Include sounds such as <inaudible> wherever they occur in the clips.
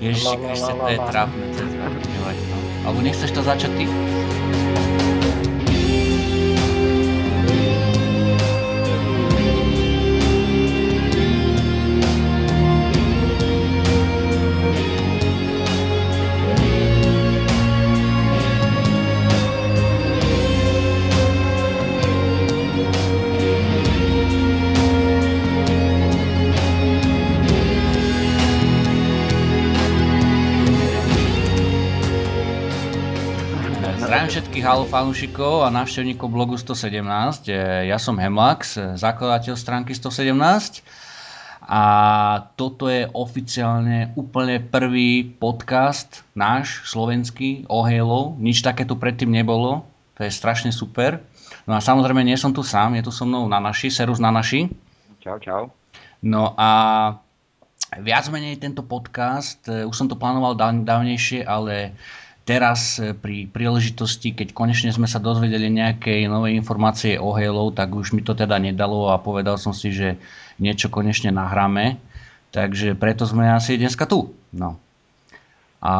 Ježiši Kriste, to je trápne, no. Alebo nechceš to začať ty? Všetkých halo fanúšikov a návštevníkov blogu 117. Ja som Hemlax, zakladateľ stránky 117 a toto je oficiálne úplne prvý podcast náš, slovenský, o Halo. Nič také tu predtým nebolo, to je strašne super. No a samozrejme nie som tu sám, je tu so mnou Nanaši, Serus Nanaši. Čau, čau. No a viac menej tento podcast, eh, už som to plánoval dávnejšie, ale teraz e, pri príležitosti, keď konečne sme sa dozvedeli nejaké nové informácie o Halo, tak už mi to teda nedalo a povedal som si, že niečo konečne nahráme. Takže preto sme asi dneska tu. No. A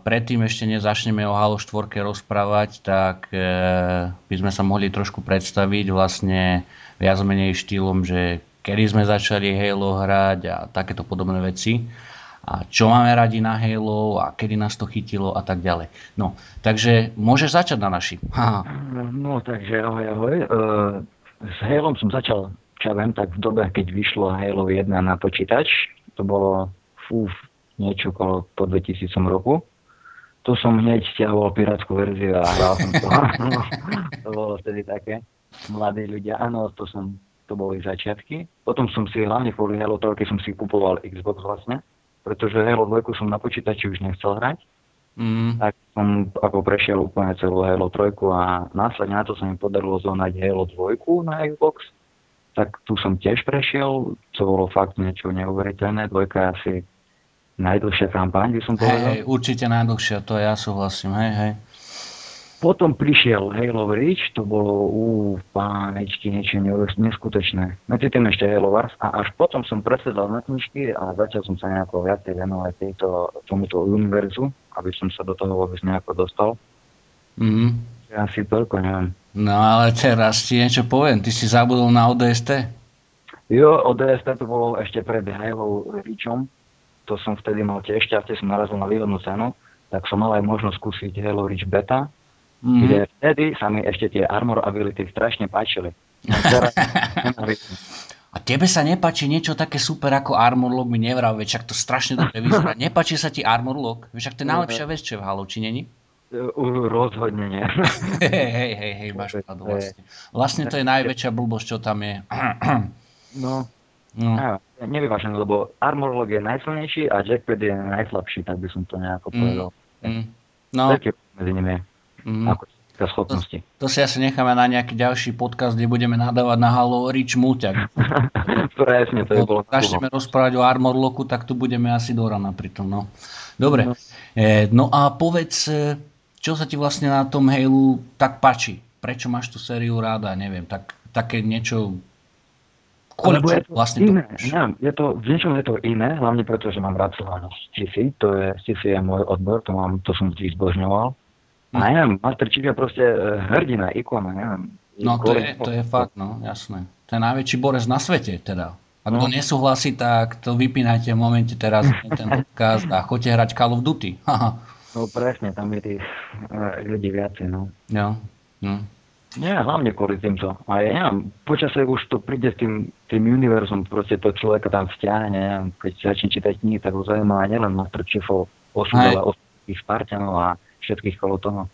predtým ešte nezačneme o Halo 4 rozprávať, tak e, by sme sa mohli trošku predstaviť vlastne viac menej štýlom, že kedy sme začali Halo hrať a takéto podobné veci a čo máme radi na Halo a kedy nás to chytilo a tak ďalej. No, takže môžeš začať na naši. Ha. No, takže ahoj, ahoj. Uh, s Halo som začal, čo viem, tak v dobe, keď vyšlo Halo 1 na počítač, to bolo fú, niečo okolo po 2000 roku. Tu som hneď stiahol pirátsku verziu a hral som to. <laughs> <laughs> to bolo vtedy také. Mladí ľudia, áno, to som to boli začiatky. Potom som si hlavne kvôli Halo 3 som si kupoval Xbox vlastne pretože Halo 2 som na počítači už nechcel hrať. Mm. Tak som ako prešiel úplne celú Halo 3 a následne na to sa mi podarilo zohnať Halo 2 na Xbox. Tak tu som tiež prešiel, čo bolo fakt niečo neuveriteľné. Dvojka je asi najdlhšia kampaň, by som povedal. Hej, určite najdlhšia, to ja súhlasím, hej, hej. Potom prišiel Halo Reach, to bolo u pánečky niečo neskutočné. Medzi tým ešte Halo Wars a až potom som presedal na knižky a začal som sa nejako viacej venovať tejto, tomuto univerzu, aby som sa do toho vôbec nejako dostal. Mm. Asi toľko, neviem. No ale teraz ti niečo poviem, ty si zabudol na ODST? Jo, ODST to bolo ešte pred Halo Reachom, to som vtedy mal tiež šťastie, som narazil na výhodnú cenu, tak som mal aj možnosť skúsiť Halo Reach Beta, Mm-hmm. Kde vtedy sa mi ešte tie armor ability strašne páčili. <laughs> A tebe sa nepáči niečo také super ako Armor Lock, mi nevrav, veď však to strašne dobre vyzerá. <laughs> Nepáči sa ti Armor Lock? Veď však to je najlepšia vec, čo je v Halo, či není? Uh, rozhodne nie. <laughs> hej, hej, hej, hej, máš pravdu vlastne. Vlastne to je najväčšia blbosť, čo tam je. <clears throat> no, no. Ja, nevyvážené, lebo Armor Lock je najsilnejší a Jackpad je najslabší, tak by som to nejako mm, povedal. Mm. No. Taký medzi nimi Mm. Ako schopnosti. To, to si asi necháme na nejaký ďalší podcast, kde budeme nadávať na Halo Rich Múťak. <laughs> Presne, to je bolo. Začneme rozprávať o Armor Locku, tak tu budeme asi do rana pritom. No. Dobre. No. E, no a povedz, e, čo sa ti vlastne na tom Halo tak páči? Prečo máš tú sériu ráda? Neviem, tak, také niečo Lebo je to vlastne iné. To neviem, je to, v niečom je to iné, hlavne preto, že mám rád sci-fi, to je, sci-fi je môj odbor, to, mám, to som vždy zbožňoval. A neviem, Master Chief je proste e, hrdina, ikona, neviem. No to je, to je fakt, no, jasné. To je najväčší borec na svete, teda. Ak no. nesúhlasí, tak to vypínajte v momente teraz <laughs> ten podcast a choďte hrať Call of Duty. <laughs> no presne, tam je tých uh, ľudí viacej, no. Jo. No. Nie, hlavne kvôli týmto. A ja neviem, počasie už to príde s tým, tým univerzum, proste to človeka tam vťahne, neviem, keď začne čítať knihy, tak ho zaujíma nielen Master Chiefov osud, ale osud Spartanov a všetkých kolo toho.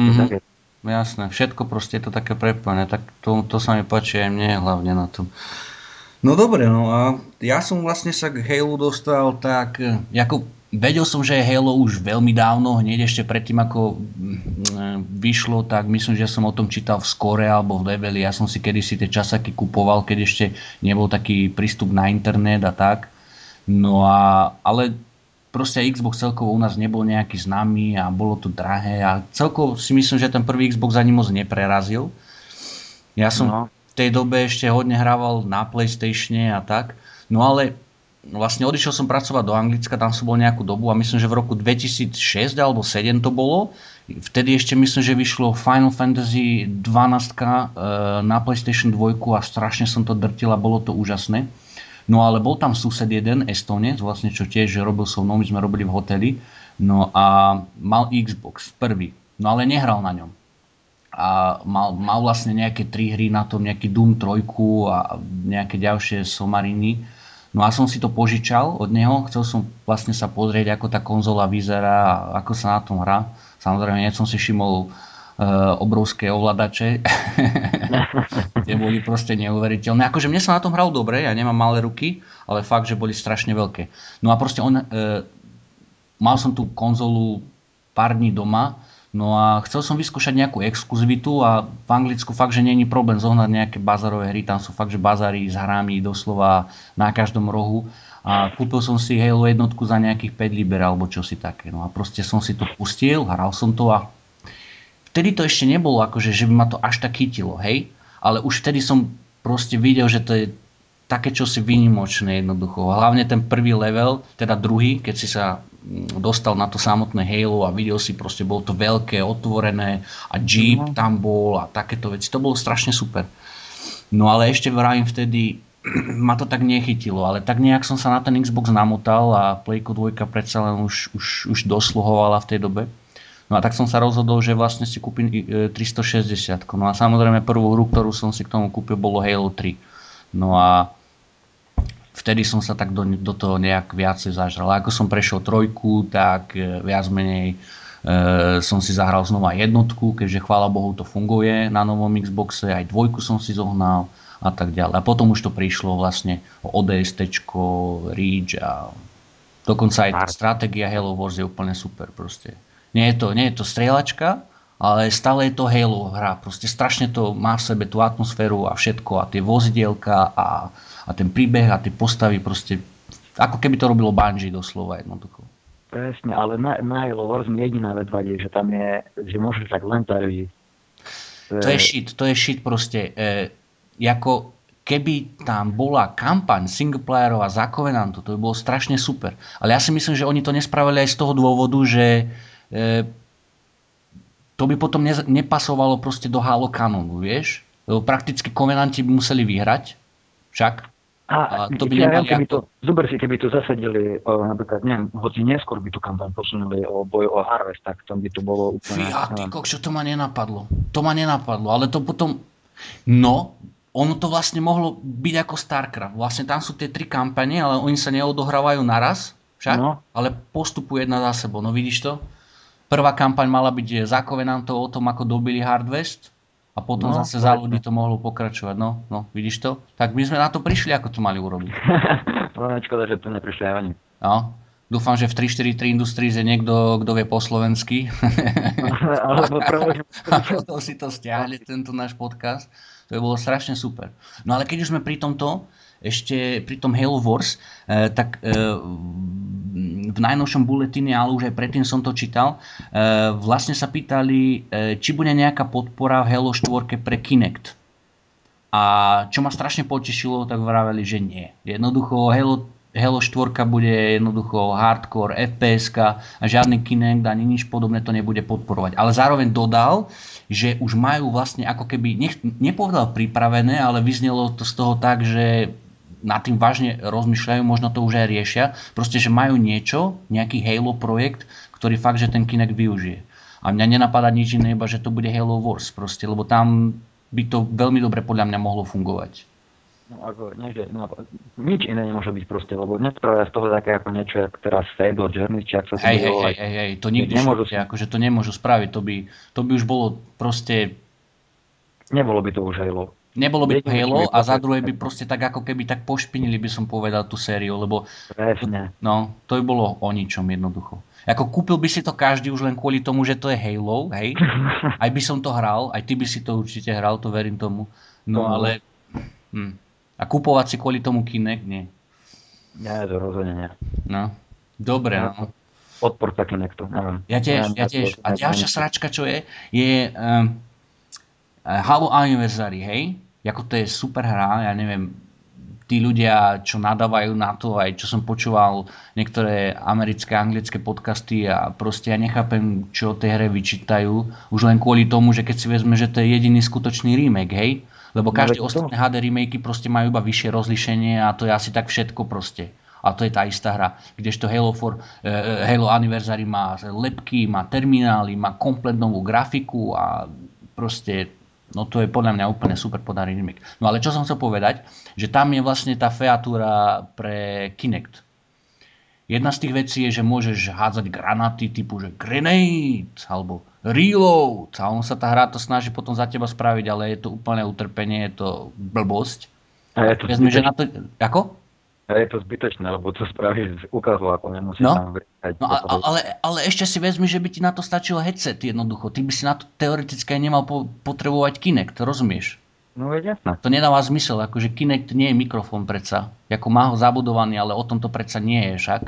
Mm-hmm. Jasné, všetko proste je to také prepojené, tak to, to sa mi páči aj mne hlavne na tom. No dobre, no a ja som vlastne sa k Halo dostal tak, e, ako vedel som, že je Halo už veľmi dávno, hneď ešte predtým ako mm, vyšlo, tak myslím, že som o tom čítal v Skore alebo v Leveli, ja som si kedysi tie časaky kupoval, keď ešte nebol taký prístup na internet a tak. No a, ale proste Xbox celkovo u nás nebol nejaký známy a bolo to drahé a celkovo si myslím, že ten prvý Xbox ani moc neprerazil. Ja som no. v tej dobe ešte hodne hrával na Playstatione a tak, no ale vlastne odišiel som pracovať do Anglicka, tam som bol nejakú dobu a myslím, že v roku 2006 alebo 2007 to bolo. Vtedy ešte myslím, že vyšlo Final Fantasy 12 na PlayStation 2 a strašne som to drtil a bolo to úžasné. No ale bol tam sused jeden, Estonec, vlastne čo tiež robil so mnou, my sme robili v hoteli. No a mal Xbox, prvý. No ale nehral na ňom. A mal, mal vlastne nejaké tri hry na tom, nejaký Doom 3 a nejaké ďalšie somariny. No a som si to požičal od neho, chcel som vlastne sa pozrieť, ako tá konzola vyzerá ako sa na tom hrá. Samozrejme, nie som si všimol obrovské ovladače. <laughs> Tie boli proste neuveriteľné. Akože mne sa na tom hral dobre, ja nemám malé ruky, ale fakt, že boli strašne veľké. No a proste on, uh, mal som tú konzolu pár dní doma, no a chcel som vyskúšať nejakú exkluzivitu a v Anglicku fakt, že není problém zohnať nejaké bazarové hry, tam sú fakt, že bazary s hrami doslova na každom rohu a kúpil som si Halo jednotku za nejakých 5 liber alebo čo si také. No a proste som si to pustil, hral som to a vtedy to ešte nebolo akože, že by ma to až tak chytilo, hej? Ale už vtedy som proste videl, že to je také čosi výnimočné jednoducho. Hlavne ten prvý level, teda druhý, keď si sa dostal na to samotné Halo a videl si proste, bolo to veľké, otvorené a Jeep mm. tam bol a takéto veci. To bolo strašne super. No ale ešte vravím vtedy, <clears throat> ma to tak nechytilo, ale tak nejak som sa na ten Xbox namotal a Playko 2 predsa len už, už, už dosluhovala v tej dobe. No a tak som sa rozhodol, že vlastne si kúpim 360. No a samozrejme prvú hru, ktorú som si k tomu kúpil, bolo Halo 3. No a vtedy som sa tak do, do toho nejak viacej zažral. Ako som prešiel trojku, tak e, viac menej e, som si zahral znova jednotku, keďže chvála Bohu to funguje na novom Xboxe, aj dvojku som si zohnal a tak ďalej. A potom už to prišlo vlastne o ODST, Reach a dokonca aj tá stratégia Halo Wars je úplne super proste. Nie je to, nie je to strieľačka, ale stále je to Halo hra. Proste strašne to má v sebe tú atmosféru a všetko a tie vozidielka a a ten príbeh a tie postavy proste, ako keby to robilo Bungie doslova jednoducho. Presne, ale na, na Halo Wars mi jediná vec vadí, že tam je, že môžeš tak len tarí. To je shit, to je shit proste. E, ako keby tam bola kampaň singleplayerová za Covenantu, to by bolo strašne super. Ale ja si myslím, že oni to nespravili aj z toho dôvodu, že to by potom ne, nepasovalo proste do Halo kanónu, vieš? Lebo prakticky Covenanti by museli vyhrať, však a, a to by nemali keby to, zober si, keby tu zasadili, o, napríklad, neviem, hoci neskôr by tu kampaň posunuli o boj o Harvest, tak to by to bolo úplne... Fíha, ty kokšo, to ma nenapadlo. To ma nenapadlo, ale to potom... No, ono to vlastne mohlo byť ako StarCraft. Vlastne tam sú tie tri kampane, ale oni sa neodohrávajú naraz, však? No. Ale postupujú jedna za sebou. No vidíš to? Prvá kampaň mala byť za Covenantov o tom, ako dobili Hardwest a potom no, zase za ľudí to mohlo pokračovať. No, no, vidíš to? Tak my sme na to prišli, ako to mali urobiť. <laughs> no, škoda, že to neprišli aj oni. No, dúfam, že v 343 Industries je niekto, kto vie po slovensky. <laughs> Alebo <laughs> a potom si to stiahli, tento náš podcast. To by bolo strašne super. No ale keď už sme pri tomto, ešte pri tom Halo Wars, eh, tak eh, v najnovšom buletine, ale už aj predtým som to čítal, eh, vlastne sa pýtali, eh, či bude nejaká podpora v Halo 4 pre Kinect. A čo ma strašne potešilo, tak vraveli, že nie. Jednoducho Halo, Halo 4 bude jednoducho hardcore, FPS a žiadny Kinect ani nič podobné to nebude podporovať. Ale zároveň dodal, že už majú vlastne ako keby, nech, nepovedal pripravené, ale vyznelo to z toho tak, že nad tým vážne rozmýšľajú, možno to už aj riešia, proste, že majú niečo, nejaký Halo projekt, ktorý fakt, že ten Kinect využije. A mňa nenapadá nič iné, iba že to bude Halo Wars proste, lebo tam by to veľmi dobre podľa mňa mohlo fungovať. No, ako, nie, že, no, nič iné nemôže byť proste, lebo nespravia z toho také ako niečo, ako teraz Fable, Journey, či ak sa hej, hej, hej, hej, to nikdy nemôžu, šutia, akože to nemôžu spraviť, to by, to by už bolo proste... Nebolo by to už Halo. Nebolo by Halo a za druhé by proste tak ako keby tak pošpinili by som povedal tú sériu, lebo Presne. no, to by bolo o ničom jednoducho. Ako kúpil by si to každý už len kvôli tomu, že to je Halo, hej? <laughs> Aj by som to hral, aj ty by si to určite hral, to verím tomu. No ale... Hm. A kúpovať si kvôli tomu Kinect, nie. Nie, to rozhodne nie. No, dobre, no. Odpor taký niekto, neviem. Ja tiež, ja tiež. A ďalšia sračka, čo je, je um, Halo Anniversary, hej? Ako to je super hra, ja neviem, tí ľudia, čo nadávajú na to, aj čo som počúval niektoré americké anglické podcasty a proste ja nechápem, čo o tej hre vyčítajú, už len kvôli tomu, že keď si vezme, že to je jediný skutočný remake, hej? Lebo no, každé no, ostatné HD remakey proste majú iba vyššie rozlišenie a to je asi tak všetko proste. A to je tá istá hra. Kdežto Halo, for, uh, Halo Anniversary má lepky, má terminály, má komplet novú grafiku a proste No to je podľa mňa úplne super podarený remake. No ale čo som chcel povedať, že tam je vlastne tá featúra pre Kinect. Jedna z tých vecí je, že môžeš hádzať granaty typu, že grenade, alebo reload. A on sa tá hra to snaží potom za teba spraviť, ale je to úplne utrpenie, je to blbosť. A je to Vezme, že na to... Ako? A je to zbytočné, lebo to spravíš z ukazováku, nemusíš no? tam vrieť. No, a, ale, ale ešte si vezmi, že by ti na to stačil headset jednoducho. Ty by si na to teoreticky aj nemal po, potrebovať Kinect, rozumieš? No je jasné. To nedáva zmysel, akože Kinect nie je mikrofón predsa. Ako má ho zabudovaný, ale o tom to predsa nie je však.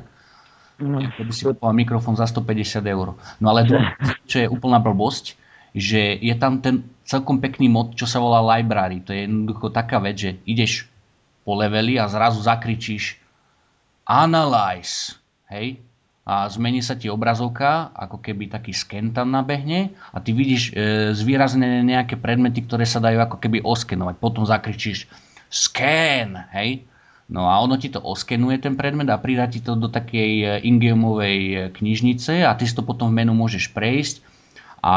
No. To by si kúpal mikrofón za 150 eur. No ale to, <laughs> čo je úplná blbosť, že je tam ten celkom pekný mod, čo sa volá library. To je jednoducho taká vec, že ideš po leveli a zrazu zakričíš Analyze, hej, a zmení sa ti obrazovka, ako keby taký sken tam nabehne a ty vidíš e, zvýraznené nejaké predmety, ktoré sa dajú ako keby oskenovať. Potom zakričíš scan, hej, No a ono ti to oskenuje ten predmet a pridá ti to do takej e, ingameovej e, knižnice a ty si to potom v menu môžeš prejsť a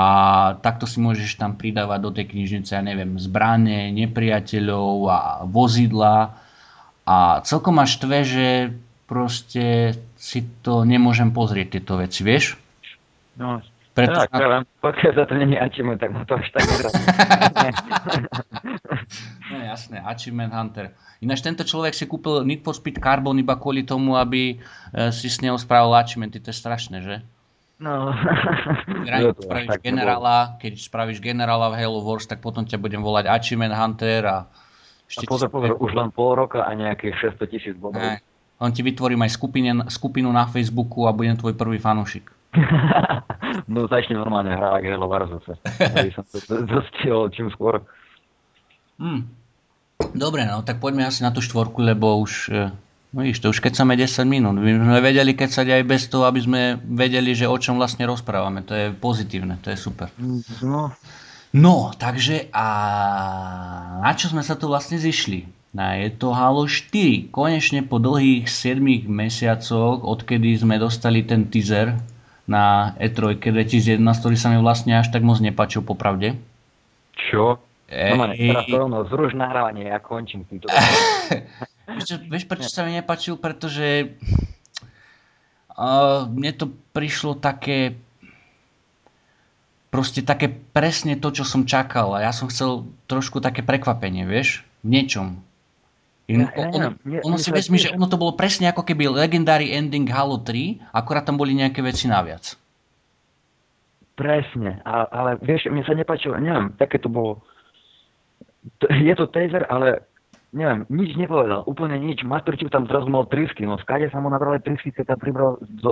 takto si môžeš tam pridávať do tej knižnice, ja neviem, zbranie, nepriateľov a vozidla. A celkom máš štve, že proste si to nemôžem pozrieť, tieto veci, vieš? No, preto tak, na... pokiaľ za to není achievement, tak ma to až tak No <laughs> jasné, achievement hunter. Ináč tento človek si kúpil Need for Speed Carbon iba kvôli tomu, aby e, si s neho spravil achievementy, to je strašné, že? No. <laughs> Keď spravíš generála, keď spravíš generála v Halo Wars, tak potom ťa budem volať Achievement Hunter a... Ešte a pozor, pozor, už len pol roka a nejakých 600 tisíc bodov. Ne. On ti vytvorím aj skupine, skupinu na Facebooku a budem tvoj prvý fanúšik. <laughs> no začne normálne hrávať Halo Wars zase. Aby som to <laughs> dostihol čím skôr. Hmm. Dobre, no tak poďme asi na tú štvorku, lebo už e, No víš, to už keď sme 10 minút. My sme vedeli keď sa aj bez toho, aby sme vedeli, že o čom vlastne rozprávame. To je pozitívne, to je super. No. No, takže a na čo sme sa tu vlastne zišli? Na je to Halo 4. Konečne po dlhých 7 mesiacoch, odkedy sme dostali ten teaser na E3 2011, ktorý sa mi vlastne až tak moc nepačil popravde. Čo? Ej. No, teraz to rovno, zruž nahrávanie, ja končím týmto. <laughs> Vieš, vieš prečo sa mi nepačil? Pretože uh, mne to prišlo také proste také presne to, čo som čakal. A ja som chcel trošku také prekvapenie, vieš? V niečom. Ja, ja, ono, ja, ono si vezmi, že ono to bolo presne ako keby Legendary Ending Halo 3, akorát tam boli nejaké veci naviac. Presne, a, ale vieš, mne sa nepačilo, neviem, také to bolo. Je to taser, ale neviem, nič nepovedal, úplne nič. Maturčík tam zrazu mal trysky, no skade sa mu nabrali trysky, keď tam pribral,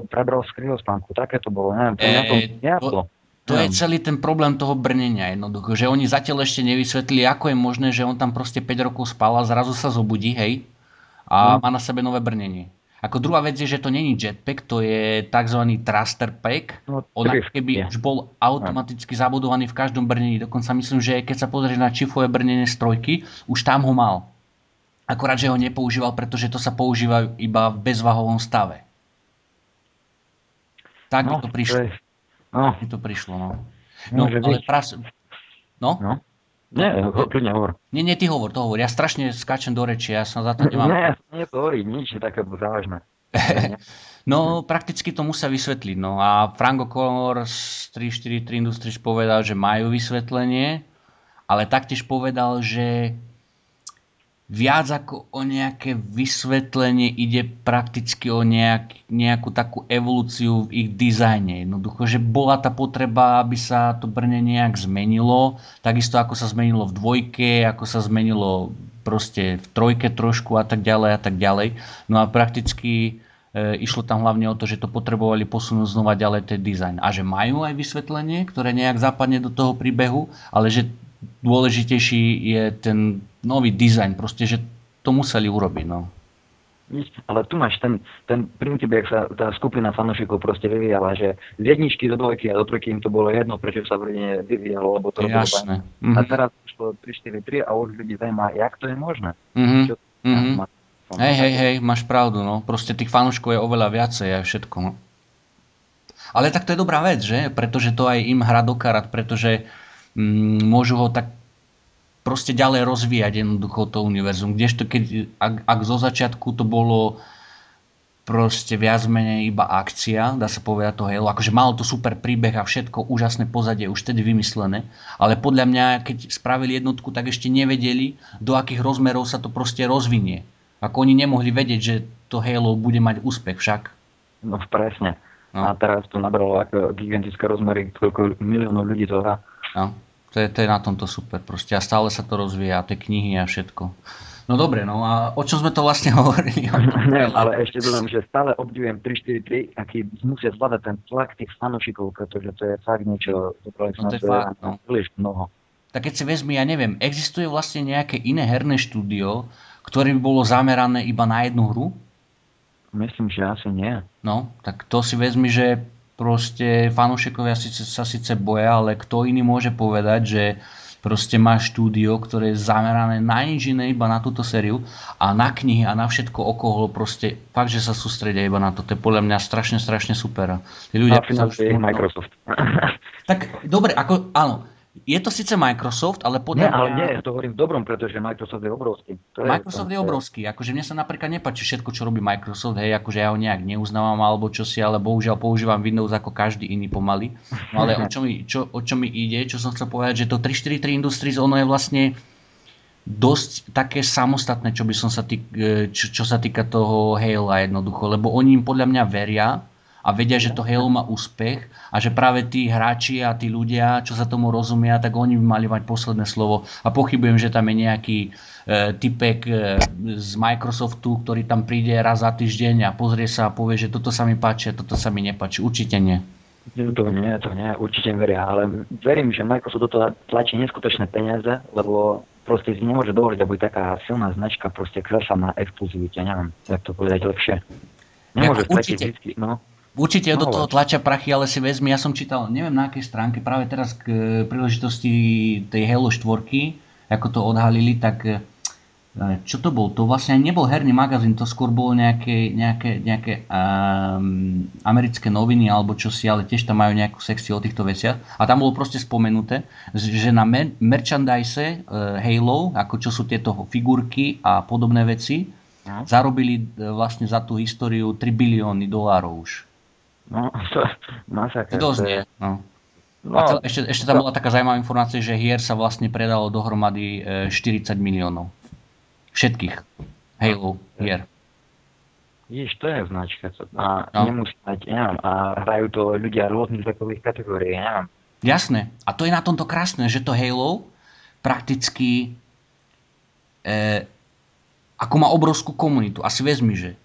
prebral z kryospánku. Také to bolo, neviem, to e, to, to je celý ten problém toho brnenia jednoducho, že oni zatiaľ ešte nevysvetlili, ako je možné, že on tam proste 5 rokov spal a zrazu sa zobudí, hej, a no. má na sebe nové brnenie. Ako druhá vec je, že to není jetpack, to je tzv. thruster pack. No, On keby je. už bol automaticky zabudovaný v každom brnení. Dokonca myslím, že keď sa pozrieš na čifové brnenie z trojky, už tam ho mal. Akorát, že ho nepoužíval, pretože to sa používa iba v bezvahovom stave. Tak no, mi to prišlo. To je... No. Mi to prišlo, no. No, ale pras... No? no? Nie, kľudne hovor. Nie, nie, ty hovor, to hovor. Ja strašne skáčem do reči, ja sa za to nemám... Nie, nie to hovorí, nič je také závažné. <laughs> no, prakticky to musia vysvetliť. No a Franco Color z 343 Industries povedal, že majú vysvetlenie, ale taktiež povedal, že viac ako o nejaké vysvetlenie, ide prakticky o nejak, nejakú takú evolúciu v ich dizajne. Jednoducho, že bola tá potreba, aby sa to brne nejak zmenilo, takisto ako sa zmenilo v dvojke, ako sa zmenilo proste v trojke trošku a tak ďalej a tak ďalej. No a prakticky e, išlo tam hlavne o to, že to potrebovali posunúť znova ďalej ten dizajn. A že majú aj vysvetlenie, ktoré nejak zapadne do toho príbehu, ale že dôležitejší je ten nový dizajn, proste, že to museli urobiť, no. Ale tu máš ten, ten princíp, jak sa tá skupina fanúšikov proste vyvíjala, že z jedničky do dvojky a do trojky im to bolo jedno, prečo sa v rodine vyvíjalo, lebo to Jasné. Mm-hmm. A teraz už 3, 4, 3 a už ľudí zaujíma, jak to je možné. Mm-hmm. Čo, mm-hmm. Hej, hej, hej, máš pravdu, no. Proste tých fanúškov je oveľa viacej a všetko, no. Ale tak to je dobrá vec, že? Pretože to aj im hrá do karat, pretože mm, môžu ho tak proste ďalej rozvíjať jednoducho to univerzum. Kdežto keď, ak, ak zo začiatku to bolo proste viac menej iba akcia, dá sa povedať to Halo, akože malo to super príbeh a všetko, úžasné pozadie, už tedy vymyslené, ale podľa mňa, keď spravili jednotku, tak ešte nevedeli, do akých rozmerov sa to proste rozvinie. Ako oni nemohli vedieť, že to Halo bude mať úspech však. No presne. No. A teraz to nabralo ako gigantické rozmery, koľko miliónov ľudí to hrá. No. To je, to je na tomto super proste a stále sa to rozvíja, tie knihy a všetko. No dobre, no a o čom sme to vlastne <laughs> hovorili? Neviem, ale ešte dodám, že stále obdivujem 343, aký musia zvládať ten tlak tých fanúšikov, pretože to je fakt niečo, to, no, to je fakt, no. mnoho. Tak keď si vezmi, ja neviem, existuje vlastne nejaké iné herné štúdio, ktoré by bolo zamerané iba na jednu hru? Myslím, že asi nie. No, tak to si vezmi, že proste fanúšikovia síce, sa síce boja, ale kto iný môže povedať, že proste má štúdio, ktoré je zamerané na nič iné, iba na túto sériu a na knihy a na všetko okolo, proste fakt, že sa sústredia iba na to. To je podľa mňa strašne, strašne super. Tí ľudia, a už... Microsoft. Tak dobre, ako, áno, je to síce Microsoft, ale podľa nie, ale nie, to hovorím v dobrom, pretože Microsoft je obrovský. To Microsoft je, je obrovský, akože mne sa napríklad nepáči všetko, čo robí Microsoft, hej, akože ja ho nejak neuznávam alebo čo si, ale bohužiaľ používam Windows ako každý iný pomaly. No ale o čo, mi, čo, o čo mi ide, čo som chcel povedať, že to 343 Industries, ono je vlastne dosť také samostatné, čo by som sa týk, e, čo, čo sa týka toho Halo jednoducho, lebo oni im podľa mňa veria, a vedia, že to Halo má úspech a že práve tí hráči a tí ľudia, čo sa tomu rozumia, tak oni by mali mať posledné slovo. A pochybujem, že tam je nejaký e, typek e, z Microsoftu, ktorý tam príde raz za týždeň a pozrie sa a povie, že toto sa mi páči a toto sa mi nepáči. Určite nie. To nie, to nie, určite veria, ale verím, že Microsoft do toho tlačí neskutočné peniaze, lebo proste si nemôže dovoliť, aby taká silná značka proste kresla na exkluzivite, neviem, jak to povedať lepšie. Nemôže ja, určite, vždy, no. Určite no, do toho tlačia prachy, ale si vezmi, ja som čítal, neviem na akej stránke, práve teraz k e, príležitosti tej Halo 4, ako to odhalili, tak e, čo to bol? To vlastne nebol herný magazín, to skôr bolo nejaké, nejaké, nejaké um, americké noviny alebo čo si, ale tiež tam majú nejakú sekciu o týchto veciach. A tam bolo proste spomenuté, že na mer- merchandise uh, Halo, ako čo sú tieto figurky a podobné veci, no. zarobili uh, vlastne za tú históriu 3 bilióny dolárov už. No, <laughs> to masaker. Dosť nie, no. No, a ešte, ešte tam bola taká zaujímavá informácia, že hier sa vlastne predalo dohromady 40 e, miliónov. Všetkých Halo hier. Vidíš, to je značka. A no. nemusí mať, neviem, a hrajú to ľudia rôznych vekových kategórií, neviem. Jasné. A to je na tomto krásne, že to Halo prakticky e, ako má obrovskú komunitu. Asi vezmi, že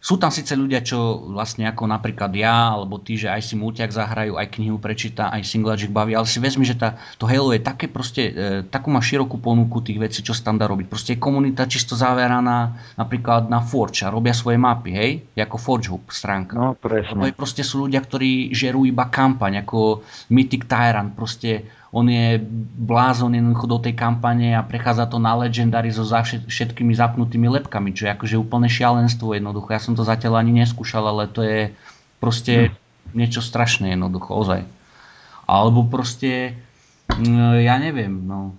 sú tam síce ľudia, čo vlastne ako napríklad ja, alebo tí, že aj si multiak zahrajú, aj knihu prečíta, aj singlačik baví, ale si vezmi, že tá, to Halo je také proste, e, takú má širokú ponuku tých vecí, čo sa tam dá robiť. Proste je komunita čisto zaveraná napríklad na Forge a robia svoje mapy, hej? Ako Forge Hub stránka. No, presne. To je proste sú ľudia, ktorí žerú iba kampaň, ako Mythic Tyrant, proste on je blázon jednoducho do tej kampane a prechádza to na Legendary so za všetkými zapnutými lepkami, čo je akože úplne šialenstvo jednoducho. Ja som to zatiaľ ani neskúšal, ale to je proste hm. niečo strašné jednoducho, ozaj. Alebo proste, mm, ja neviem, no.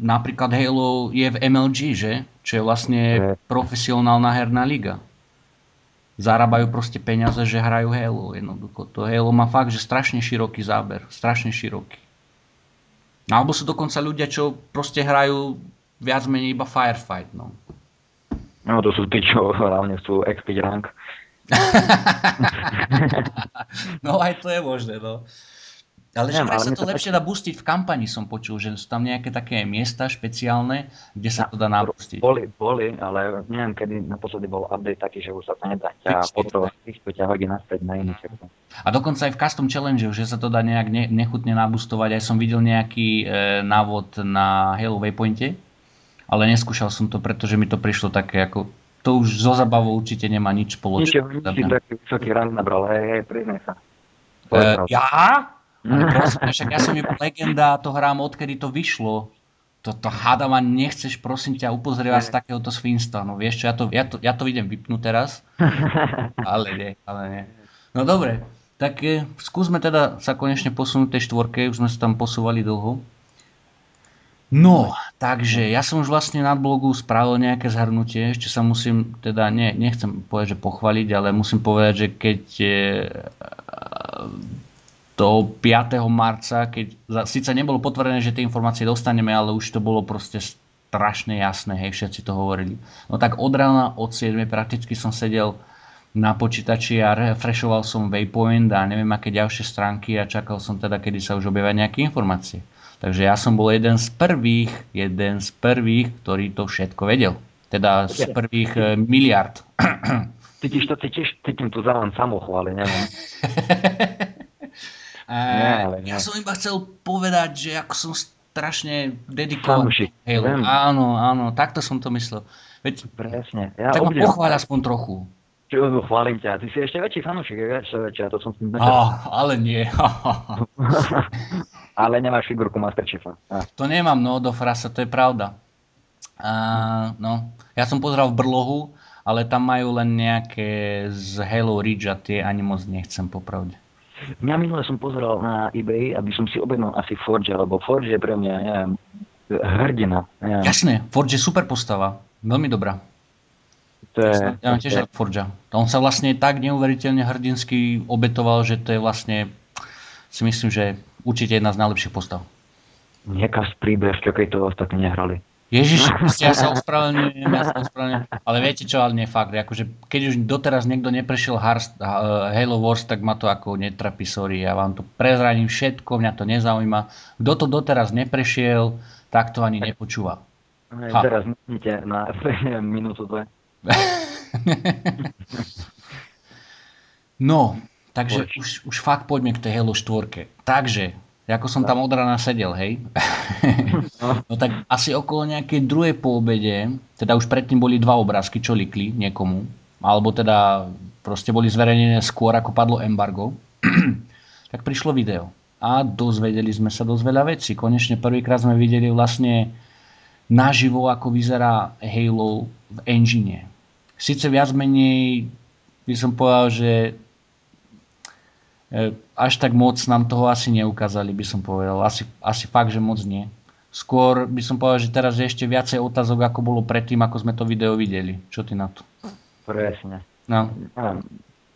Napríklad Halo je v MLG, že? Čo je vlastne profesionálna herná liga zarábajú proste peniaze, že hrajú Halo. Jednoducho. To Halo má fakt, že strašne široký záber. Strašne široký. Alebo sú dokonca ľudia, čo proste hrajú viac menej iba Firefight. No, no to sú tí, čo hlavne sú XP rank. <laughs> <laughs> no aj to je možné, no. Ale že sa to lepšie dá bustiť v kampani, som počul, že sú tam nejaké také miesta špeciálne, kde sa to dá nabustiť. Boli, boli, ale neviem, kedy naposledy bol update taký, že už sa to nedá. A potom to ťa hodí naspäť na iný sektor. A dokonca aj v Custom Challenge, že sa to dá nejak nechutne nabustovať. Aj som videl nejaký e, návod na Halo Waypointe, ale neskúšal som to, pretože mi to prišlo také ako to už zo zabavou určite nemá nič spoločné. Nič, nič taký vysoký rang nabral, hej, hej, priznaj sa. Uh, ja? Ale prosím, však ja som iba legenda, to hrám odkedy to vyšlo. Toto hádam a nechceš prosím ťa upozrievať z takéhoto svinstva. No vieš čo, ja to, ja to, ja to idem vypnúť teraz. <laughs> ale nie, ale nie. No dobre, tak e, skúsme teda sa konečne posunúť tej štvorke, už sme sa tam posúvali dlho. No, takže ja som už vlastne na blogu spravil nejaké zhrnutie, ešte sa musím, teda ne, nechcem povedať, že pochváliť, ale musím povedať, že keď do 5. marca, keď síce nebolo potvrdené, že tie informácie dostaneme, ale už to bolo proste strašne jasné, hej, všetci to hovorili. No tak od rána, od 7. prakticky som sedel na počítači a refreshoval som Waypoint a neviem aké ďalšie stránky a čakal som teda, kedy sa už objavia nejaké informácie. Takže ja som bol jeden z prvých, jeden z prvých, ktorý to všetko vedel. Teda z prvých e, miliard. Cítiš to, cítiš, cítim tu za len samochváli, neviem. <laughs> e, nie, ja som iba chcel povedať, že ako som strašne dedikovaný. Áno, áno, takto som to myslel. Veď, Presne. Ja tak ma pochváľ aspoň trochu. Čo, chválim ťa. Ty si ešte väčší fanúšik, ešte väčší, to som oh, ale nie. <laughs> ale nemáš figurku Masterchefa. Ah. To nemám, no, do frasa, to je pravda. Uh, no, ja som pozeral v Brlohu, ale tam majú len nejaké z Halo Reach a tie ani moc nechcem popravde. Mňa minule som pozeral na eBay, aby som si objednal asi Forge, lebo Forge je pre mňa, neviem, hrdina. Neviem. Jasné, Forge je super postava, veľmi dobrá. To je, ja mám tiež Forja. On sa vlastne tak neuveriteľne hrdinsky obetoval, že to je vlastne, si myslím, že určite jedna z najlepších postav. Nieká z príbeh, čo keď to ostatní nehrali. Ježiš, ja sa ospravedlňujem, ja sa ospravedlňujem. Ale viete čo, ale nie fakt. Akože, keď už doteraz niekto neprešiel Halo Wars, tak ma to ako netrapí, sorry. Ja vám to prezraním všetko, mňa to nezaujíma. Kto to doteraz neprešiel, tak to ani nepočúva. Ha. Teraz na <laughs> minútu dve. <laughs> no, takže už, už fakt poďme k tej Halo 4. Takže, ako som tam od rána sedel, hej, <laughs> no tak asi okolo nejakej druhej poobede, teda už predtým boli dva obrázky, čo likli niekomu, alebo teda proste boli zverejnené skôr, ako padlo embargo, <clears throat> tak prišlo video. A dozvedeli sme sa dosť veľa vecí. Konečne prvýkrát sme videli vlastne naživo, ako vyzerá Halo v engine síce viac menej by som povedal, že až tak moc nám toho asi neukázali, by som povedal. Asi, asi fakt, že moc nie. Skôr by som povedal, že teraz je ešte viacej otázok, ako bolo predtým, ako sme to video videli. Čo ty na to? Presne. No. Neviem,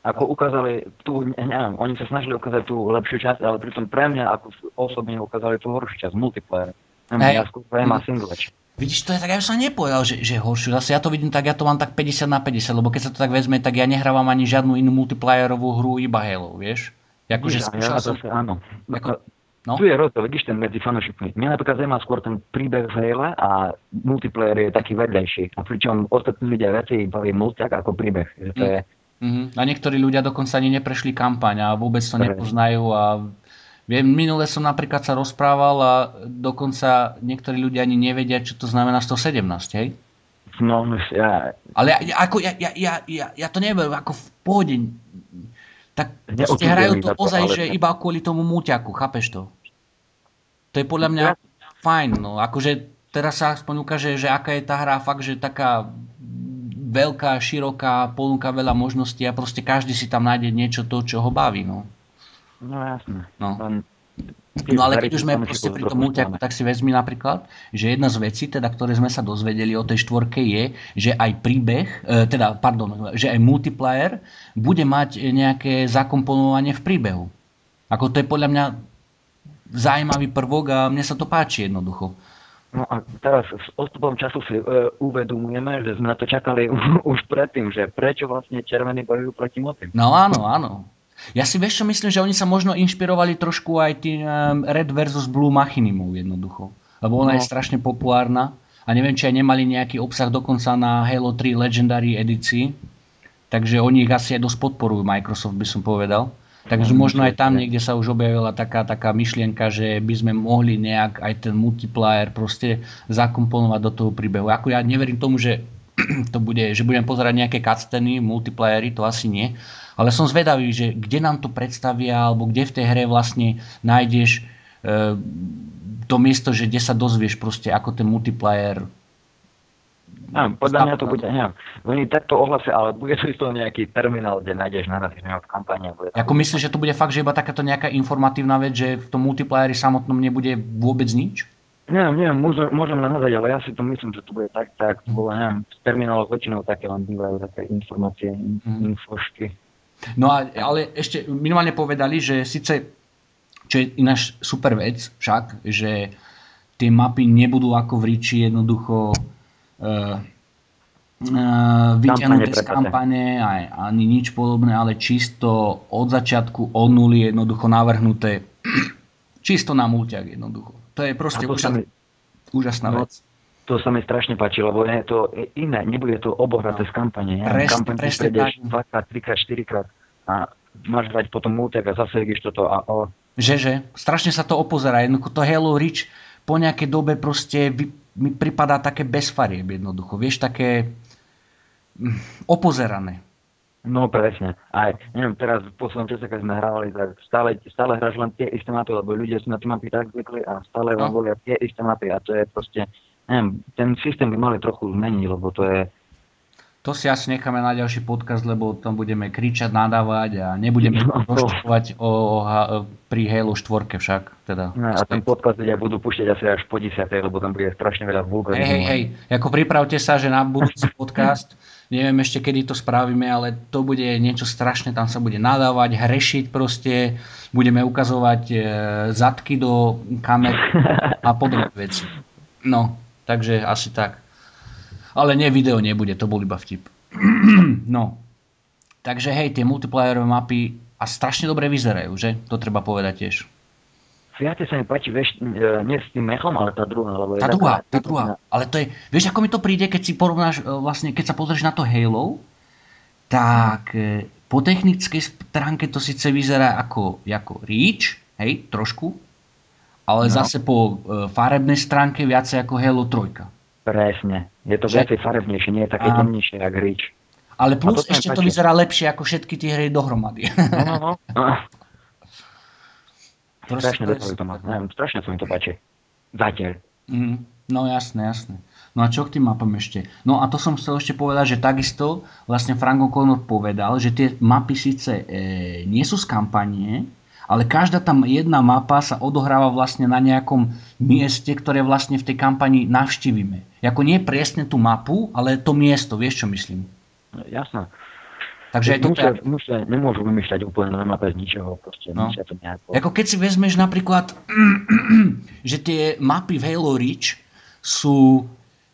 ako ukázali tú, neviem, oni sa snažili ukázať tú lepšiu časť, ale pritom pre mňa ako osobne ukázali tú horšiu časť, multiplayer. Neviem, hey. ja skôr a single. Vidíš, to je tak, ja som nepovedal, že, že horšiu. Zase ja to vidím tak, ja to mám tak 50 na 50, lebo keď sa to tak vezme, tak ja nehrávam ani žiadnu inú multiplayerovú hru, iba Halo, vieš? Akože ja, ja, som... áno. Ako, no? Tu je rozdiel, vidíš ten medzi fanúšikmi. Mňa napríklad zaujíma skôr ten príbeh v Hale a multiplayer je taký vedlejší. A pričom ostatní ľudia veci baví multiak ako príbeh. Že to je... Mm-hmm. A niektorí ľudia dokonca ani neprešli kampaň a vôbec to nepoznajú a Viem, minule som napríklad sa rozprával a dokonca niektorí ľudia ani nevedia, čo to znamená 117, hej? No, ja... Ale ja, ja, ako, ja, ja, ja, ja to neviem, ako v pohode. Tak ste hrajú to ozaj, že iba kvôli tomu múťaku, chápeš to? To je podľa mňa fajn, no. Akože teraz sa aspoň ukáže, že aká je tá hra fakt, že taká veľká, široká, ponúka veľa možností a proste každý si tam nájde niečo to, čo ho baví, no. No jasné. No. No ale keď už sme proste pri tom multiaku, tak si vezmi napríklad, že jedna z vecí, teda, ktoré sme sa dozvedeli o tej štvorke je, že aj príbeh, e, teda, pardon, že aj multiplayer bude mať nejaké zakomponovanie v príbehu. Ako to je podľa mňa zaujímavý prvok a mne sa to páči jednoducho. No a teraz s odstupom času si e, uvedomujeme, že sme na to čakali <laughs> už predtým, že prečo vlastne červení bojujú proti motým. No áno, áno. Ja si vieš čo myslím, že oni sa možno inšpirovali trošku aj tým um, Red versus Blue Machinimou jednoducho. Lebo ona no. je strašne populárna a neviem, či aj nemali nejaký obsah dokonca na Halo 3 Legendary edícii. Takže oni ich asi aj dosť podporujú, Microsoft by som povedal. Takže možno aj tam niekde sa už objavila taká, taká myšlienka, že by sme mohli nejak aj ten multiplayer proste zakomponovať do toho príbehu. Ako ja neverím tomu, že <clears throat> to bude, že budem pozerať nejaké cutsceny, multiplayery, to asi nie. Ale som zvedavý, že kde nám to predstavia, alebo kde v tej hre vlastne nájdeš e, to miesto, že kde sa dozvieš proste, ako ten multiplayer Áno, podľa mňa to bude, neviem, oni takto ohlasia, ale bude to isto nejaký terminál, kde nájdeš narazíš v kampani. Ako myslíš, že to bude fakt, že iba takáto nejaká informatívna vec, že v tom multiplayeri samotnom nebude vôbec nič? Neviem, neviem, môžem, môžem nahľadať, ale ja si to myslím, že to bude tak, tak, to bolo, neviem, v termináloch väčšinou také len bývajú také informácie, mm. infošky. No a, ale ešte minimálne povedali, že síce, čo je ináš super vec však, že tie mapy nebudú ako v Ríči jednoducho uh, uh, vyťahnuté z kampane, aj, ani nič podobné, ale čisto od začiatku, od nuly jednoducho navrhnuté <clears throat> čisto na múťak jednoducho. To je proste úžasná, mi, úžasná no, vec. To sa mi strašne páči, lebo je to iné, nebude to obohraté no. z kampane. Ja, presne, kampaň presne tak. dvakrát, trikrát, štyrikrát a máš hrať potom mútek a zase vidíš toto a o. Že, že? Strašne sa to opozerá. Jednoducho to Halo Reach po nejakej dobe proste vy, mi pripadá také bez farieb jednoducho. Vieš, také hm, opozerané. No presne. Aj, neviem, teraz v poslednom čase, keď sme hrávali, tak stále, stále hráš len tie isté mapy, lebo ľudia sú na tie mapy tak zvykli a stále no. vám volia tie isté mapy a to je proste, neviem, ten systém by mali trochu zmeniť, lebo to je, to si asi necháme na ďalší podcast, lebo tam budeme kričať, nadávať a nebudeme no, rozčúvať o, o, pri Halo 4 však. Teda, no, a ten podcast ľudia budú púšťať asi až po 10, lebo tam bude strašne veľa vulgárnych. Hej, hej, hej, ako pripravte sa, že na budúci podcast, neviem ešte kedy to spravíme, ale to bude niečo strašné, tam sa bude nadávať, hrešiť proste, budeme ukazovať e, zadky do kamer a podobné <laughs> veci. No, takže asi tak. Ale nie, video nebude, to bol iba vtip. <clears throat> no. Takže hej, tie multiplayerové mapy a strašne dobre vyzerajú, že? To treba povedať tiež. Viacej sa mi páči, vieš, e, nie s tým mechom, ale tá druhá. Lebo tá druhá, tá druhá. Ale to je, vieš, ako mi to príde, keď si porovnáš, e, vlastne, keď sa pozrieš na to Halo, tak e, po technickej stránke to síce vyzerá ako, ako Reach, hej, trošku, ale no. zase po farebnej stránke viacej ako Halo 3. Presne. Je to viacej farebnejšie, nie je také a... temnejšie, ako Rich. Ale plus to ešte to vyzerá lepšie ako všetky tie hry dohromady. No, no, no. <laughs> strašne to, to má. Neviem, strašne sa mi to páči. Zatiaľ. Mm, no jasné, jasné. No a čo k tým mapám ešte? No a to som chcel ešte povedať, že takisto vlastne Frank O'Connor povedal, že tie mapy síce e, nie sú z kampanie, ale každá tam jedna mapa sa odohráva vlastne na nejakom mieste, ktoré vlastne v tej kampani navštívime. Jako nie presne tú mapu, ale to miesto, vieš čo myslím? Jasné. Takže je to musia, tak... musia, nemôžu vymýšľať úplne na mape z ničoho. Proste, no. to nejako... Ako keď si vezmeš napríklad, <clears throat> že tie mapy v Halo Reach sú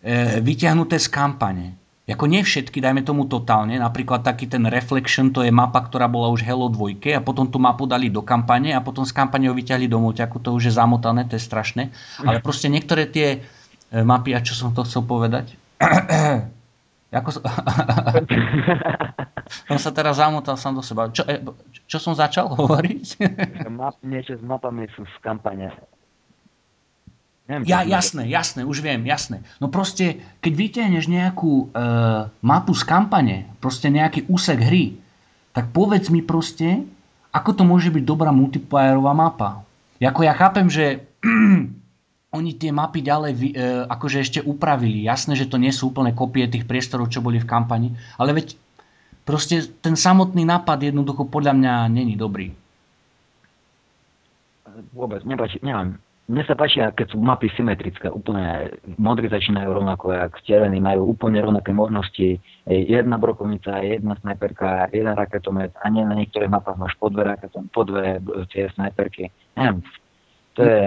e, vyťahnuté z kampane. Ako nie všetky, dajme tomu totálne, napríklad taký ten Reflection, to je mapa, ktorá bola už Hello 2 a potom tú mapu dali do kampane a potom z kampane ho vyťahli do moťaku, to už je zamotané, to je strašné. Ale proste niektoré tie e, mapy, a čo som to chcel povedať? <clears throat> Ako som... <laughs> sa teraz zamotal sám do seba. Čo, e, čo som začal hovoriť? Map, niečo s mapami sú z kampane. Neviem, ja, jasné, jasné, už viem, jasné. No proste, keď vytiahneš nejakú e, mapu z kampane, proste nejaký úsek hry, tak povedz mi proste, ako to môže byť dobrá multiplayerová mapa. Jako ja chápem, že <clears throat> oni tie mapy ďalej e, akože ešte upravili. Jasné, že to nie sú úplne kopie tých priestorov, čo boli v kampani, ale veď proste ten samotný nápad jednoducho podľa mňa není dobrý. Vôbec, nepáči, neviem mne sa páči, keď sú mapy symetrické, úplne modrí začínajú rovnako, jak červení, majú úplne rovnaké možnosti. Jedna brokovnica, jedna snajperka, jeden raketomet a nie na niektorých mapách máš po dve raketom, po dve tie snajperky. Neviem, to je...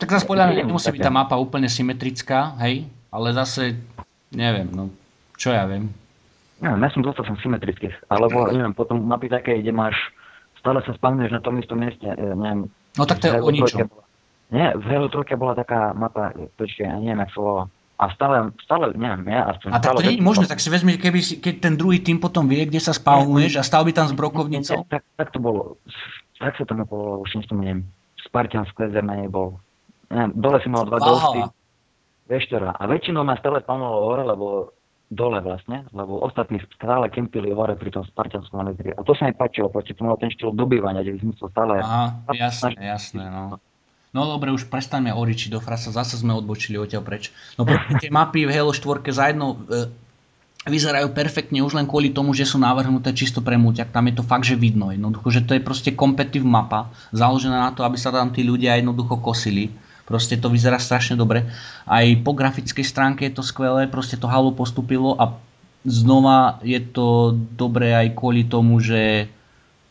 Tak zase podľa mňa nemusí byť tá mapa úplne symetrická, hej, ale zase, neviem, no, čo ja viem. Neviem, ja som dostal som symetrických, alebo <clears throat> neviem, potom mapy také, kde máš, stále sa spawnuješ na tom istom mieste, e, neviem, No tak to je o ničom. Nie, v Halo 3 bola taká mapa, počkej, ja neviem, jak slovo, A stále, stále, neviem, ja aspoň A tak to nie je možné, tak si vezmi, keby si, keď ten druhý tým potom vie, kde sa spawnuješ a stal by tam s brokovnicou. Tak, tak to bolo, tak sa tomu povedalo, už nespomeniem. Spartan Square nebol. Neviem, dole si mal dva. Vieš teda. A väčšinou ma stále spawnovalo hore, lebo dole vlastne, lebo ostatní stále kempili hore pri tom spartianskom manévri. A to sa mi páčilo, proste to malo ten štýl dobývania, kde som musel stále... Aha, jasné, jasné, no. No dobre, už prestaňme oričiť do frasa, zase sme odbočili odtiaľ preč. No tie mapy v Halo 4 za jedno e, vyzerajú perfektne už len kvôli tomu, že sú navrhnuté čisto pre múťak. Tam je to fakt, že vidno jednoducho, že to je proste competitive mapa, založená na to, aby sa tam tí ľudia jednoducho kosili. Proste to vyzerá strašne dobre. Aj po grafickej stránke je to skvelé, proste to Halo postupilo a znova je to dobré aj kvôli tomu, že...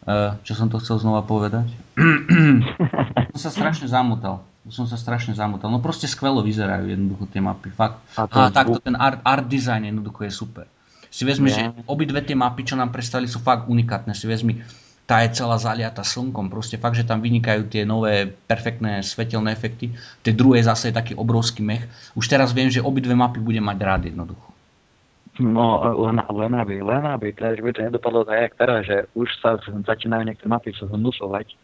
e, čo som to chcel znova povedať? <clears throat> som sa strašne zamotal. Som sa strašne zamotal. No proste skvelo vyzerajú jednoducho tie mapy. Fakt. A to A takto ten art, art design jednoducho je super. Si vezmi, že Ja. obidve tie mapy, čo nám predstavili, sú fakt unikátne. Si vezmi, tá je celá zaliata slnkom. Proste fakt, že tam vynikajú tie nové perfektné svetelné efekty. Tie druhé zase je taký obrovský mech. Už teraz viem, že obidve mapy budem mať rád jednoducho. No, len, len aby, len aby, že by to nedopadlo tak, jak teraz, že už sa začínajú niektoré mapy sa znusovať.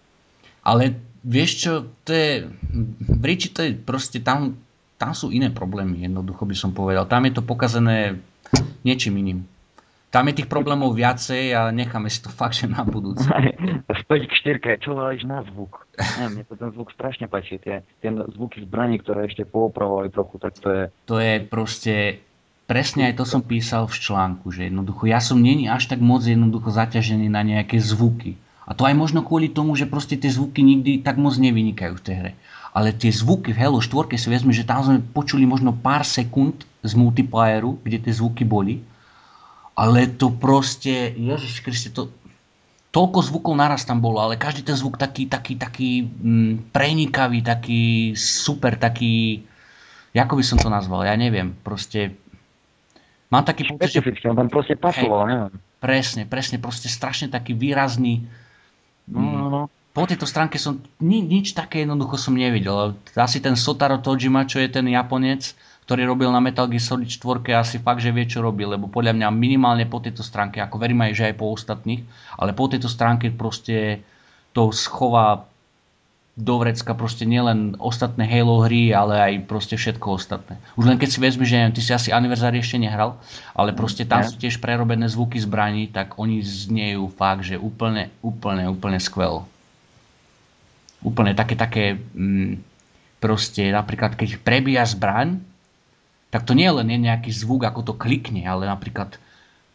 Ale vieš čo, to je, v Riči to je proste tam, tam sú iné problémy, jednoducho by som povedal. Tam je to pokazené niečím iným. Tam je tých problémov viacej a necháme si to fakt, že na budúce. Späť k štyrke, čo hovoríš na zvuk? Neviem, mne to ten zvuk strašne páči. Tie, tie zvuky zbraní, ktoré ešte poopravovali trochu, tak to je... To je proste, presne aj to som písal v článku, že jednoducho ja som není až tak moc jednoducho zaťažený na nejaké zvuky. A to aj možno kvôli tomu, že proste tie zvuky nikdy tak moc nevynikajú v tej hre. Ale tie zvuky v Halo 4 si vezme, že tam sme počuli možno pár sekúnd z multiplayeru, kde tie zvuky boli. Ale to proste, Ježiš Kriste, to, toľko zvukov naraz tam bolo, ale každý ten zvuk taký, taký, taký mm, prenikavý, taký super, taký, ako by som to nazval, ja neviem, proste, mám taký pocit, že tam proste pasoval, neviem. presne, presne, proste strašne taký výrazný, No, no, no. po tejto stránke som ni, nič také jednoducho som nevidel. Asi ten Sotaro Tojima, čo je ten Japonec, ktorý robil na Metal Gear Solid 4, asi fakt, že vie, čo robí, lebo podľa mňa minimálne po tejto stránke, ako verím aj, že aj po ostatných, ale po tejto stránke proste to schová do vrecka proste nielen ostatné Halo hry, ale aj proste všetko ostatné. Už len keď si vezmi, že neviem, ty si asi Anniversary ešte nehral, ale proste tam Ne. sú tiež prerobené zvuky zbraní, tak oni znejú fakt, že úplne, úplne, úplne skvelo. Úplne také, také, mm, proste napríklad keď prebíja zbraň, tak to nie je len nejaký zvuk, ako to klikne, ale napríklad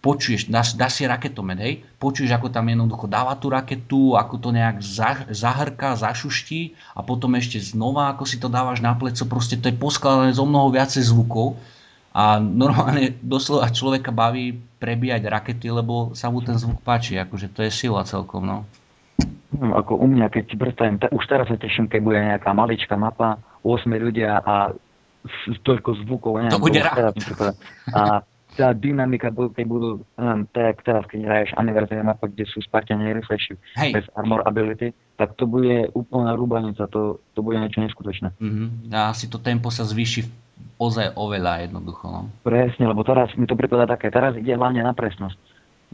počuješ, dáš, dáš si raketomet, hej, počuješ, ako tam jednoducho dáva tú raketu, ako to nejak za, zahrká, zašuští a potom ešte znova, ako si to dávaš na pleco, proste to je poskladané zo mnoho viacej zvukov a normálne <laughs> doslova človeka baví prebíjať rakety, lebo sa mu ten zvuk páči, akože to je sila celkom, no. Hm, ako u mňa, keď ta, už teraz sa teším, keď bude nejaká maličká mapa, 8 ľudia a toľko zvukov, neviem, To bude rád. A tá dynamika, keď budú, neviem, tak teraz, keď hraješ anniversary mapa, kde sú Spartania najrychlejší, bez armor ability, tak to bude úplná rúbanica, to, to bude niečo neskutočné. Mhm. A asi to tempo sa zvýši ozaj oveľa jednoducho, no. Presne, lebo teraz mi to pripadá také, teraz ide hlavne na presnosť.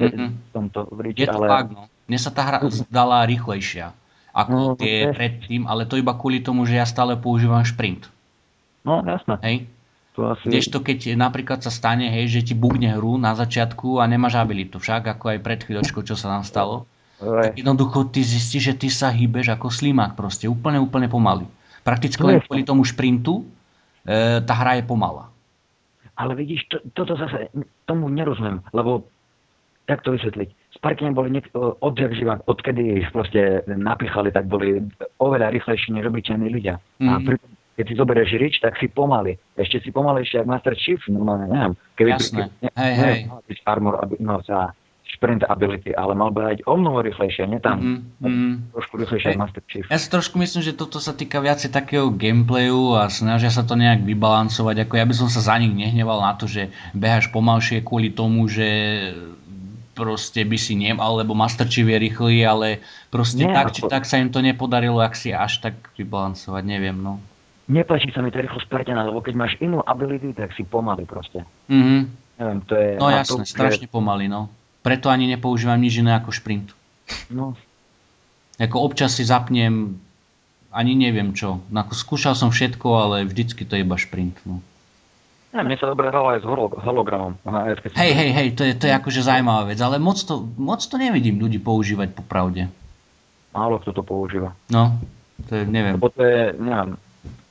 Mhm. V tomto v Je to ale... fakt, no. Mne sa tá hra zdala rýchlejšia ako No, tie presne. predtým, ale to iba kvôli tomu, že ja stále používam šprint. No, jasné. Hej? To asi... Kdežto keď napríklad sa stane, hej, že ti bugne hru na začiatku a nemáš abilitu, však ako aj pred chvíľočkou, čo sa nám stalo, tak jednoducho ty zistíš, že ty sa hýbeš ako slimák proste, úplne, úplne pomaly. Prakticky len kvôli tomu šprintu e, tá hra je pomalá. Ale vidíš, to, toto zase tomu nerozumiem, lebo jak to vysvetliť? Sparky boli niek- odjak živa, odkedy ich proste napichali, tak boli oveľa rýchlejší než obyčajní ľudia. A Mhm. pritom, keď si zoberieš rič, tak si pomaly. Ešte si pomalejšie ako Master Chief, normálne, neviem. Keby Jasné. ne, Hej, ne, hej. mal byť armor, no, tá sprint ability, ale mal by aj o mnoho rýchlejšie, nie tam. Mhm, mhm. Trošku rýchlejšie ako Master Chief. Ja si trošku myslím, že toto sa týka viacej takého gameplayu a snažia sa to nejak vybalancovať. Ako ja by som sa za nich nehneval na to, že behaš pomalšie kvôli tomu, že proste by si nemal, lebo Master Chief je rýchly, ale proste Nie, tak či tak sa im to nepodarilo, ak si až tak vybalancovať, neviem, no. Nepáči sa mi tá rýchlosť pretená, lebo keď máš inú ability, tak si pomaly proste. Mhm. Neviem, to je... No a jasné, to, strašne pomaly, no. Preto ani nepoužívam nič iné ako šprint. No, Ako občas si zapnem, ani neviem čo. Ako skúšal som všetko, ale vždycky to je iba šprint. No. ne, mne sa dobre hralo aj s holo- hologramom. Hej, hej, hej, to je, to je akože zaujímavá vec, ale moc to, moc to nevidím ľudí používať popravde. Málo kto to používa. No, to je, neviem. Lebo to je, neviem,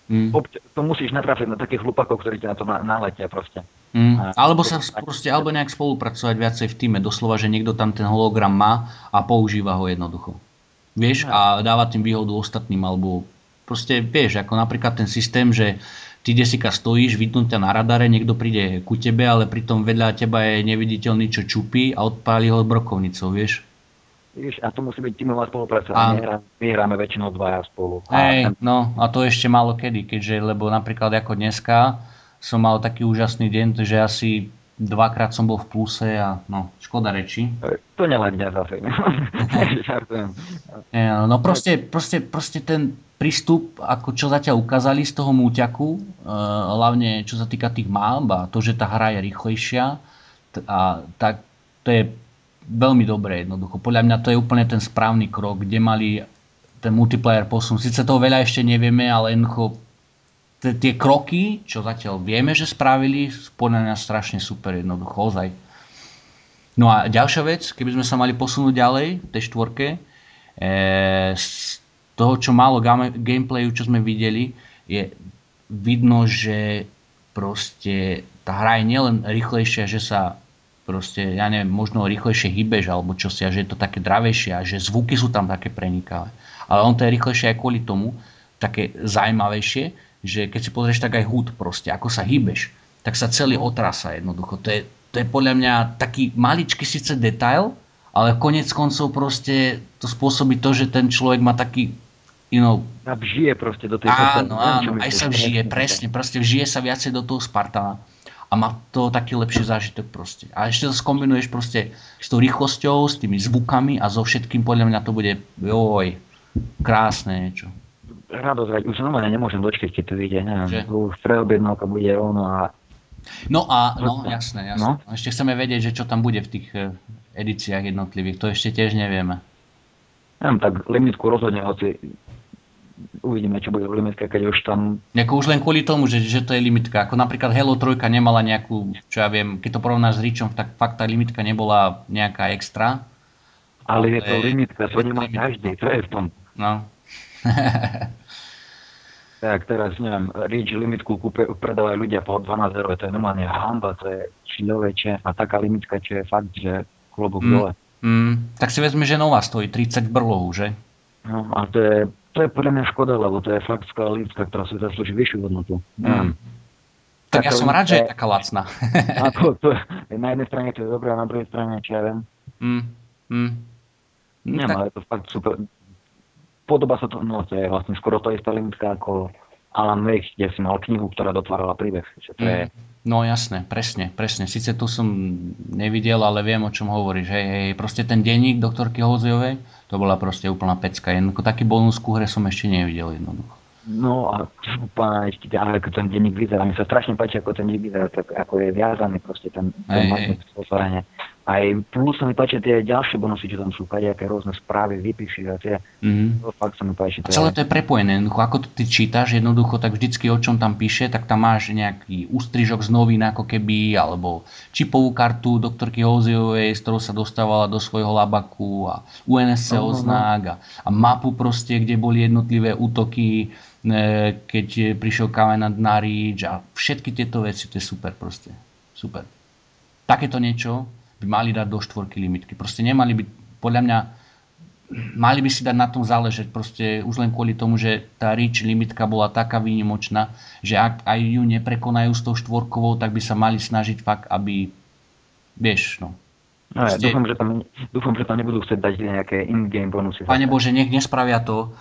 Mm. obč- to musíš natrafiť na takých hlupakov, ktorí ti na to na- naletia proste. Mm. A- Alebo sa proste, alebo nejak spolupracovať viacej v týme, doslova, že niekto tam ten hologram má a používa ho jednoducho. Vieš, a dáva tým výhodu ostatným, alebo proste vieš, ako napríklad ten systém, že ty desika stojíš, vytnú ťa na radare, niekto príde ku tebe, ale pritom vedľa teba je neviditeľný, čo čupí a odpáli ho brokovnicou, vieš. Víš, a to musí byť tímová spolupráca. Áno. My, my hráme väčšinou dvaja spolu. A Hej, ten- no a to ešte málo kedy, keďže, lebo napríklad ako dneska som mal taký úžasný deň, že asi dvakrát som bol v pluse a no, škoda reči. To neledia zase. Žartujem. Nie, No proste, proste, proste ten prístup, ako čo zatiaľ ukázali z toho múťaku, e, hlavne čo sa týka tých map a to, že tá hra je rýchlejšia, a tak to je veľmi dobré jednoducho. Podľa mňa to je úplne ten správny krok, kde mali ten multiplayer posun. Sice toho veľa ešte nevieme, ale jednoducho tie kroky, čo zatiaľ vieme, že spravili, podľa mňa strašne super jednoducho, ozaj. No a ďalšia vec, keby sme sa mali posunúť ďalej v tej štvorke, e, z toho, čo málo game, gameplayu, čo sme videli, je vidno, že proste tá hra je nielen rýchlejšia, že sa proste, ja neviem, možno rýchlejšie hýbeš alebo čo si, a že je to také dravejšie a že zvuky sú tam také prenikavé. Ale on to je rýchlejšie aj kvôli tomu, také zaujímavejšie, že keď si pozrieš tak aj hud proste, ako sa hýbeš, tak sa celý otrasa jednoducho. To je, to je podľa mňa taký maličký síce detail, ale konec koncov proste to spôsobí to, že ten človek má taký you know, A vžije proste do tej Áno, áno, aj sa vžije, presne, proste vžije sa viacej do toho Spartana a má to taký lepší zážitok proste. A ešte to skombinuješ proste s tou rýchlosťou, s tými zvukami a so všetkým, podľa mňa to bude, joj, krásne niečo. Radosť, už normálne nemôžem dočkať, keď to vyjde, neviem. Že? Už preobjednávka bude rovno a No a, no jasné, jasné. No. No. Ešte chceme vedieť, že čo tam bude v tých eh, edíciách jednotlivých, to ešte tiež nevieme. neviem, tak limitku rozhodne, hoci uvidíme, čo bude v limitke, keď už tam Ako už len kvôli tomu, že, že to je limitka. Ako napríklad Halo 3 nemala nejakú, čo ja viem, keď to porovnáš s Richom, tak fakt tá limitka nebola nejaká extra. ale je to limitka, to nemá každý, to je v tom. No. <laughs> Tak teraz, neviem, Reach limitku kúpe, predávajú ľudia po 12 eur, to je normálne hamba, to je človeče a taká limitka, čo je fakt, že klobúk Mm. dole. Mm, tak si vezme, že nová stojí 30 brlohu, že? No a to je, to je podľa mňa škoda, lebo to je fakt skvelá limitka, ktorá si zaslúži vyššiu hodnotu. Neviem. Tak ja som rád, že je taká lacná. <laughs> Ako to, na jednej strane to je dobré a na druhej strane, čo ja viem, mm, mm. No, neviem, tak, ale je to fakt super. Podoba sa to, no to je vlastne skoro to istá limitka ako Alan Wake, kde si mal knihu, ktorá dotvárala príbeh. Že to je, No jasné, presne, presne. Sice tu som nevidel, ale viem, o čom hovoríš. Hej, hej, proste ten denník doktorky Hozejovej, to bola proste úplná pecka. Jednoducho taký bonus ku hre som ešte nevidel jednoducho. No a pána ešte, ale ako ten denník vyzerá, mi sa strašne páči, ako ten denník vyzerá, tak ako je viazaný proste ten, ten Hej. Aj plus sa mi páčia tie ďalšie bonusy, čo tam sú, aké rôzne správy, vypíši a tie, Mhm. to fakt sa mi páči. A celé to je prepojené. Jednoducho, ako to ty čítaš, jednoducho, tak vždycky o čom tam píše, tak tam máš nejaký ústrižok z novín ako keby, alebo čipovú kartu doktorky Hozejovej, s ktorou sa dostávala do svojho labaku a UNSC no, no. oznák a, a mapu proste, kde boli jednotlivé útoky, e, keď prišiel Covenant na Reach a všetky tieto veci, to je super proste. Super. Takéto niečo by mali dať do štvorky limitky. Proste nemali by, podľa mňa, mali by si dať na tom záležať proste už len kvôli tomu, že tá reach limitka bola taká výnimočná, že ak aj ju neprekonajú s tou štvorkovou, tak by sa mali snažiť fakt, aby vieš, no. no, ja proste- dúfam, že tam, dúfam, že tam nebudú chcieť dať nejaké in-game bonusy. Pane Bože, nech nespravia to,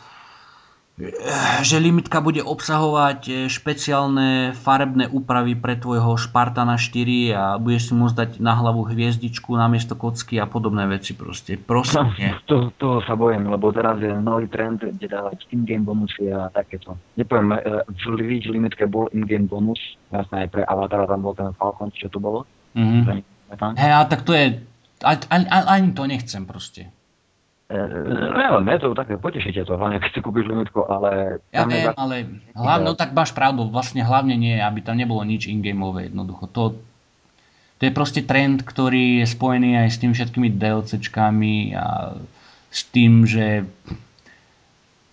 že limitka bude obsahovať e, špeciálne farebné úpravy pre tvojho Spartana 4 a budeš si môcť dať na hlavu hviezdičku namiesto kocky a podobné veci proste. Prosím. No, to, toho sa bojím, lebo teraz je nový trend, kde dávať in-game bonusy a takéto. Nepoviem, e, v Reach limitke bol in-game bonus, jasné aj pre Avatara tam bol ten Falcon, čo to bolo. Mm-hmm. Hej, ale tak to je, ani, ani to nechcem proste. Neviem, mňa to také potešíte to, hlavne keď si kúpiš limitku, ale... Ja viem, za... ale hlavne, no tak máš pravdu, vlastne hlavne nie, aby tam nebolo nič in-gameové jednoducho. To, to je proste trend, ktorý je spojený aj s tými všetkými DLCčkami a s tým, že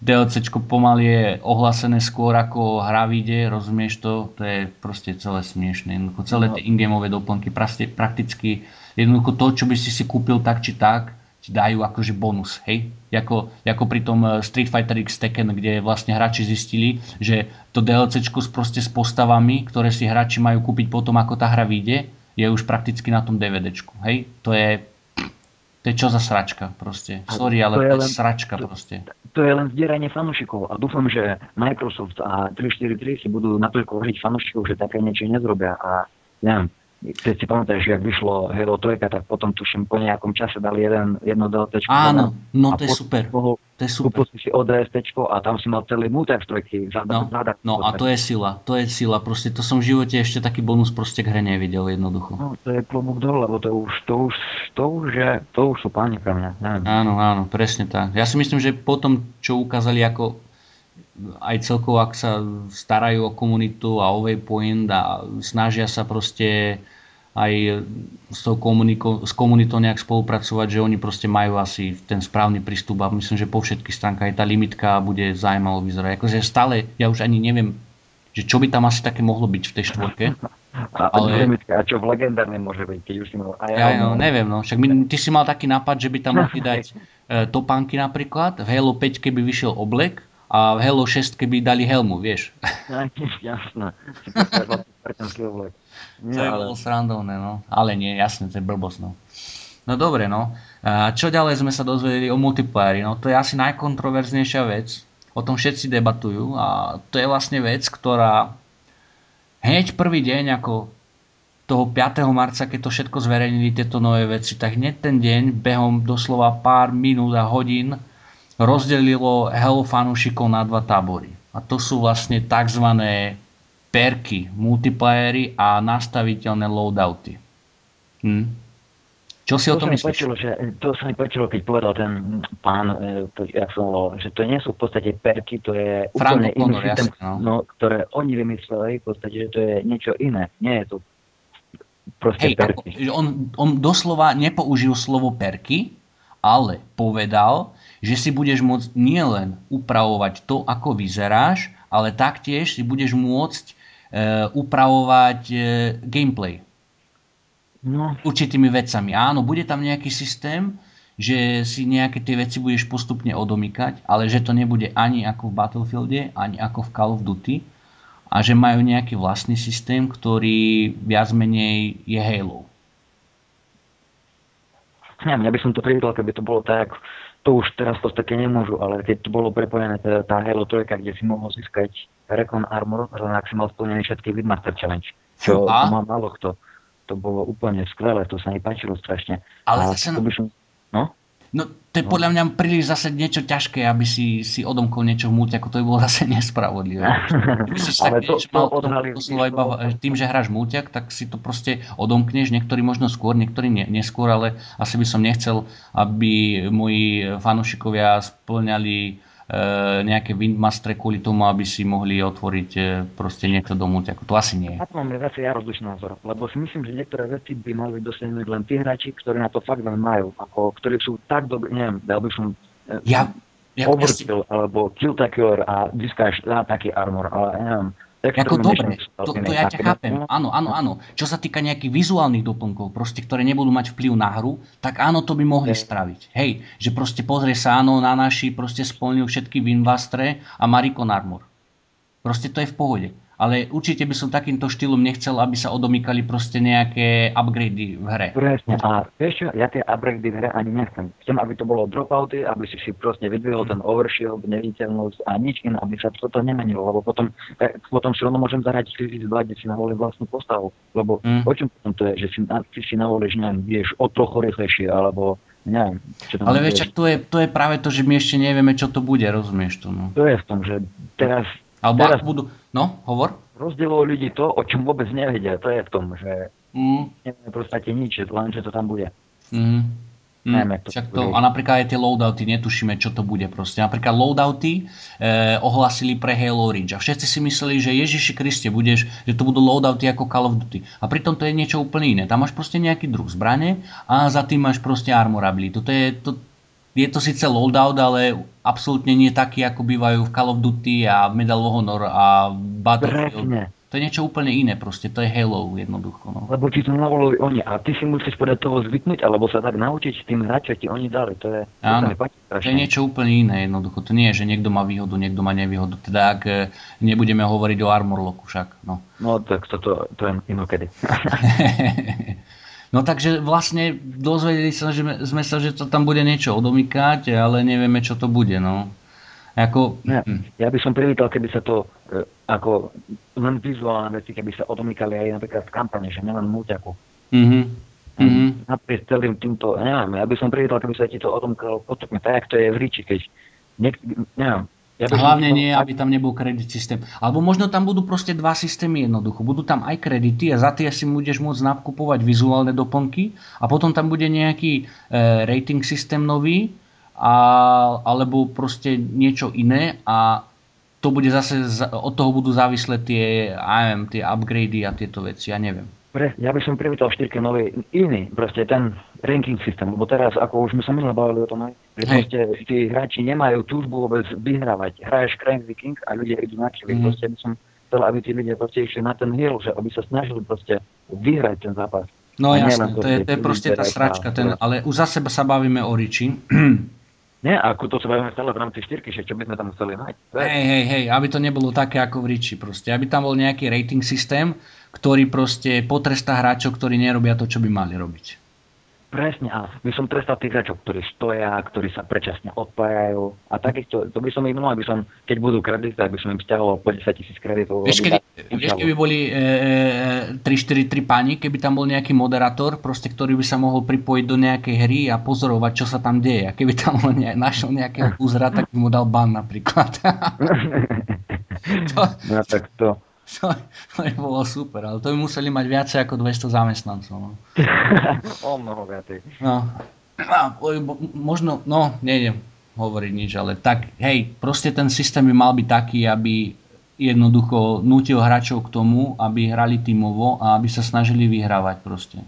DLCčko pomaly je ohlasené skôr ako hra vyjde, rozumieš to? To je proste celé smiešné. Jednoducho celé no. tie in-gameové doplnky, prakticky jednoducho to, čo by si si kúpil tak či tak, ti dajú akože bonus, hej? Jako, ako pri tom eh, Street Fighter X Tekken, kde vlastne hráči zistili, že to s, proste s postavami, ktoré si hráči majú kúpiť potom, ako tá hra vyjde, je už prakticky na tom DVDčku, hej? To je, to je čo za sračka proste. Sorry, ale to je, len, sračka to, proste. To je len zdieranie fanúšikov a dúfam, že Microsoft a 343 si budú natoľko užiť fanúšikov, že také niečo nezrobia a neviem, keď si pamätáš, jak vyšlo Halo 3, tak potom tuším po nejakom čase dali jeden, jedno DLC. Áno, no to je super. Pohol, to je super. si ODST a tam si mal celý multiak trojky. no, no a to je sila, to je sila. Proste to som v živote ešte taký bonus proste k hre nevidel jednoducho. No, to je klobúk dole, lebo to už, to už, to už, je, to už sú páni pre mňa. Neviem. Áno, áno, presne tak. Ja si myslím, že potom, čo ukázali ako aj celkovo, ak sa starajú o komunitu a o Waypoint a snažia sa proste aj s, tou komuniko- s komunitou nejak spolupracovať, že oni proste majú asi ten správny prístup a myslím, že po všetkých stránkach aj tá limitka bude zaujímavo vyzerať. Akože stále, ja už ani neviem, že čo by tam asi také mohlo byť v tej štvorke. A, ale... limitka, a čo v legendárne môže byť, keď už si mal... Ja, ja no, neviem, no. Však my, ty si mal taký nápad, že by tam mohli dať e, topánky napríklad, v Halo 5 keby vyšiel oblek a v Halo 6 keby dali helmu, vieš. <laughs> Jasné. Nie, to ale... bolo srandovné, no. Ale nie, jasne, to je blbosť, no. No dobre, no. A čo ďalej sme sa dozvedeli o multiplayeri? No to je asi najkontroverznejšia vec. O tom všetci debatujú a to je vlastne vec, ktorá hneď prvý deň ako toho 5. marca, keď to všetko zverejnili, tieto nové veci, tak hneď ten deň, behom doslova pár minút a hodín, rozdelilo Halo fanúšikov na dva tábory. A to sú vlastne tzv perky, multiplayery a nastaviteľné loadouty. Hm. Čo si to o tom myslíš? Páčilo, že, to sa mi páčilo, keď povedal ten pán, e, to, jak som volal, že to nie sú v podstate perky, to je Frank úplne iný systém, no. no, ktoré oni vymysleli, v podstate, že to je niečo iné. Nie je to proste Hej, perky. Ako, on, on doslova nepoužil slovo perky, ale povedal, že si budeš môcť nielen upravovať to, ako vyzeráš, ale taktiež si budeš môcť Eh, upravovať eh, gameplay. No. Určitými vecami. Áno, bude tam nejaký systém, že si nejaké tie veci budeš postupne odomykať, ale že to nebude ani ako v Battlefielde, ani ako v Call of Duty a že majú nejaký vlastný systém, ktorý viac menej je Halo. Ja, mňa by som to privítal, keby to bolo tak, to už teraz v podstate nemôžu, ale keď to bolo prepojené teda tá Halo 3, kde si mohol získať Recon Armor, len ak si mal splnený všetky Vidmaster Challenge, čo a? má málo kto. To bolo úplne skvelé, to sa mi páčilo strašne. Ale a zase... By som... No? No to je no. podľa mňa príliš zase niečo ťažké, aby si, si odomkol niečo v ako to by bolo <laughs> zase nespravodlivé. Keby si tak to, to mal odhalil, iba tým, že hráš multiak, tak si to proste odomkneš, niektorí možno skôr, niektorí nie, neskôr, ale asi by som nechcel, aby moji fanúšikovia splňali nejaké windmastre kvôli tomu, aby si mohli otvoriť e, proste niečo do multiaku. To asi nie. Na to mám viacej ja rozličný názor, lebo si myslím, že niektoré veci by mali byť dosiahnuť len tí hráči, ktorí na to fakt len majú, ako, ktorí sú tak dobrí, neviem, dal by som e, ja, ja, overkill, ja, alebo kill taker a získáš taký armor, ale neviem, ako dobre, to, to ja ťa chápem. Áno, áno, áno. Čo sa týka nejakých vizuálnych doplnkov, proste, ktoré nebudú mať vplyv na hru, tak áno, to by mohli Hej. spraviť. Hej, že proste pozrie sa, áno, na naši proste splnil všetky Winvastre a Marikon Armor. Proste to je v pohode. Ale určite by som takýmto štýlom nechcel, aby sa odomýkali proste nejaké upgrady v hre. Presne. A vieš čo, ja tie upgrady v hre ani nechcem. Chcem, aby to bolo dropouty, aby si si proste vydvihol ten overshield, neviditeľnosť a nič iné, aby sa toto nemenilo, lebo potom, eh, potom si rovno môžem zahrať 42, kde si navolím vlastnú postavu. Lebo mm. o čom potom to je, že si, ty si navolíš, neviem, vieš o trochu rýchlejšie, alebo neviem. Čo Ale vieš, to je, to je práve to, že my ešte nevieme, čo to bude, rozumieš to? No. To je v tom, že teraz alebo Teraz, ak budú... No, hovor. Rozdielujú ľudí to, o čom vôbec nevedia. To je v tom, že mm. nevieme proste nič, len že to tam bude. Mm. Mm, Najmä to však to, a napríklad aj tie loadouty, netušíme, čo to bude proste. Napríklad loadouty e, ohlasili pre Halo Reach a všetci si mysleli, že Ježiši Kriste, budeš, že to budú loadouty ako Call of Duty. A pritom to je niečo úplne iné. Tam máš proste nejaký druh zbrane a za tým máš proste armorability. To je, to, je to síce loadout, ale absolútne nie taký, ako bývajú v Call of Duty a Medal of Honor a Battlefield. Presne. To je niečo úplne iné proste, to je Halo jednoducho. No. Lebo ti to navolujú oni a ty si musíš podať toho zvyknúť, alebo sa tak naučiť tým hrať, čo ti oni dali. To je, Áno, to, to je niečo úplne iné jednoducho. To nie je, že niekto má výhodu, niekto má nevýhodu. Teda ak e, nebudeme hovoriť o Armor Locku však. No, no tak to, to, to je inokedy. <laughs> No takže vlastne dozvedeli sa, že sme sa, že to tam bude niečo odomykať, ale nevieme, čo to bude. No. Ako... Ja, hm. ja by som privítal, keby sa to e, ako len vizuálne veci, keby sa odomykali aj napríklad v kampane, že nielen múťaku. Mm-hmm. Mm-hmm. Napriek celým týmto, neviem, ja by som privítal, keby sa ti to odomkalo postupne, tak, jak to je v ríči, keď, ne, neviem, ja Hlavne nie, aby tam nebol kredit systém. Alebo možno tam budú proste dva systémy jednoducho. Budú tam aj kredity a za tie si budeš môcť nakupovať vizuálne doplnky a potom tam bude nejaký e, rating systém nový a, alebo proste niečo iné a to bude zase, od toho budú závislé tie, AM, tie upgrady a tieto veci, ja neviem. Pre, ja by som privítal štyrke nový, iný, proste ten ranking systém, lebo teraz, ako už sme sa minule bavili o tom, že proste tí hráči nemajú túžbu vôbec vyhrávať. Hraješ Crank Viking a ľudia idú na killy. Mm. Proste by som chcel, aby tí ľudia proste išli na ten hill, že aby sa snažili proste vyhrať ten zápas. No jasné, to, je, to je proste tá sračka, ten, ale už za seba sa bavíme o Riči. <clears throat> Nie, ako to sa bavíme stále v rámci štyrky, že čo by sme tam chceli mať. Hej, hej, hej, aby to nebolo také ako v Riči proste. Aby tam bol nejaký rating systém, ktorý proste potrestá hráčov, ktorí nerobia to, čo by mali robiť. Presne, a by som trestal tých hráčov, ktorí stoja, ktorí sa predčasne odpájajú. A takýchto, to by som ich aby som, keď budú kredity, tak by som im stiahol po 10 tisíc kreditov. Vieš, kedy, vieš keby boli e, 3-4-3 páni, keby tam bol nejaký moderátor, proste, ktorý by sa mohol pripojiť do nejakej hry a pozorovať, čo sa tam deje. A keby tam on ne, našiel nejakého <laughs> úzra, tak by mu dal ban napríklad. <laughs> <laughs> to, no tak to, to, to by bolo super, ale to by museli mať viacej ako 200 zamestnancov. No. <laughs> o mnoho viacej. No. A, možno, no, nejdem hovoriť nič, ale tak, hej, proste ten systém by mal byť taký, aby jednoducho nutil hráčov k tomu, aby hrali tímovo a aby sa snažili vyhrávať proste.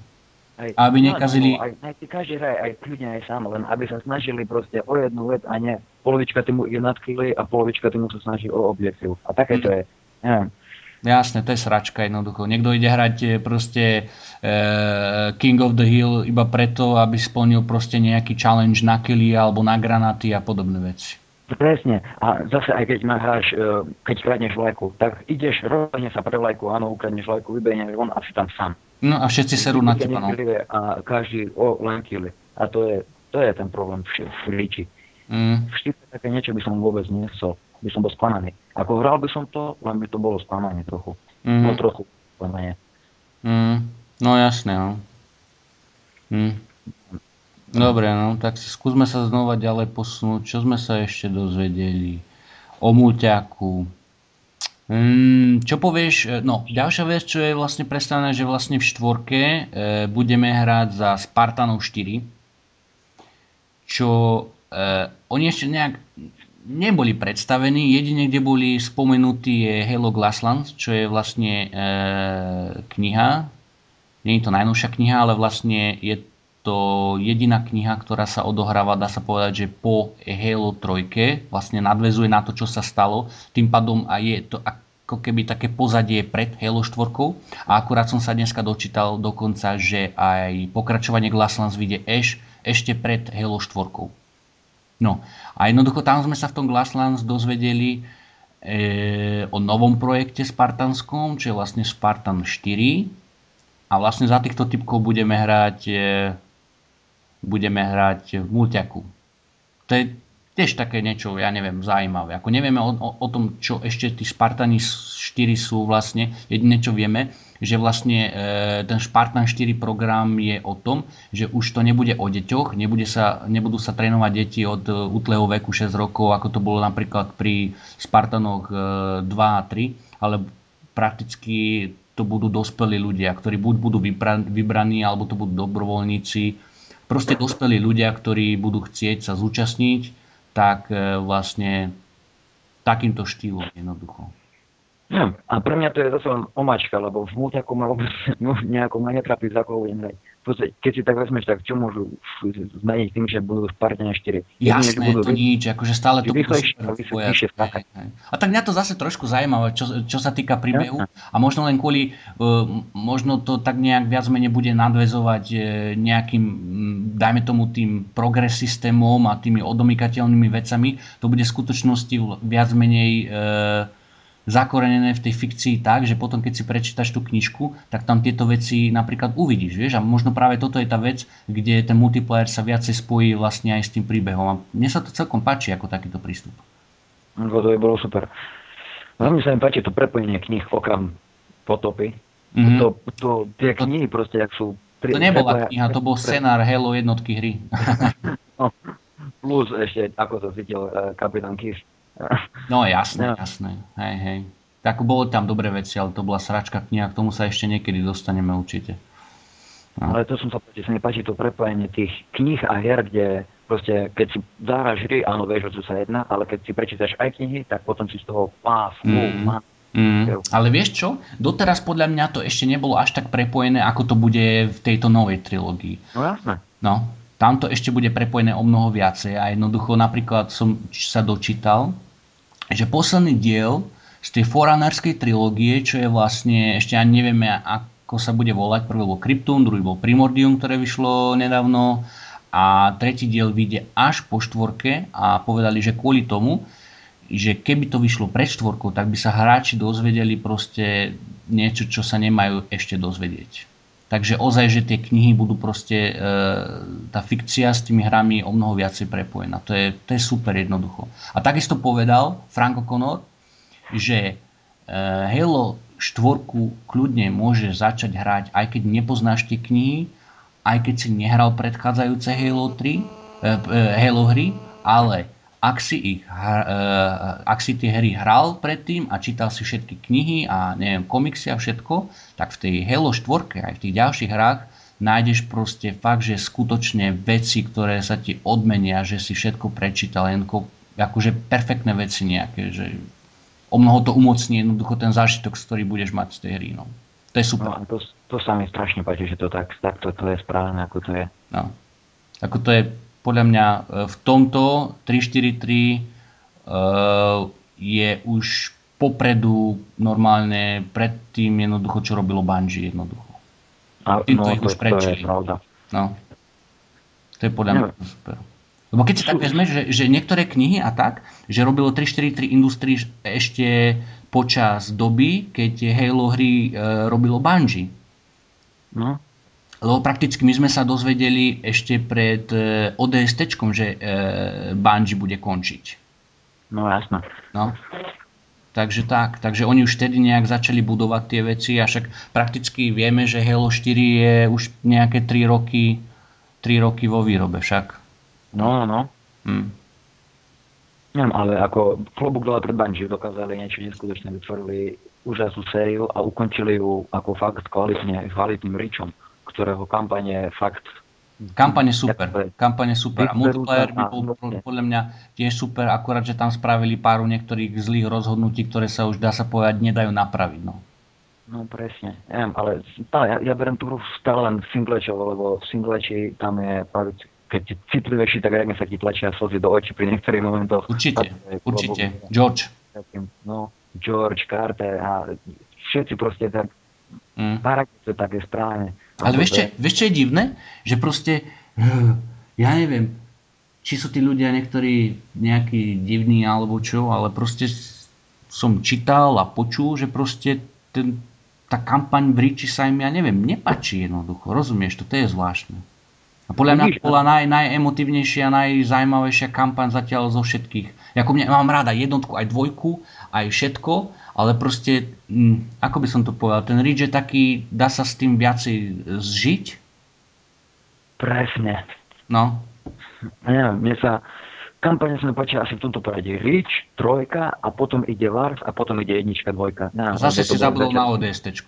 Aj, aby no, nekazili... No, aj, aj každý hraje, aj kľudne aj sám, len aby sa snažili proste o jednu vec a nie polovička týmu ide nad a polovička týmu sa snaží o objektív. A také to mm. je. Neviem. Jasné, to je sračka jednoducho. Niekto ide hrať eh, proste e, King of the Hill iba preto, aby splnil proste nejaký challenge na killy alebo na granáty a podobné veci. Presne. A zase aj keď ma hráš, eh, keď kradneš vlajku, tak ideš, rovne sa pre vlajku, áno, ukradneš vlajku, vybehneš von a si tam sám. No a všetci serú na teba, no. A každý o len killy. A to je, to je ten problém v, v líči. Mm. V také niečo by som vôbec nechcel by som bol sklamaný. Ako hral by som to, len by to bolo sklamanie trochu. Mm. No trochu sklamanie. Mm. No jasné, no. Mm. Dobre, no, tak si skúsme sa znova ďalej posunúť. Čo sme sa ešte dozvedeli o Mulťaku? Mm, čo povieš, e, no ďalšia vec, čo je vlastne predstavené, že vlastne v štvorke e, budeme hrať za Spartanov 4, čo e, oni ešte nejak neboli predstavení. Jedine, kde boli spomenutí je Halo Glasslands, čo je vlastne e, kniha. Nie je to najnovšia kniha, ale vlastne je to jediná kniha, ktorá sa odohráva, dá sa povedať, že po Halo 3, vlastne nadvezuje na to, čo sa stalo. Tým pádom a je to ako keby také pozadie pred Halo 4. A akurát som sa dneska dočítal dokonca, že aj pokračovanie Glasslands vyjde eš, ešte pred Halo 4. No a jednoducho tam sme sa v tom Glasslands dozvedeli, e, o novom projekte Spartanskom, čo je vlastne Spartan 4. A vlastne za týchto typkov budeme hrať e, budeme hrať v multiaku. To je tiež také niečo, ja neviem, zaujímavé. Ako nevieme o, o, o tom, čo ešte tí Spartani 4 sú vlastne. Jediné, čo vieme, že vlastne e, ten Spartan 4 program je o tom, že už to nebude o deťoch, nebude sa, nebudú sa trénovať deti od e, útleho veku 6 rokov, ako to bolo napríklad pri Spartanoch e, 2 a 3, ale prakticky to budú dospelí ľudia, ktorí buď budú vybraní, alebo to budú dobrovoľníci. Proste dospelí ľudia, ktorí budú chcieť sa zúčastniť tak e, vlastne takýmto štýlom jednoducho. Ja, a pre mňa to je zase len omačka, lebo v multiaku ma vôbec <laughs> nejako ma netrapí, za koho budem hrať. Keď si tak vezmeš, tak čo môžu zmeniť tým, že budú v Spartane 4? Jasné, budú to nič, akože stále to budú super A tak mňa to zase trošku zaujímavé, čo, čo sa týka príbehu. A možno len kvôli, uh, možno to tak nejak viac menej bude nadvezovať uh, nejakým, dajme tomu tým progres systémom a tými odomykateľnými vecami, to bude v skutočnosti viac menej uh, zakorenené v tej fikcii tak, že potom keď si prečítaš tú knižku, tak tam tieto veci napríklad uvidíš, vieš, a možno práve toto je tá vec, kde ten multiplayer sa viacej spojí vlastne aj s tým príbehom. A mne sa to celkom páči ako takýto prístup. No, to by bolo super. Veľmi sa mi páči to prepojenie knih okrem potopy. Mm-hmm. To, to, tie knihy proste, ak sú... Pri, to nebola kniha, to bol scenár Halo jednotky hry. <laughs> no, plus ešte, ako to cítil uh, kapitán Kiss. No jasné, no. jasné. Hej, hej. Tak bolo tam dobré veci, ale to bola sračka kniha, k tomu sa ešte niekedy dostaneme určite. No. Ale to som sa páči, sa mi páči to prepojenie tých kníh a hier, kde proste, keď si zahráš hry, áno, vieš, o čo sa jedná, ale keď si prečítaš aj knihy, tak potom si z toho pás, mm. má, Mm. Ale vieš čo? Doteraz podľa mňa to ešte nebolo až tak prepojené, ako to bude v tejto novej trilógii. No jasné. No, tamto ešte bude prepojené o mnoho viacej a jednoducho napríklad som sa dočítal, že posledný diel z tej Forunnerskej trilógie, čo je vlastne, ešte ani nevieme ako sa bude volať, prvý bol Krypton, druhý bol Primordium, ktoré vyšlo nedávno a tretí diel vyjde až po štvorke a povedali, že kvôli tomu, že keby to vyšlo pred štvorkou, tak by sa hráči dozvedeli proste niečo, čo sa nemajú ešte dozvedieť. Takže ozaj, že tie knihy budú proste, e, tá fikcia s tými hrami o mnoho viacej prepojená. To je, to je super jednoducho. A takisto povedal Frank O'Connor, že e, Halo 4 kľudne môže začať hrať, aj keď nepoznáš tie knihy, aj keď si nehral predchádzajúce Halo 3, e, e, Halo hry, ale ak si, ich, uh, ak si tie hry hral predtým a čítal si všetky knihy a neviem, komiksy a všetko, tak v tej Halo 4 aj v tých ďalších hrách nájdeš proste fakt, že skutočne veci, ktoré sa ti odmenia, že si všetko prečítal, jednoducho akože perfektné veci nejaké, že o mnoho to umocní jednoducho ten zážitok, ktorý budeš mať z tej hry. No. To je super. No, to, to sa mi strašne páči, že to tak, tak to, to je správne, ako to je. No. Ako to je podľa mňa e, v tomto 343 uh, je už popredu normálne pred tým jednoducho, čo robilo Bungie jednoducho. A, Týmto no, ich už prečili. To je pravda. No. To je podľa mňa super. Lebo keď si tak vezmeš, že, že niektoré knihy a tak, že robilo 343 Industries ešte počas doby, keď Halo hry e, robilo Bungie. No. Lebo prakticky my sme sa dozvedeli ešte pred e, ODST, že e, Bungie bude končiť. No jasné. No. Takže tak, takže oni už vtedy nejak začali budovať tie veci a však prakticky vieme, že Halo 4 je už nejaké 3 roky, 3 roky vo výrobe však. No, no, no. Hm. Neviem, ale ako klobúk dole pred Bungie dokázali niečo neskutočné, vytvorili úžasnú sériu a ukončili ju ako fakt kvalitne, kvalitným ričom ktorého kampane fakt Kampaň je super, kampaň je super a multiplayer by bol podľa mňa tiež super, akurát, že tam spravili pár niektorých zlých rozhodnutí, ktoré sa už dá sa povedať nedajú napraviť. No, no presne, neviem, ale tá, ja, ja berem tú hru stále len singlečovo, lebo v singleči tam je keď si citlivejší, tak reálne sa ti tlačia slzy do očí pri niektorých momentoch. Určite, určite. George. No, George, Carter a všetci proste tak mm. to také správne. Ale vieš čo, vieš, čo je divné? Že proste, ja neviem, či sú tí ľudia niektorí nejakí divní alebo čo, ale proste som čítal a počul, že proste ten, tá kampaň Ríči sa im, ja neviem, nepačí jednoducho. Rozumieš to? To je zvláštne. A podľa mňa to bola naj, najemotívnejšia, najzajímavejšia kampaň zatiaľ zo všetkých. Jako mňa, mám rada jednotku, aj dvojku, aj všetko, ale proste, hm, ako by som to povedal, ten Ridge je taký, dá sa s tým viacej zžiť? Presne. No. Neviem, mne sa kampane sa mi asi v tomto poradí. Rich, trojka a potom ide Vars a potom ide jednička, dvojka. Neviem, Zase si zabudol na ODST.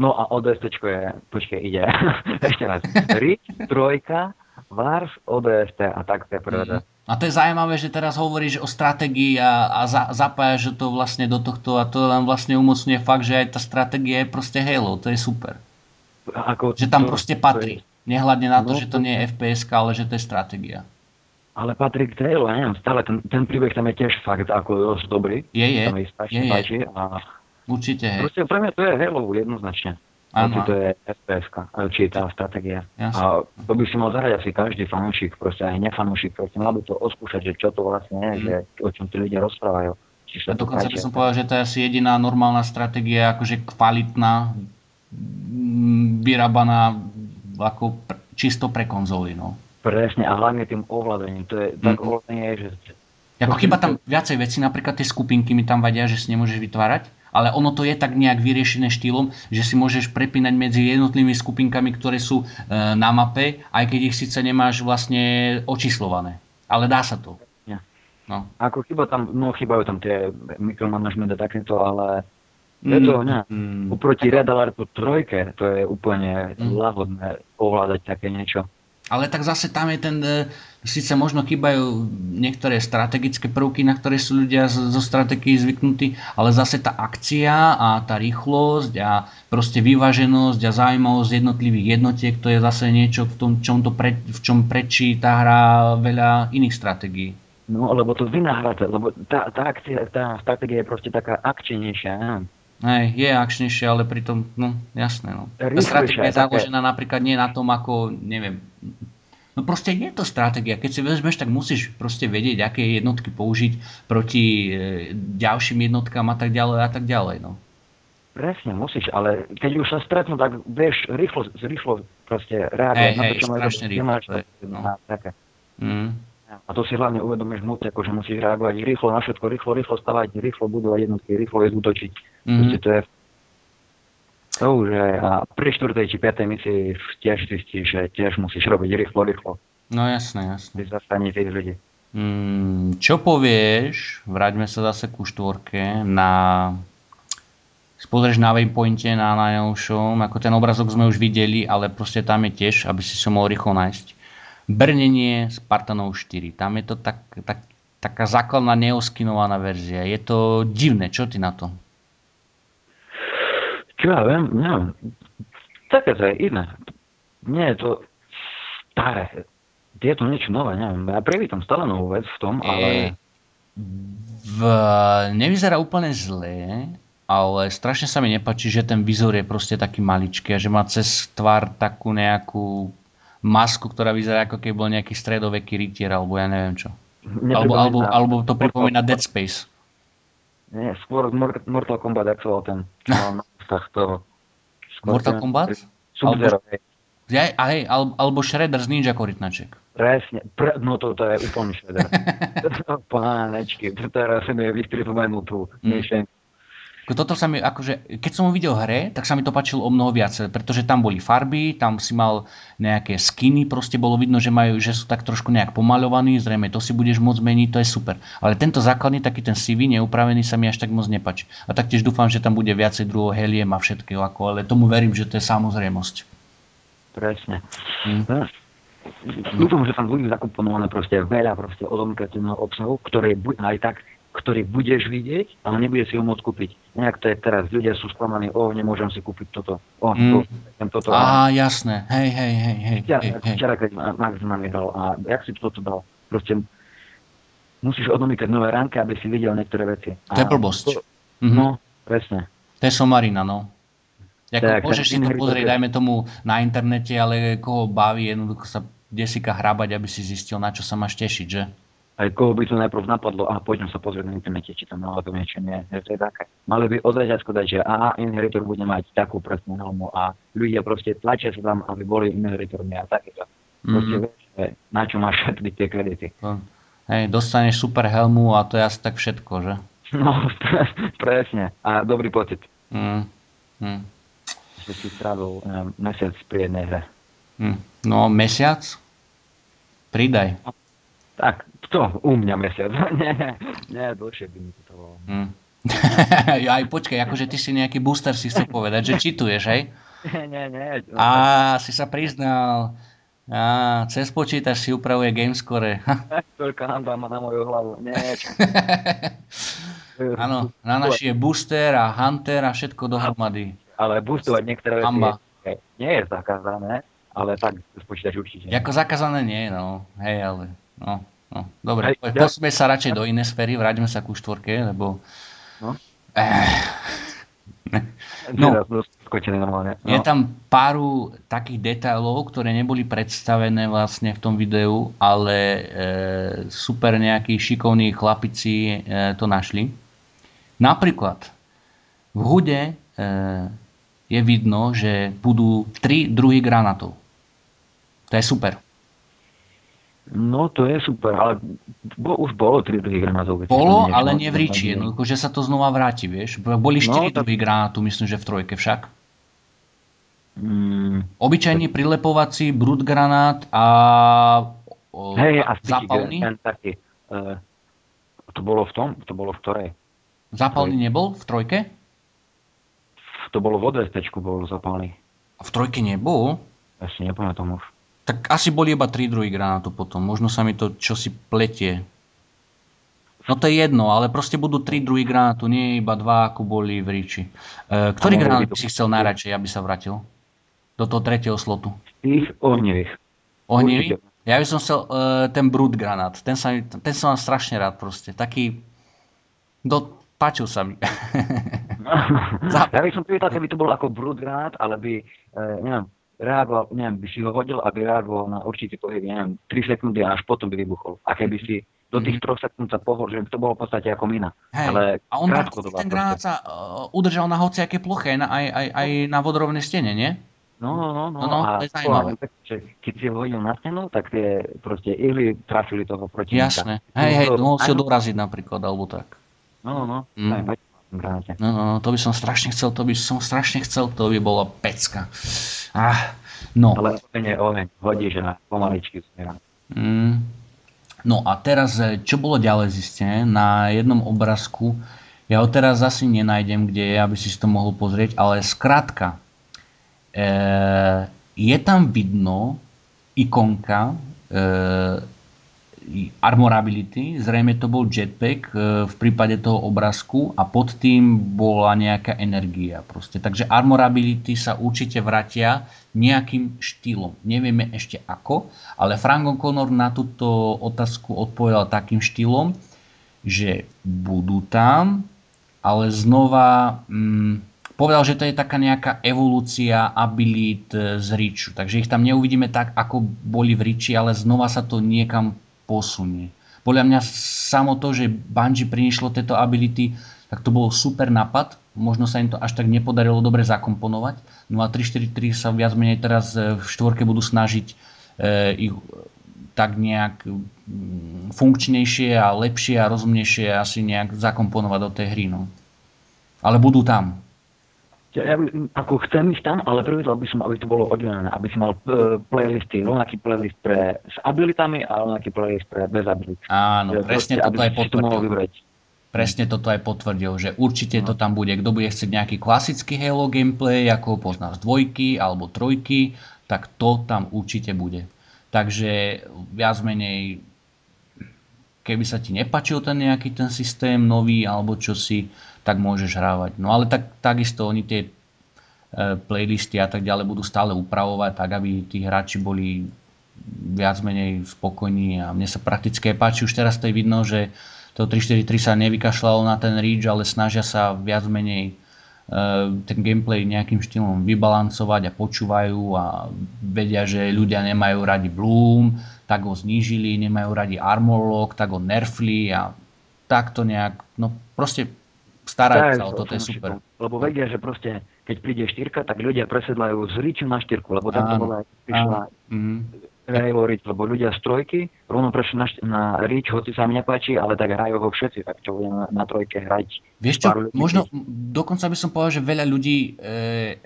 No a ODST je, počkej, ide. <laughs> Ešte raz. Rich, trojka, Vars, ODST a tak to je prvé. Mm. A to je zaujímavé, že teraz hovoríš o stratégii a, a za, zapájaš to vlastne do tohto a to nám vlastne umocňuje fakt, že aj tá stratégia je proste Halo, to je super. Ako, že tam to, proste patrí. Nehľadne na to, no, že to nie je FPS, ale že to je stratégia. Ale patrí k Halo, ja neviem, stále ten, ten príbeh tam je tiež fakt ako dosť dobrý. Je, je. Tam je, je, páči je. A Určite, hej. Proste pre mňa to je Halo jednoznačne. Ano. to je FPS, či tá stratégia. A to by si mal zahrať asi každý fanúšik, proste aj nefanúšik, proste mal by to oskúšať, že čo to vlastne je, mm. že o čom tí ľudia rozprávajú. To dokonca by som povedal, že to je asi jediná normálna stratégia, akože kvalitná, vyrábaná ako pr- čisto pre konzoly, no. Presne, a hlavne tým ovládaním. To je mm. tak ovládanie, že... Ako chyba tam viacej veci, napríklad tie skupinky mi tam vadia, že si nemôžeš vytvárať ale ono to je tak nejak vyriešené štýlom, že si môžeš prepínať medzi jednotlivými skupinkami, ktoré sú e, na mape, aj keď ich síce nemáš vlastne očíslované. Ale dá sa to. Ja. No. Ako chyba tam, no chybajú tam tie mikromanagementy takéto, ale je to, mm. ne, mm. oproti Red Alertu trojke, to je úplne mm. lahodné ovládať také niečo. Ale tak zase tam je ten, e, síce možno chýbajú niektoré strategické prvky, na ktoré sú ľudia zo strategií zvyknutí, ale zase tá akcia a tá rýchlosť a proste vyváženosť a zaujímavosť jednotlivých jednotiek, to je zase niečo, v tom, čom to pre, v čom prečí tá hra veľa iných stratégií. No, lebo to vynahráte, lebo tá, tá, akcia, tá stratégia je proste taká akčnejšia. Hej, je akčnejšie, ale pritom, no jasné. No. Tá stratégia je založená napríklad nie na tom, ako, neviem, no proste nie je to stratégia. Keď si vezmeš, tak musíš proste vedieť, aké jednotky použiť proti e, ďalším jednotkám a tak ďalej a tak ďalej. No. Presne, musíš, ale keď už sa stretnú, tak vieš rýchlo, rýchlo proste reagovať na to, čo máš. No. Také. Mm. A to si hlavne uvedomíš v ako že musíš reagovať rýchlo na všetko, rýchlo, rýchlo stavať, rýchlo budovať jednotky, rýchlo je útočiť. Mm-hmm. to je to už je, a pri štvrtej či piatej misii tiež zistíš, že tiež musíš robiť rýchlo, rýchlo. No jasné, jasné. Zastane tých ľudí. Mm, čo povieš, vráťme sa zase ku štvorke, na spozrieš na waypointe na najnovšom, ako ten obrazok sme už videli, ale proste tam je tiež, aby si sa mohol rýchlo nájsť Brnenie Spartanov 4. Tam je to tak, tak, taká základná neoskinovaná verzia. Je to divné. Čo ty na to? Čo ja viem, neviem. Také to je iné. Nie je to staré. Je to niečo nové, neviem. Ja privítam stále novú vec v tom, ale... V, nevyzerá úplne zlé, ale strašne sa mi nepačí, že ten vizor je proste taký maličký a že má cez tvár takú nejakú masku, ktorá vyzerá ako keby bol nejaký stredoveký rytier, alebo ja neviem čo. Alebo, alebo, alebo to pripomína Dead Space. Nie, skôr Mortal Kombat, ak sa ten <laughs> no. toho. Mortal Kombat? Sub-Zero, hej. Ja, a hej, alebo Shredder z Ninja korytnaček. Presne, pre, no to, to je úplný <laughs> Shredder. <laughs> Pánečky, teraz sa mi vystripomenul tú mm. myšlenku toto sa mi, akože, keď som ho videl hre, tak sa mi to páčilo o mnoho viac, pretože tam boli farby, tam si mal nejaké skiny, proste bolo vidno, že, majú, že sú tak trošku nejak pomaľovaní, zrejme to si budeš môcť meniť, to je super. Ale tento základný, taký ten CV, neupravený sa mi až tak moc nepačí. A taktiež dúfam, že tam bude viacej druhého heliem a všetkého, ako, ale tomu verím, že to je samozrejmosť. Presne. Hm. Dúfam, že tam bude zakomponované proste veľa proste odomkratného obsahu, ktorý aj tak ktorý budeš vidieť, ale nebude si ho môcť kúpiť. Nejak to je teraz. Ľudia sú sklamaní, o, nemôžem si kúpiť toto. O, mm. to, toto. Á, jasné. Hej, hej, hej. hej, včera, hej, hej. včera, keď Max ma dal, a jak si toto dal? Proste musíš odomýkať nové ránky, aby si videl niektoré veci. A to je blbosť. To, mm-hmm. No, presne. To je somarina, no. Jako, tak, môžeš si to pozrieť, dajme tomu na internete, ale koho baví jednoducho sa desika hrabať, aby si zistil, na čo sa máš tešiť, že? Aj koho by to najprv napadlo, a poďme sa pozrieť na internete, či tam náhodou niečo nie, to je také. Mali by od začiatku dať, že aha, inheritor bude mať takú presnú helmu a ľudia proste tlačia sa tam, aby boli inheritormi a takéto. Proste mm. vieš, na čo máš všetky tie kredity. Hej, dostaneš super helmu a to je asi tak všetko, že? No, <laughs> presne. A dobrý pocit. Mm. Mm. Že si strávil um, mesiac pri jednej hre. Mm. No, mesiac? Pridaj. No, tak, to u mňa mesiac. <laughs> nie, nie, dlhšie by mi to trvalo. Mm. <laughs> aj počkaj, akože ty si nejaký booster si chcel povedať, že čituješ, hej? Nie, nie. Á, si sa priznal. Á, cez počítač si upravuje Gamescore. <laughs> Toľka hamba má na moju hlavu. Nie. Áno, na naši je booster a hunter a všetko dohromady. Ale boostovať niektoré veci nie je zakázané, ale tak počítač určite. Ako zakázané nie, no. Hej, ale no. No, dobre, Aj, posme sa radšej do inej sféry, vráťme sa ku štvorke, lebo... No. Eh. No, no, je tam páru takých detailov, ktoré neboli predstavené vlastne v tom videu, ale e, super nejakí šikovní chlapici e, to našli. Napríklad v hude e, je vidno, že budú tri druhy granátov. To je super. No to je super, ale bo, už bolo 3 druhy granátov. Bolo, ale nie v Ríči, jednoducho, že sa to znova vráti, vieš. Boli 4 no, tak... druhy granátu, myslím, že v trojke však. Mm. Obyčajný prilepovací, brut granát a o, Hej, a zápalný. Ten taký, uh, to bolo v tom? To bolo v ktorej? Zápalný nebol v trojke? To bolo v ODST, bol zápalný. A v trojke nebol? Ja si nepamätám už. Tak asi boli iba tri druhy granátu potom. Možno sa mi to čosi pletie. No to je jedno, ale proste budú tri druhy granátu, nie iba dva, ako boli v Ríči. E, ktorý granát by si chcel najradšej, aby sa vrátil? Do toho tretieho slotu. Tých ohnivých. Ohnivý? Ja by som chcel uh, ten brut granát. Ten, sa, ten som mám strašne rád proste. Taký... Do, páčil sa mi. <laughs> ja by som privítal, keby to bol ako brut granát, ale by, uh, neviem, reagoval, neviem, by si ho hodil, aby reagoval na určitý pohyb, neviem, 3 sekundy a až potom by vybuchol. A keby si do tých 3 mhm. sekúnd sa pohol, že to bolo v podstate ako mina. Hej. Ale a on ten granát sa uh, udržal na hociaké ploche, aj, aj, aj, aj na vodorovnej stene, nie? No, no, no. no, no a to je zaujímavé. keď si ho hodil na stenu, tak tie proste ihly trafili toho protivníka. Jasné. Hej, hej, mohol si ho doraziť napríklad, alebo tak. No, no, mm. No, no, to by som strašne chcel, to by som strašne chcel, to by bola pecka. Ah, no. Ale oheň je oheň, hodíš na pomaličky mm. No a teraz, eh, čo bolo ďalej zistené? Na jednom obrázku, ja ho teraz asi nenájdem, kde je, aby si to mohol pozrieť, ale skrátka, e, je tam vidno ikonka e, armorability, zrejme to bol jetpack e, v prípade toho obrázku a pod tým bola nejaká energia. Proste. Takže armorability sa určite vratia nejakým štýlom. Nevieme ešte ako, ale Frank O'Connor na túto otázku odpovedal takým štýlom, že budú tam, ale znova mm, povedal, že to je taká nejaká evolúcia abilit e, z Riču. Takže ich tam neuvidíme tak, ako boli v Riči, ale znova sa to niekam posunie. Podľa mňa samo to, že Bungie prinišlo tieto ability, tak to bol super nápad. Možno sa im to až tak nepodarilo dobre zakomponovať. No a 343 sa viac menej teraz e, v štvorke budú snažiť e, ich tak nejak funkčnejšie a lepšie a rozumnejšie asi nejak zakomponovať do tej hry. No. Ale budú tam. Ja, ja ako chcem ísť tam, ale privítal by som, aby to bolo oddelené, aby si mal uh, playlisty, rovnaký playlist pre s abilitami a rovnaký playlist pre bez abilit. Áno, ja, presne proste, toto aj potvrdil. Presne toto aj potvrdil, že určite no. to tam bude. Kto bude chcieť nejaký klasický Halo gameplay, ako pozná z dvojky alebo trojky, tak to tam určite bude. Takže viac menej, keby sa ti nepačil ten nejaký ten systém nový alebo čo si, tak môžeš hrávať. No ale tak, takisto oni tie e, playlisty a tak ďalej budú stále upravovať tak, aby tí hráči boli viac menej spokojní a mne sa prakticky páči, už teraz to je vidno, že to 343 sa nevykašľalo na ten reach, ale snažia sa viac menej ten gameplay nejakým štýlom vybalancovať a počúvajú a vedia, že ľudia nemajú radi Bloom, tak ho znížili, nemajú radi Armor Lock, tak ho nerfli a takto nejak, no proste starajú sa o to, to je super. Lebo vedia, že proste keď príde štyrka, tak ľudia presedlajú z Riču na štyrku, lebo tam to bola, prišla Halo Reach, lebo ľudia z trojky rovno prešli na, na Reach, hoci sa mi nepáči, ale tak hrajú ho všetci, tak čo budem na, na trojke hrať. Vieš čo, možno, dokonca by som povedal, že veľa ľudí, e,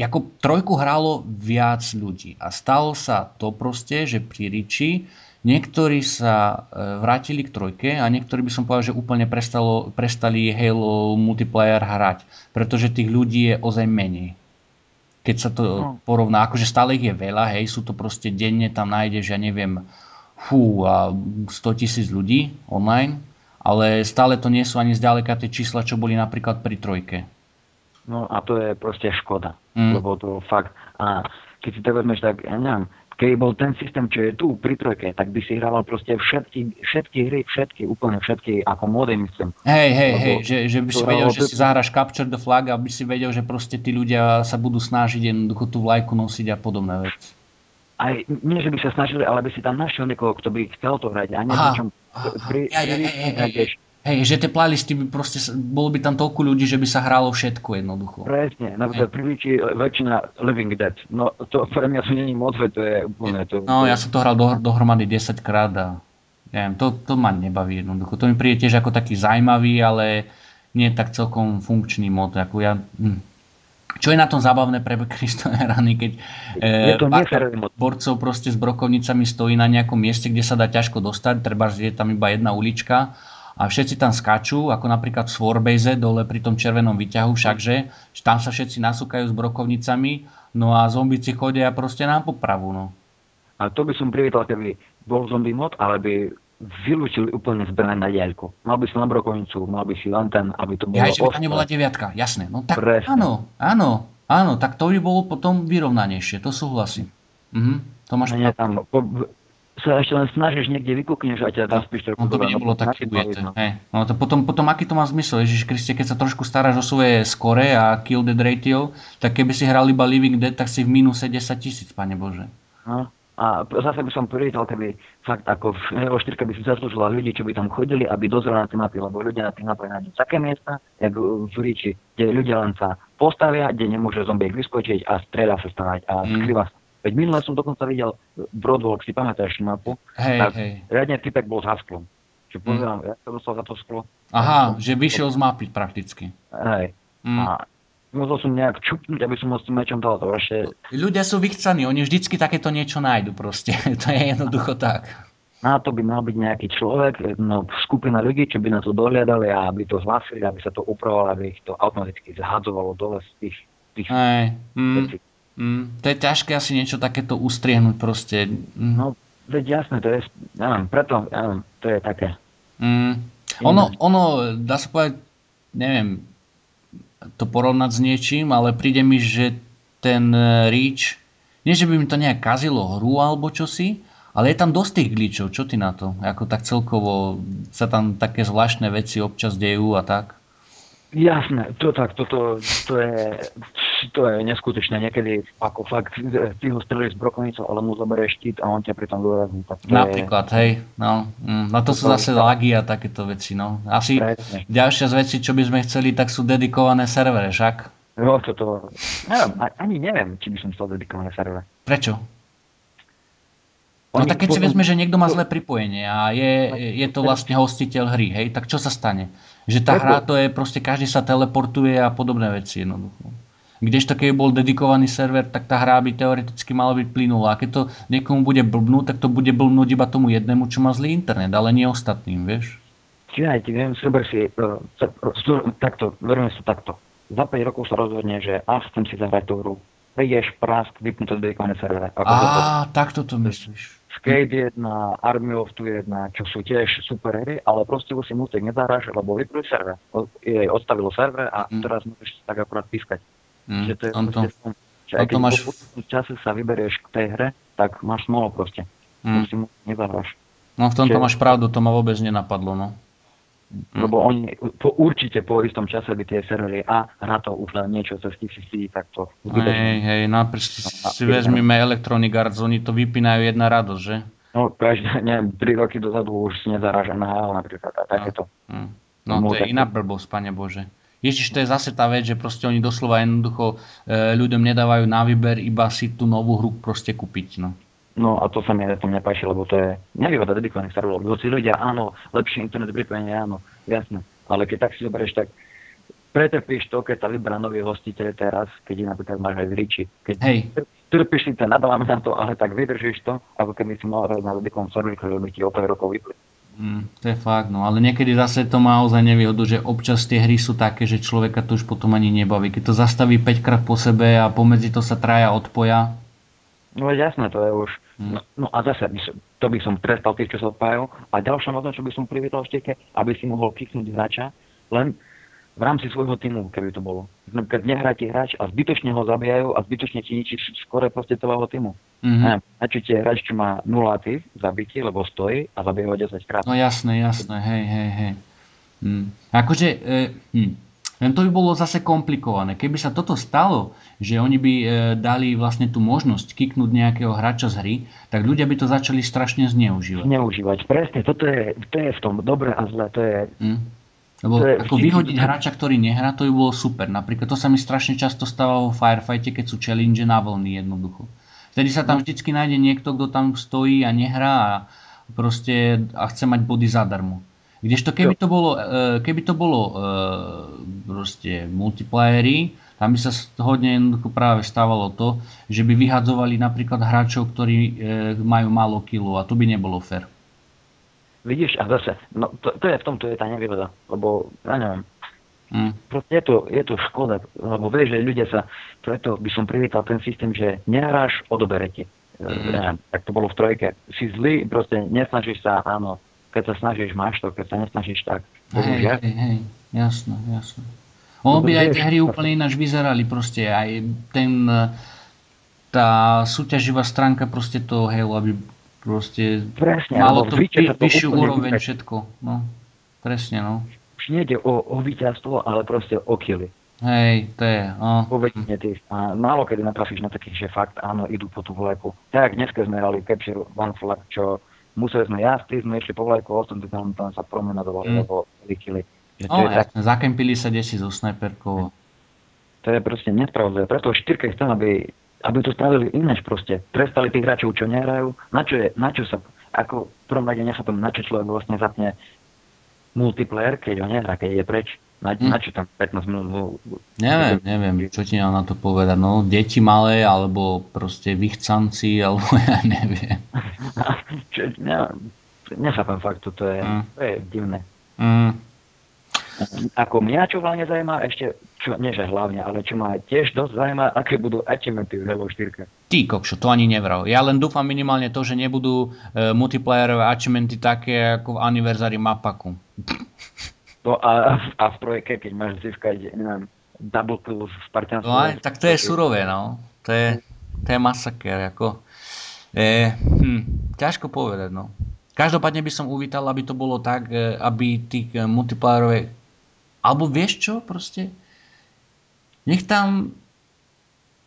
ako trojku hralo viac ľudí a stalo sa to proste, že pri Riči niektorí sa e, vrátili k trojke a niektorí by som povedal, že úplne prestalo, prestali Halo multiplayer hrať, pretože tých ľudí je ozaj menej keď sa to no. porovná, akože stále ich je veľa, hej, sú to proste denne, tam nájdeš, ja neviem, fú, a 100 tisíc ľudí online, ale stále to nie sú ani zďaleka tie čísla, čo boli napríklad pri trojke. No a to je proste škoda, mm. lebo to fakt, a keď si to vezmeš, tak ja neviem, keby bol ten systém, čo je tu pri trojke, tak by si hrával proste všetky, všetky hry, všetky, úplne všetky, ako mody myslím. Hej, hej, hej, že, že by si vedel, že si zahraš Capture the Flag, aby si vedel, že proste tí ľudia sa budú snažiť jednoducho tú vlajku nosiť a podobné veci. Aj nie, že by sa snažili, ale by si tam našiel niekoho, kto by chcel to hrať. A nie, Aha. Pri, ja, ja, Hej, že tie playlisty by proste, bolo by tam toľko ľudí, že by sa hralo všetko jednoducho. Presne, napríklad priličí väčšina Living Dead. No to pre mňa to není moc, to je úplne to. No ja som to hral do, dohromady 10 krát a neviem, to, to ma nebaví jednoducho. To mi príde tiež ako taký zaujímavý, ale nie tak celkom funkčný mod. Ako ja, hm. Čo je na tom zábavné pre <laughs> Kristone Rany, keď e, borcov proste s brokovnicami stojí na nejakom mieste, kde sa dá ťažko dostať, treba je tam iba jedna ulička a všetci tam skáču, ako napríklad v Swarbase dole pri tom červenom výťahu všakže, že tam sa všetci nasúkajú s brokovnicami, no a zombici chodia proste na popravu. No. A to by som privítal, keby bol zombie mod, ale by vylúčili úplne zbraň na diaľku. Mal by si len brokovnicu, mal by si len ten, aby to bolo... Ja, že by tam nebola deviatka, jasné. No tak Presne. áno, áno, áno, tak to by bolo potom vyrovnanejšie, to súhlasím. Mhm, to máš Nie, tam, po, sa ešte len snažíš niekde vykúkneš a ťa spíš trochu no, to by nebolo tak ujete. Hey. No to potom, potom aký to má zmysel? Ježiš Kriste, keď sa trošku staráš o svoje skore a kill dead ratio, tak keby si hral iba Living Dead, tak si v mínuse 10 tisíc, pane Bože. No. A zase by som privítal, keby fakt ako Halo 4 by si zaslúžila ľudí, čo by tam chodili, aby dozreli na tie mapy, lebo ľudia na tých mapách nájdú také miesta, jak v Ríči, kde ľudia len sa postavia, kde nemôže zombiek vyskočiť a strieľa sa stavať a mm. skrýva sa Veď minule som dokonca videl Broadwalk, si pamätáš mapu? Hej, tak hej. riadne typek bol s hasklom. Čiže pozerám, mm. ja som dostal za to sklo. Aha, že vyšiel z mapy prakticky. Hej. Mm. A musel som nejak čupnúť, aby som ho s tým mečom dal. To ešte... Ľudia sú vychcaní, oni vždycky takéto niečo nájdu proste. <laughs> to je jednoducho tak. Na to by mal byť nejaký človek, no, skupina ľudí, čo by na to dohľadali a aby to zhlásili, aby sa to upravovalo, aby ich to automaticky zhadzovalo dole z tých, tých Hej. Mm. vecí. Mm, to je ťažké asi niečo takéto ustriehnúť proste. Mm. No, veď jasné, to je, neviem, preto, neviem, to je také. Mm. Ono, ono, dá sa povedať, neviem, to porovnať s niečím, ale príde mi, že ten e, Reach, nie že by mi to nejak kazilo hru alebo čosi, ale je tam dosť tých glitchov, čo ty na to? Ako tak celkovo sa tam také zvláštne veci občas dejú a tak? Jasné, to tak, toto, to je, to je neskutočné. Niekedy ako fakt, ty ho strelíš z brokovnicou, ale mu zoberieš štít a on ťa pritom dorazí. Napríklad, je... hej, no, mm, no to, to sú zase lagy a takéto veci, no. Asi Presne. ďalšia z vecí, čo by sme chceli, tak sú dedikované servery, však? No, toto, neviem, ani neviem, či by som chcel dedikované servery. Prečo? No tak keď si vezme, že niekto má zlé pripojenie a je, je to vlastne hostiteľ hry, hej, tak čo sa stane? Že tá hra to je proste, každý sa teleportuje a podobné veci jednoducho. Kdežto keď bol dedikovaný server, tak tá hra by teoreticky mala byť plynulá. A keď to niekomu bude blbnúť, tak to bude blbnúť iba tomu jednému, čo má zlý internet, ale nie ostatným, vieš? Čiže ti viem, zober si, uh, takto, verujeme si takto. Za 5 rokov sa rozhodne, že a chcem si zahrať tú hru. Prídeš, prask, vypnúť dedikované servere. Á, takto to myslíš. Skate 1, Army of Two 1, čo sú tiež super hry, ale proste už si musíte nezahráš, lebo vypli server. Jej odstavilo server a mm. teraz musíš tak akurát pískať. Mm. Že to je on to, som, že keď máš... po čase sa vyberieš k tej hre, tak máš smolo proste. Mm. si mu nezahráš. No v tomto že... máš pravdu, to ma vôbec nenapadlo, no. Mm. Lebo oni po, určite po istom čase by tie servery a hra to už len niečo cez TCC, tak to... Hej, hej, no si, no, si vezmime Electronic Arts, oni to vypínajú jedna radosť, že? No, každé, neviem, 3 roky dozadu už si nezarážam na HL napríklad a takéto. No, no, no to je iná blbosť, pane Bože. Ježiš, to je zase tá vec, že proste oni doslova jednoducho e, ľuďom nedávajú na výber iba si tú novú hru proste kúpiť, no. No a to sa mi na tom nepáči, lebo to je nevýhoda dedikovaných serverov. Hoci ľudia, áno, lepšie internet pripojenie, áno, jasné. Ale keď tak si zoberieš, tak pretrpíš to, keď sa vybrá nový hostiteľ teraz, keď je napríklad máš aj v Riči. Keď Hej. trpíš si to, nadávam na to, ale tak vydržíš to, ako keby si mal hrať na dedikovanom serveri, ktorý by ti o 5 rokov vypli. Mm, to je fakt, no ale niekedy zase to má ozaj nevýhodu, že občas tie hry sú také, že človeka to už potom ani nebaví. Keď to zastaví 5 krát po sebe a pomedzi to sa traja odpoja. No jasné, to je už No, no a zase, to by som prestal tých, čo sa odpájajú. A ďalšia možnosť, čo by som privítal ešte, aby si mohol kiknúť hráča, len v rámci svojho týmu, keby to bolo. Napríklad nehrá ti hráč a zbytočne ho zabijajú a zbytočne ti ničí skore proste celého týmu. Mm-hmm. A čo tie hráč, čo má 0 aktív zabití, lebo stojí a zabije ho 10 krát. No jasné, jasné, hej, hej, hej. Hm. Akože, e, hm. Len to by bolo zase komplikované. Keby sa toto stalo, že oni by e, dali vlastne tú možnosť kiknúť nejakého hráča z hry, tak ľudia by to začali strašne zneužívať. Zneužívať, presne. Toto je, to je v tom dobré a zlé. To je, mm. Lebo to je ako vyhodiť hráča, ktorý nehrá, to by bolo super. Napríklad to sa mi strašne často stáva vo Firefighte, keď sú challenge na vlny jednoducho. Vtedy sa tam vždycky nájde niekto, kto tam stojí a nehrá a proste a chce mať body zadarmo. Kdežto keby to bolo, e, keby to bolo e, proste multiplayery, tam by sa hodne jednoducho práve stávalo to, že by vyhadzovali napríklad hráčov, ktorí e, majú málo kilo a to by nebolo fér. Vidíš, a zase, no to, to je v tom, to je tá nevýhoda, lebo, ja neviem, mm. proste je to, je to škoda, lebo vieš, že ľudia sa, preto by som privítal ten systém, že nehráš, odoberete. Mm. Ja, tak to bolo v trojke. Si zlý, proste nesnažíš sa, áno, keď sa snažíš, máš to, keď sa nesnažíš, tak. Hej, hej, hej, jasno, jasno. Ono by aj tie hry úplne ináč vyzerali, proste aj ten, tá súťaživá stránka proste toho Halo, aby proste presne, malo to vyššiu úroveň všetko. No, presne, no. Už nejde o, o víťazstvo, ale proste o kily. Hej, to je, no. Povedne ty. A málo kedy natrafíš na takých, že fakt áno, idú po tú vlajku. Tak, dneska sme hrali Capture One Flag, čo museli sme jazdy, sme išli po vlajku, ostali tam, tam sa promenadovali, mm. lebo vykili. Že to oh, je tak... zakempili sa desi so snajperkou. To je proste nespravodlivé. Preto štyrke chcem, aby, aby to spravili ináč proste. Prestali tých hráčov, čo nehrajú. Na čo, je, na čo sa, ako v prvom rade nechápem, na čo človek vlastne zapne multiplayer, keď ho nehrá, keď je preč. Na, hm. na čo tam 15 minút? Neviem, neviem, čo ti mám na to povedať. No, deti malé, alebo proste vychcanci, <laughs> alebo ja neviem. <laughs> čo, ne, nechápem fakt, to je, mm. to je divné. Mm. Ako mňa čo hlavne zaujíma, ešte, čo, nie že hlavne, ale čo ma tiež dosť zaujíma, aké budú achievementy v Halo 4. Ty kokšo, to ani nevral. Ja len dúfam minimálne to, že nebudú e, multiplayerové achievementy také ako v Anniversary Mapaku. No a, a v trojke, keď máš získať, neviem, double kill v Spartiansku. No aj, tak to je surové, no. To je, to je masaker, ako. E, hm, ťažko povedať, no. Každopádne by som uvítal, aby to bolo tak, e, aby tých e, multiplayerové... Alebo vieš čo, proste? Nech tam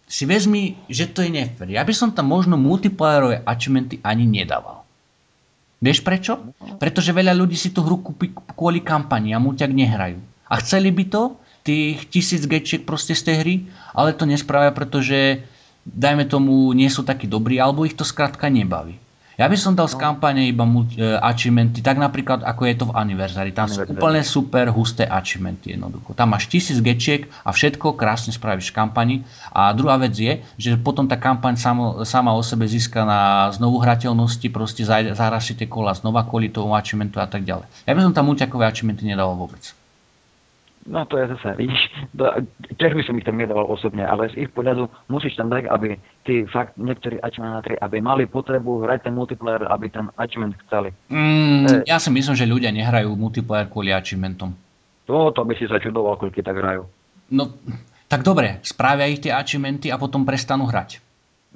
si vezmi, že to je nefér. Ja by som tam možno multiplayerové achievementy ani nedával. Vieš prečo? Pretože veľa ľudí si tú hru kúpi kvôli kampani a muťak nehrajú. A chceli by to, tých tisíc gečiek proste z tej hry, ale to nespravia, pretože dajme tomu nie sú takí dobrí, alebo ich to skrátka nebaví. Ja by som dal z no. kampane iba multi, uh, achievementy, tak napríklad ako je to v Anniversary. Tam sú úplne super husté achievementy jednoducho. Tam máš tisíc gečiek a všetko krásne spravíš v kampani. A druhá vec je, že potom tá kampaň samo, sama o sebe získa na znovu hrateľnosti, proste zahraš si tie kola znova kvôli tomu achievementu a tak ďalej. Ja by som tam multiakové achievementy nedal vôbec. No to je zase, vidíš, tiež by som ich tam nedával osobne, ale z ich pohľadu musíš tam dať, aby tí fakt niektorí achievementári, aby mali potrebu hrať ten multiplayer, aby ten achievement chceli. Mm, ja si myslím, že ľudia nehrajú multiplayer kvôli achievementom. To, to by si sa čudoval, koľko tak hrajú. No, tak dobre, spravia ich tie achievementy a potom prestanú hrať.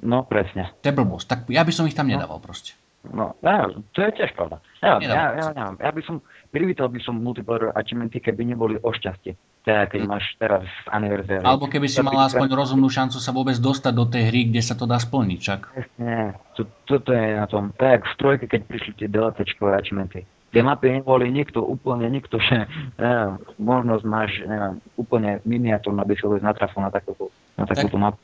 No, presne. To je blbosť, tak ja by som ich tam nedával no. proste. No, ja, to je tiež pravda. Ja, ja, ja, ja, ja by som, privítal by som multiplayer achievementy, keby neboli o šťastie. Teda keď hm. máš teraz v aniverzári. Alebo keby si mal aspoň rozumnú šancu sa vôbec dostať do tej hry, kde sa to dá splniť, čak. Nie, to, toto je na tom. Tak v trojke, keď prišli tie DLCčkové achievementy. Tie mapy neboli nikto, úplne nikto, že neviem, možnosť máš, neviem, úplne miniatúrna, aby si vôbec natrafil na takúto, na takúto tak, mapu.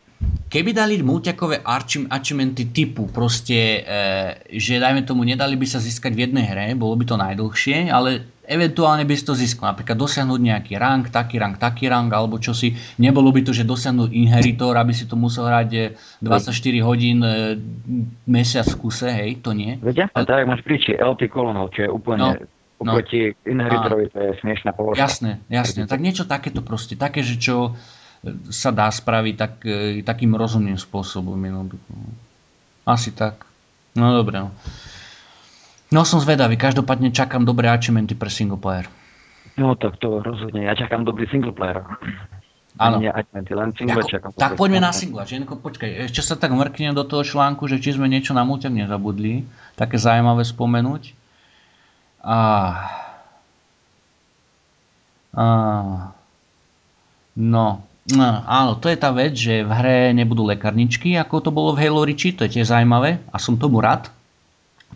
Keby dali mulťakové achievementy typu, proste, e, že dajme tomu, nedali by sa získať v jednej hre, bolo by to najdlhšie, ale eventuálne by si to získal. Napríklad dosiahnuť nejaký rank, taký rank, taký rank, alebo čo si. Nebolo by to, že dosiahnuť inheritor, aby si to musel hrať 24 e, hodín e, mesiac v kuse, hej, to nie. Veď ale... tak máš príči LT Colonel, čo je úplne no, oproti no. inheritorovi, to je smiešná položka. Jasné, jasné. Tak niečo takéto proste, také, že čo sa dá spraviť tak, e, takým rozumným spôsobom. Jednoducho. Asi tak. No dobre. No. no som zvedavý, každopádne čakám dobré achievementy pre single player. No tak to rozhodne, ja čakám dobrý single player. Áno. len single Ako, čakám. Tak poďme na single. Ženko, počkaj, ešte sa tak mrknem do toho článku, že či sme niečo na mulťak nezabudli. Také zaujímavé spomenúť. A... A... No, No, áno, to je tá vec, že v hre nebudú lekarničky, ako to bolo v Halo Reach, to je tiež zaujímavé a som tomu rád.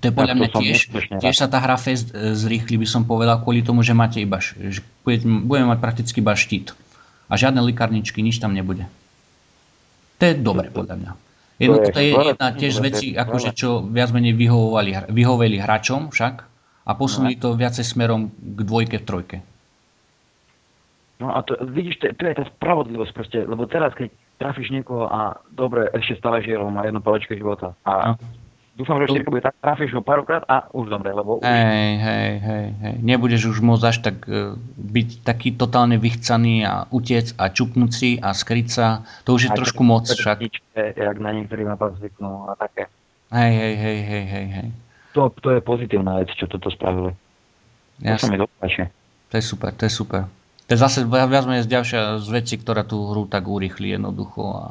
To je podľa mňa tiež, tiež sa tá hra fest e, zrýchli, by som povedal, kvôli tomu, že máte iba, že budeme mať prakticky iba štít. A žiadne lekarničky, nič tam nebude. To je dobre, podľa mňa. Jedno, to je jedna tiež z vecí, akože čo viac menej vyhovovali, vyhoveli hráčom však a posunuli to viacej smerom k dvojke trojke. No a to, vidíš, to, to je tá spravodlivosť proste, lebo teraz, keď trafíš niekoho a dobre, ešte stále žije, má jedno palečko života. A no. dúfam, že ešte bude tak, trafíš ho párkrát a už dobre, lebo už... Hej, hej, hej, hej. Nebudeš už môcť až tak uh, byť taký totálne vychcaný a utiec a čupnúť si a skryť sa. To už je a trošku moc však. Jak na niektorých mapách zvyknú a také. Hej, hej, hej, hej, hej, hej. To, to je pozitívna vec, čo toto spravili. Jasne. To sa mi dopáči. To je super, to je super. To je zase viac menej ďalšia z vecí, ktorá tú hru tak urýchli jednoducho. A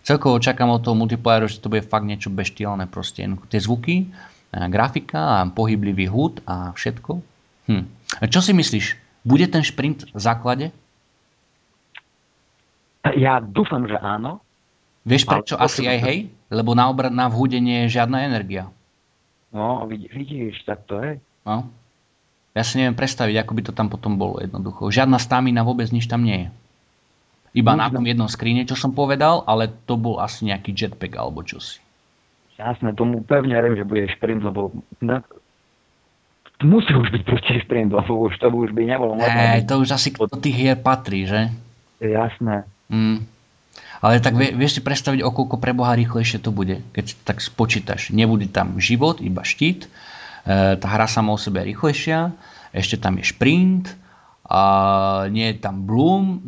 celkovo čakám od toho multiplayeru, že to bude fakt niečo beštiálne proste. Tie zvuky, grafika a pohyblivý hud a všetko. Hm. A čo si myslíš? Bude ten šprint v základe? Ja dúfam, že áno. Vieš prečo asi aj hej? Lebo na, obr- na vhude nie je žiadna energia. No, vidíš, tak to je. No. Ja si neviem predstaviť, ako by to tam potom bolo jednoducho. Žiadna stamina, vôbec nič tam nie je. Iba na tom jednom skríne, čo som povedal, ale to bol asi nejaký jetpack alebo čosi. Jasné, tomu pevne verím, že bude šprint, lebo na... musí už byť proste šprint, lebo už to už by nebolo možné. to už asi do tých hier patrí, že? Jasné. Mm. Ale tak vie, vieš si predstaviť, o koľko preboha rýchlejšie to bude, keď tak spočítaš. Nebude tam život, iba štít, E, tá hra sama o sebe je rýchlejšia, ešte tam je šprint, a nie je tam Bloom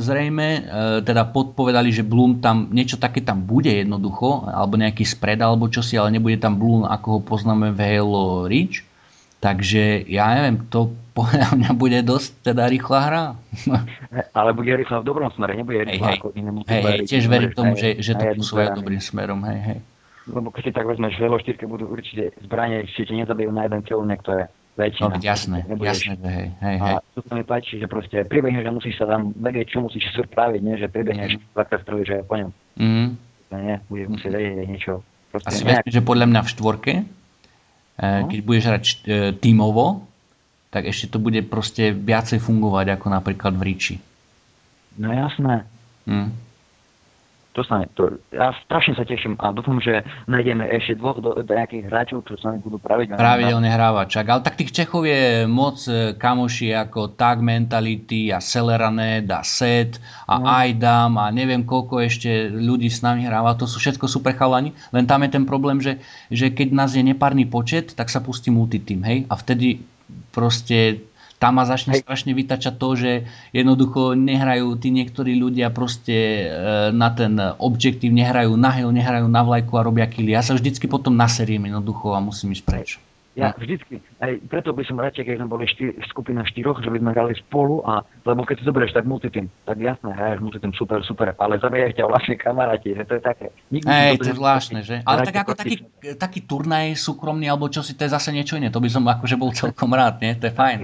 zrejme, e, teda podpovedali, že Bloom tam, niečo také tam bude jednoducho, alebo nejaký spread alebo čosi, ale nebude tam Bloom, ako ho poznáme v Halo Reach. Takže ja neviem, to <laughs> podľa mňa bude dosť teda rýchla hra. Ale bude rýchla v dobrom smere, nebude rýchla hej, ako iné Hej, hej, tiež verím tomu, že, že to posúvajú dobrým smerom, hej, hej lebo keď si tak vezmeš, v 4 budú určite zbranie, ešte nezabijú na jeden to je väčšina. No, jasné, jasné, hej, hej, hej. A tu sa mi páči, že proste pribehneš, že musíš sa tam vedieť, čo musíš spraviť, nie? že pribehneš, dvakrát spravíš, že po ňom. Mm. Nie, budeš musieť vedieť niečo. Proste Asi nejak... že podľa mňa v štvorke, eh, no? keď budeš hrať eh, tímovo, tak ešte to bude proste viacej fungovať ako napríklad v Ríči. No jasné. Mm to sa, to, ja strašne sa teším a dúfam, že nájdeme ešte dvoch do, do nejakých hráčov, čo sa budú pravidelne Pravidelne hrávať, čak. Ale tak tých Čechov je moc e, kamoši ako Tag Mentality a Celeranet a Set a no. Aidam a neviem koľko ešte ľudí s nami hráva. To sú všetko super chalani, len tam je ten problém, že, že keď nás je nepárny počet, tak sa pustí multiteam, hej? A vtedy proste tam ma začne Hej. strašne vytačať to, že jednoducho nehrajú tí niektorí ľudia proste e, na ten objektív, nehrajú na hel, nehrajú na vlajku a robia kily. Ja sa vždycky potom naseriem jednoducho a musím ísť preč. Ja vždycky, aj preto by som radšej, keď sme boli štyr, skupina štyroch, že by sme hrali spolu, a, lebo keď si zoberieš tak multitým, tak jasné, hraješ multitým super, super, ale zabijajú ťa vlastne kamaráti, že to je také. Nikdy Ej, to je zvláštne, že? Ale tak ako taký, taký turnaj súkromný, alebo čo si, to je zase niečo iné, to by som akože bol celkom rád, nie? To je fajn.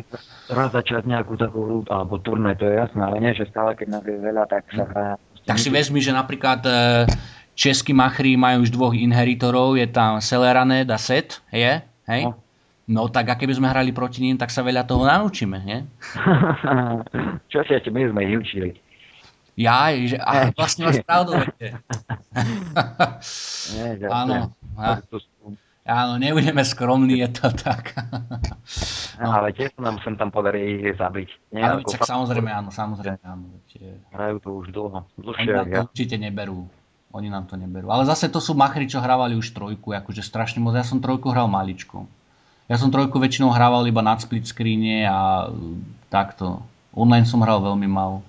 Raz začať nejakú takú alebo turnaj, to je jasné, ale nie, že stále, keď nás je veľa, tak sa hrá. Tak si vezmi, že napríklad e, českí machri majú už dvoch inheritorov, je tam Celeranet a Set, je? Hej? No. No tak a keby sme hrali proti ním, tak sa veľa toho naučíme, nie? <laughs> Čo si ešte my sme ich učili? Ja, že, a vlastne máš pravdu, <laughs> Áno. Áno, nebudeme skromní, je to tak. no. Ale tiež nám sem tam podarí zabiť. Nie, ale tak samozrejme, áno, samozrejme, áno. Hrajú to už dlho. Dlhšie, nám to ja. určite neberú. Oni nám to neberú. Ale zase to sú machri, čo hrávali už trojku, akože strašne moc. Ja som trojku hral maličko. Ja som trojku väčšinou hrával iba na split screene a takto. Online som hral veľmi málo.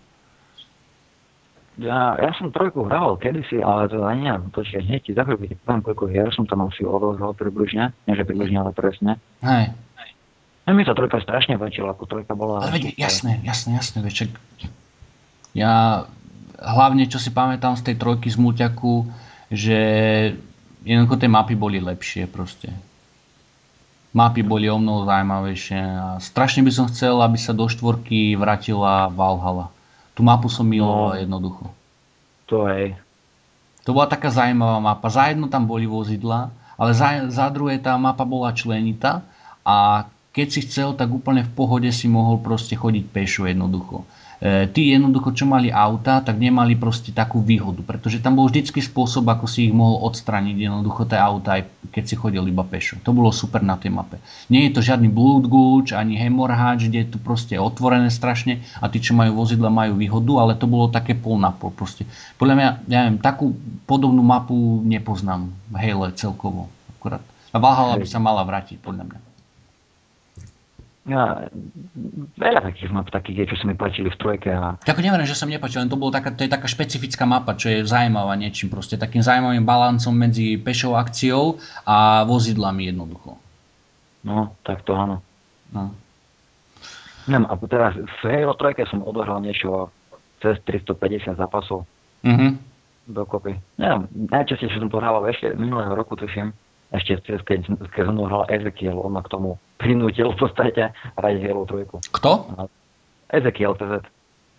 Ja, ja som trojku hral kedysi, ale to ani neviem, počkaj, hneď ti za chvíľku ti poviem, koľko hier som tam asi odohral približne, nie že približne, ale presne. Hej. Ja mi sa trojka strašne páčila, ako trojka bola... Ale veď, jasné, jasné, jasné, veček. Ja hlavne, čo si pamätám z tej trojky z Mulťaku, že jednoducho tie mapy boli lepšie proste mapy boli o mnoho zaujímavejšie a strašne by som chcel, aby sa do štvorky vrátila Valhalla. Tú mapu som miloval no, jednoducho. To je. To bola taká zaujímavá mapa. Za jedno tam boli vozidla, ale za, za druhé tá mapa bola členita a keď si chcel, tak úplne v pohode si mohol proste chodiť pešo jednoducho. E, tí jednoducho, čo mali auta, tak nemali proste takú výhodu, pretože tam bol vždycky spôsob, ako si ich mohol odstraniť jednoducho tie auta, aj keď si chodil iba pešo. To bolo super na tej mape. Nie je to žiadny Blood Gulch, ani Hemorrhage, kde je to proste otvorené strašne a tí, čo majú vozidla, majú výhodu, ale to bolo také pol na pol proste. Podľa mňa, ja neviem, takú podobnú mapu nepoznám v Halo celkovo. Akurát. A Valhalla by sa mala vrátiť, podľa mňa. Ja, veľa takých map takých je, čo sa mi páčili v trojke. A... Tak neviem, že som nepačil, len to, bolo taká, to je taká špecifická mapa, čo je zaujímavá niečím proste, takým zaujímavým balancom medzi pešou akciou a vozidlami jednoducho. No, tak to áno. No. Neviem, a teraz v Halo 3 som odohral niečo cez 350 zápasov. Mhm. Dokopy. Neviem, najčastejšie som to hrával ešte minulého roku, tuším ešte cez, keď, keď hral Ezekiel, on ma k tomu prinútil v podstate hrať Halo 3. Kto? Ezekiel TZ.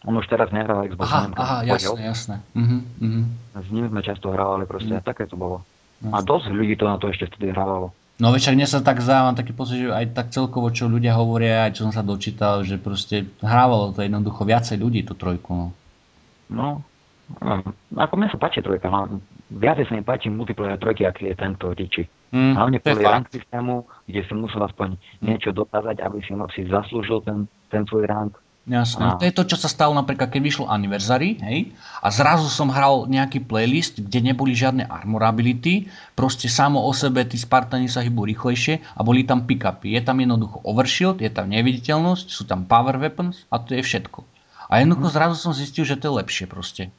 On už teraz nehrá Xbox. Aha, neviem, aha jasné, jasné. Uh-huh, uh-huh. S ním sme často hrávali, proste uh-huh. také to bolo. Jasne. A dosť ľudí to na to ešte vtedy hrávalo. No veď dnes sa tak závam taký pocit, že aj tak celkovo, čo ľudia hovoria, aj čo som sa dočítal, že proste hrávalo to jednoducho viacej ľudí, tú trojku. No. no, no ako mne sa páči trojka, no. viacej sa mi páči multiplayer trojky, aký je tento Diči. Mm, Hlavne kvôli rank systému, kde si musel aspoň niečo dokázať, aby si, si zaslúžil ten, ten svoj rank. Jasné. A... To je to, čo sa stalo napríklad, keď vyšlo Anniversary, hej, a zrazu som hral nejaký playlist, kde neboli žiadne armorability, proste samo o sebe tí Spartani sa hýbu rýchlejšie a boli tam pick-upy. Je tam jednoducho overshield, je tam neviditeľnosť, sú tam power weapons a to je všetko. A jednoducho mm. zrazu som zistil, že to je lepšie proste.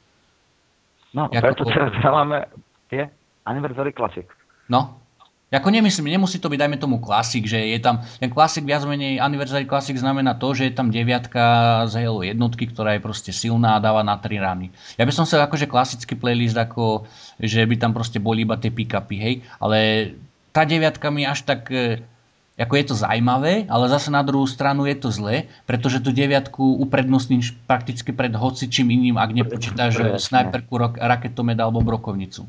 No, preto to... teraz hrávame tie Anniversary Classic. No, ako nemyslím, nemusí to byť, dajme tomu klasik, že je tam, ten klasik viac menej, Anniversary Classic znamená to, že je tam deviatka z Halo jednotky, ktorá je proste silná a dáva na tri rany. Ja by som chcel akože klasický playlist, ako, že by tam proste boli iba tie pick-upy, hej, ale tá deviatka mi až tak, e, ako je to zaujímavé, ale zase na druhú stranu je to zlé, pretože tú deviatku uprednostním prakticky pred hocičím iným, ak nepočítaš Presne. snajperku, raketomet alebo brokovnicu.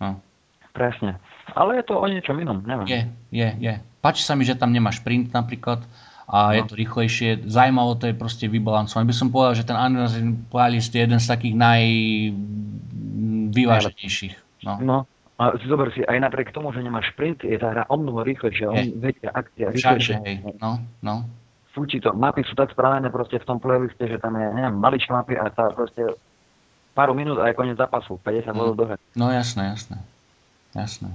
No. Presne. Ale je to o niečom inom, neviem. Je, je, je. Páči sa mi, že tam nemáš sprint napríklad a no. je to rýchlejšie. Zajímavo to je proste vybalancované. By som povedal, že ten Unreal Playlist je jeden z takých najvyváženejších. No. no. A zober si, aj napriek tomu, že nemáš sprint, je tá hra o mnoho rýchlejšia, o väčšia akcia, rýchlejšia. hej, no, no. Fúči to, mapy sú tak spravené proste v tom playliste, že tam je, neviem, maličké mapy a sa proste pár minút a je koniec zápasu, 50 bodov mm. do hry. No jasné, jasné. Jasné.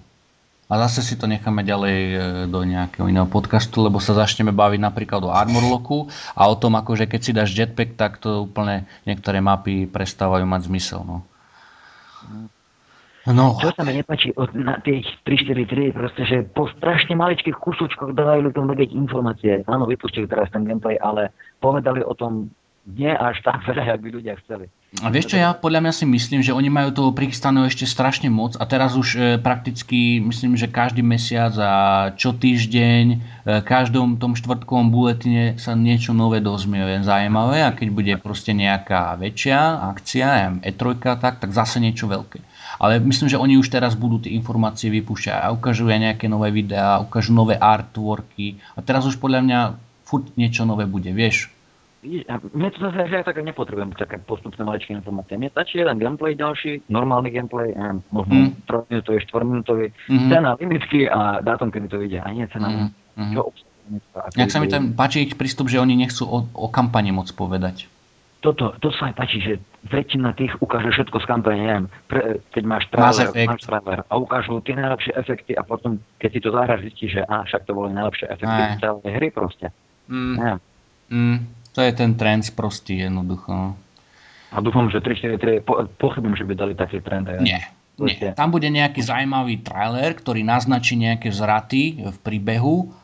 A zase si to necháme ďalej e, do nejakého iného podcastu, lebo sa začneme baviť napríklad o Armorlocku a o tom, akože keď si dáš jetpack, tak to úplne niektoré mapy prestávajú mať zmysel. No. No. Čo sa mi nepáči od, na tých 3-4-3, proste, že po strašne maličkých kúsočkoch dávajú ľuďom vedieť informácie. Áno, vypustili teraz ten gameplay, ale povedali o tom nie až tak veľa, ak by ľudia chceli. A vieš čo, ja podľa mňa si myslím, že oni majú toho prichystaného ešte strašne moc a teraz už e, prakticky myslím, že každý mesiac a čo týždeň, e, každom tom štvrtkovom buletine sa niečo nové dozmie zaujímavé a keď bude proste nejaká väčšia akcia, ja E3, tak, tak zase niečo veľké. Ale myslím, že oni už teraz budú tie informácie vypúšťať a ukážu aj nejaké nové videá, ukážu nové artworky a teraz už podľa mňa furt niečo nové bude, vieš mne to zase, že ja tak nepotrebujem také postupné maličké informácie. Mne stačí jeden gameplay ďalší, normálny gameplay, ja, možno mm. 3 minútový, 4 minútový, mm-hmm. cena, limitky a dátum, kedy to vyjde. A nie cena, mm-hmm. čo Jak sa mi ten páči ich prístup, že oni nechcú o, o kampani moc povedať. Toto, to sa aj páči, že väčšina tých ukáže všetko z kampane, neviem, pre, keď máš trailer, máš trailer a ukážu tie najlepšie efekty a potom, keď si to zahráš, zistíš, že a, však to boli najlepšie efekty celej hry proste. Mm. Neviem. Mm. To je ten trend prostý jednoducho. No. A dúfam, že 3 po, pochybujem, že by dali taký trend aj. Nie, nie. Tam bude nejaký zaujímavý trailer, ktorý naznačí nejaké zvraty v príbehu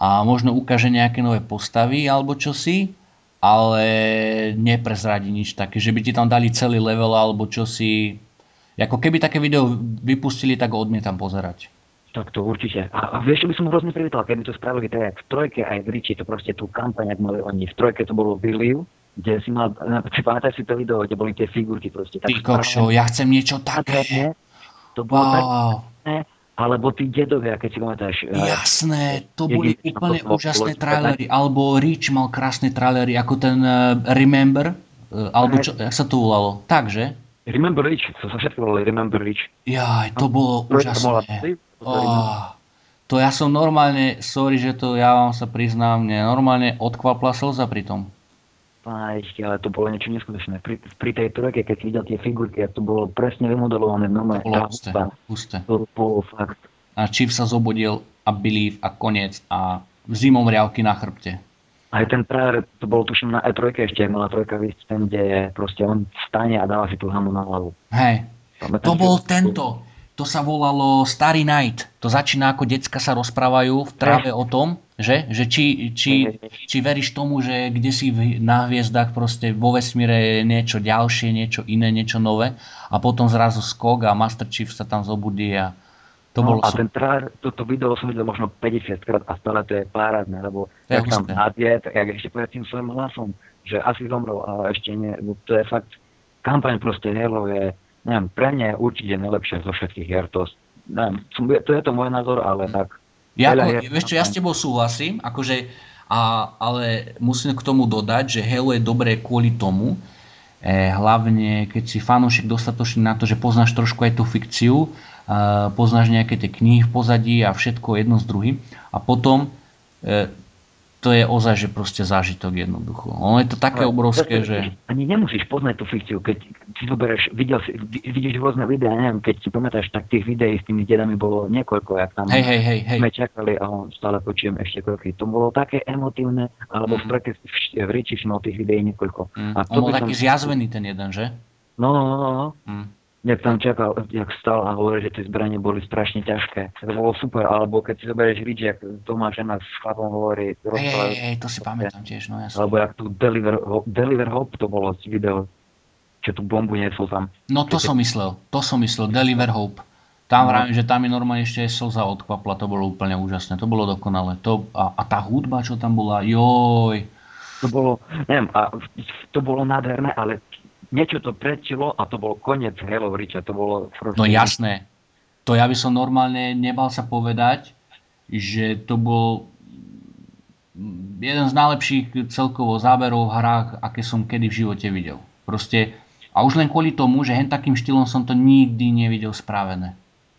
a možno ukáže nejaké nové postavy alebo čosi, ale neprezradí nič také, že by ti tam dali celý level alebo čosi. Ako keby také video vypustili, tak ho odmietam pozerať. Tak to určite. A, a vieš, čo by som hrozne privítal, keby to spravili tak v trojke aj v Riči, to proste tú kampaň, ak mali oni. V trojke to bolo Believe, kde si mal, si <laughs> pamätáš si to video, kde boli tie figurky proste. Tak Ty kokšo, ja chcem niečo také. To bolo wow. tak, alebo tí dedovia, keď si pamätáš. Eh, Jasné, to boli úplne to úžasné trailery. Alebo Rich mal krásne trailery, ako ten uh, Remember, uh, alebo čo, jak sa to volalo. Takže? Remember Rich, to sa všetko volali Remember Rich. Jaj, to bolo úžasné. Oh, to ja som normálne, sorry, že to ja vám sa priznám, mne normálne odkvapla slza pri tom. ešte, ale to bolo niečo neskutočné. Pri, pri tej trojke, keď si videl tie figurky, to bolo presne vymodelované. Normálne, bolo husté, husté. To bolo fakt. A Chief sa zobudil a Believe a koniec a zimom riavky na chrbte. Aj ten trailer, to bolo tuším na E3 ešte, mala trojka vysť ten, kde proste on stane a dáva si tú hamu na hlavu. Hej, to bol tento to sa volalo Starry Night. To začína ako decka sa rozprávajú v tráve o tom, že, že či, či, či veríš tomu, že kde si na hviezdach proste vo vesmíre je niečo ďalšie, niečo iné, niečo nové a potom zrazu skok a Master Chief sa tam zobudí a to no, bolo a ten trailer, toto video som videl možno 50 krát a stále to je párádne, lebo ja tam nadie, tak jak ešte povedať tým svojim hlasom, že asi zomrel a ešte nie, to je fakt, kampaň proste Halo je neviem, pre mňa je určite najlepšie zo všetkých hier. To, neviem, to je to môj názor, ale tak. Ja, ako, vieš čo, ja s tebou súhlasím, akože, a, ale musím k tomu dodať, že Halo je dobré kvôli tomu, e, hlavne keď si fanúšik dostatočný na to, že poznáš trošku aj tú fikciu, e, poznáš nejaké tie knihy v pozadí a všetko jedno s druhým a potom e, to je ozaj, že proste zážitok jednoducho. Ono je to také Ale obrovské, že... Ani nemusíš poznať tú fikciu, keď si zoberieš, videl si, vidíš rôzne videá, neviem, keď si pamätáš, tak tých videí s tými dedami bolo niekoľko, jak tam hej, hej, hej, hej. sme čakali a stále počujem ešte kroky. To bolo také emotívne, alebo mm. v, v Riči mal tých videí niekoľko. Mm. A to On bol taký som... zjazvený ten jeden, že? No, no, no, no. Mm jak tam čakal, jak stal a hovorí, že tie zbranie boli strašne ťažké. To bolo super, alebo keď si zoberieš Ridge, jak má žena s chlapom hovorí. Hej, hej, hej, to si pamätám tiež, no jasne. Alebo jak tu Deliver, Deliver Hope to bolo video, čo tú bombu nesol tam. No to som myslel, to som myslel, Deliver Hope. Tam no. vravím, že tam mi normálne ešte slza odkvapla, to bolo úplne úžasné, to bolo dokonalé. To, a, a tá hudba, čo tam bola, joj. To bolo, neviem, a to bolo nádherné, ale niečo to prečilo a to bol koniec Halo Reacha. To bolo proste... No jasné. To ja by som normálne nebal sa povedať, že to bol jeden z najlepších celkovo záberov v hrách, aké som kedy v živote videl. Proste, a už len kvôli tomu, že hen takým štýlom som to nikdy nevidel spravené.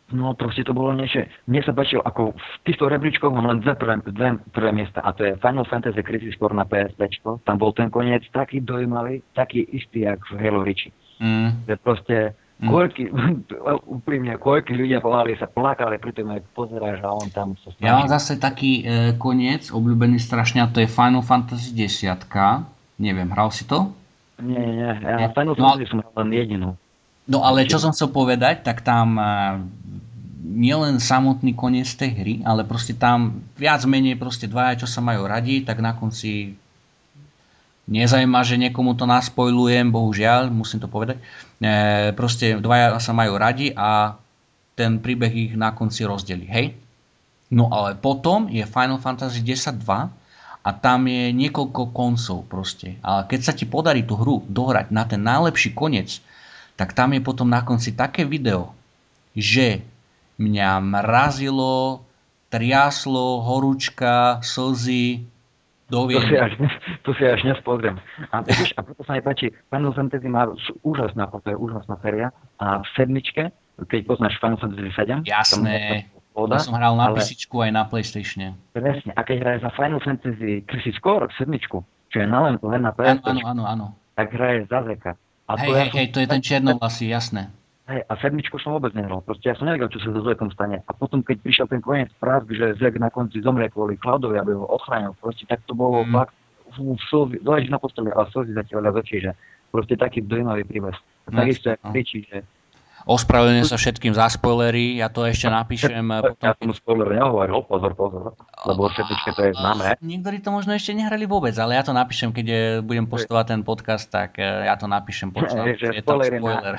No proste to bolo niečo. Mne sa páčilo, ako v týchto rebríčkoch mám len dve prvé, dve prvé miesta a to je Final Fantasy Crisis Core na PSP. Tam bol ten koniec taký dojímavý, taký istý, jak v Halo Reach. Mm. Že proste mm. koľky, <laughs> úprimne, koľky ľudia volali sa plakali pri tom, pozeráš a on tam sa snaží. Ja mám zase taký e, koniec, obľúbený strašne, a to je Final Fantasy 10. Neviem, hral si to? Nie, nie, ja nie. Final no, Fantasy som hral len jedinú. No ale čo som chcel povedať, tak tam nielen samotný koniec tej hry, ale proste tam viac menej proste dvaja, čo sa majú radi, tak na konci nezajíma, že niekomu to naspojlujem, bohužiaľ, musím to povedať. E, proste dvaja sa majú radi a ten príbeh ich na konci rozdeli, hej? No ale potom je Final Fantasy 10 2 a tam je niekoľko koncov proste. Ale keď sa ti podarí tú hru dohrať na ten najlepší koniec, tak tam je potom na konci také video, že mňa mrazilo, triaslo, horúčka, slzy, doviem. To si až, to si až. A, vidíš, a preto sa mi páči, Final Fantasy má úžasná, to je úžasná séria a v sedmičke, keď poznáš Final Fantasy 7, Jasné, Poda, ja som hral na ale... písičku aj na Playstatione. Presne. A keď hraje za Final Fantasy Crisis Core, sedmičku, čo je na len, len na PS, áno, áno, áno. tak hraje za Zeka. A hej, hej, hej, to je ten černovlasý, jasné. Hej, a sedmičku som vôbec nehral. Proste ja som nevedel, čo sa so Zekom stane. A potom, keď prišiel ten koniec práv, že Zek na konci zomrie kvôli Cloudovi, aby ho ochránil, proste tak to bolo mm. fakt, slzy, na posteli a slzy zatiaľ z očí, že proste taký dojímavý príbeh. No, takisto, no. kričí, že Ospravedlňujem sa všetkým za spoilery, ja to ešte napíšem. Potom... Ja som spoiler nehovoril, pozor, pozor, lebo všetko to je známe. Niektorí to možno ešte nehrali vôbec, ale ja to napíšem, keď je, budem postovať ten podcast, tak ja to napíšem počas. Je, je to spoiler.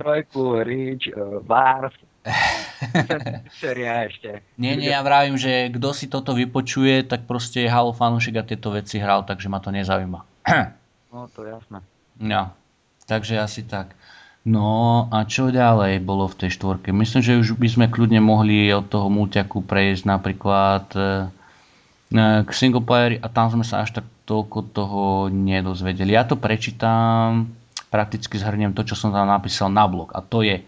trojku, Reach, Bars, <laughs> ešte. Nie, nie, ja vravím, že kto si toto vypočuje, tak proste je Halo fanúšik a tieto veci hral, takže ma to nezaujíma. no, to je jasné. <clears throat> No, takže asi tak. No a čo ďalej bolo v tej štvorke? Myslím, že už by sme kľudne mohli od toho multiaku prejsť napríklad e, e, k single player a tam sme sa až tak toľko toho nedozvedeli. Ja to prečítam, prakticky zhrniem to, čo som tam napísal na blog a to je e,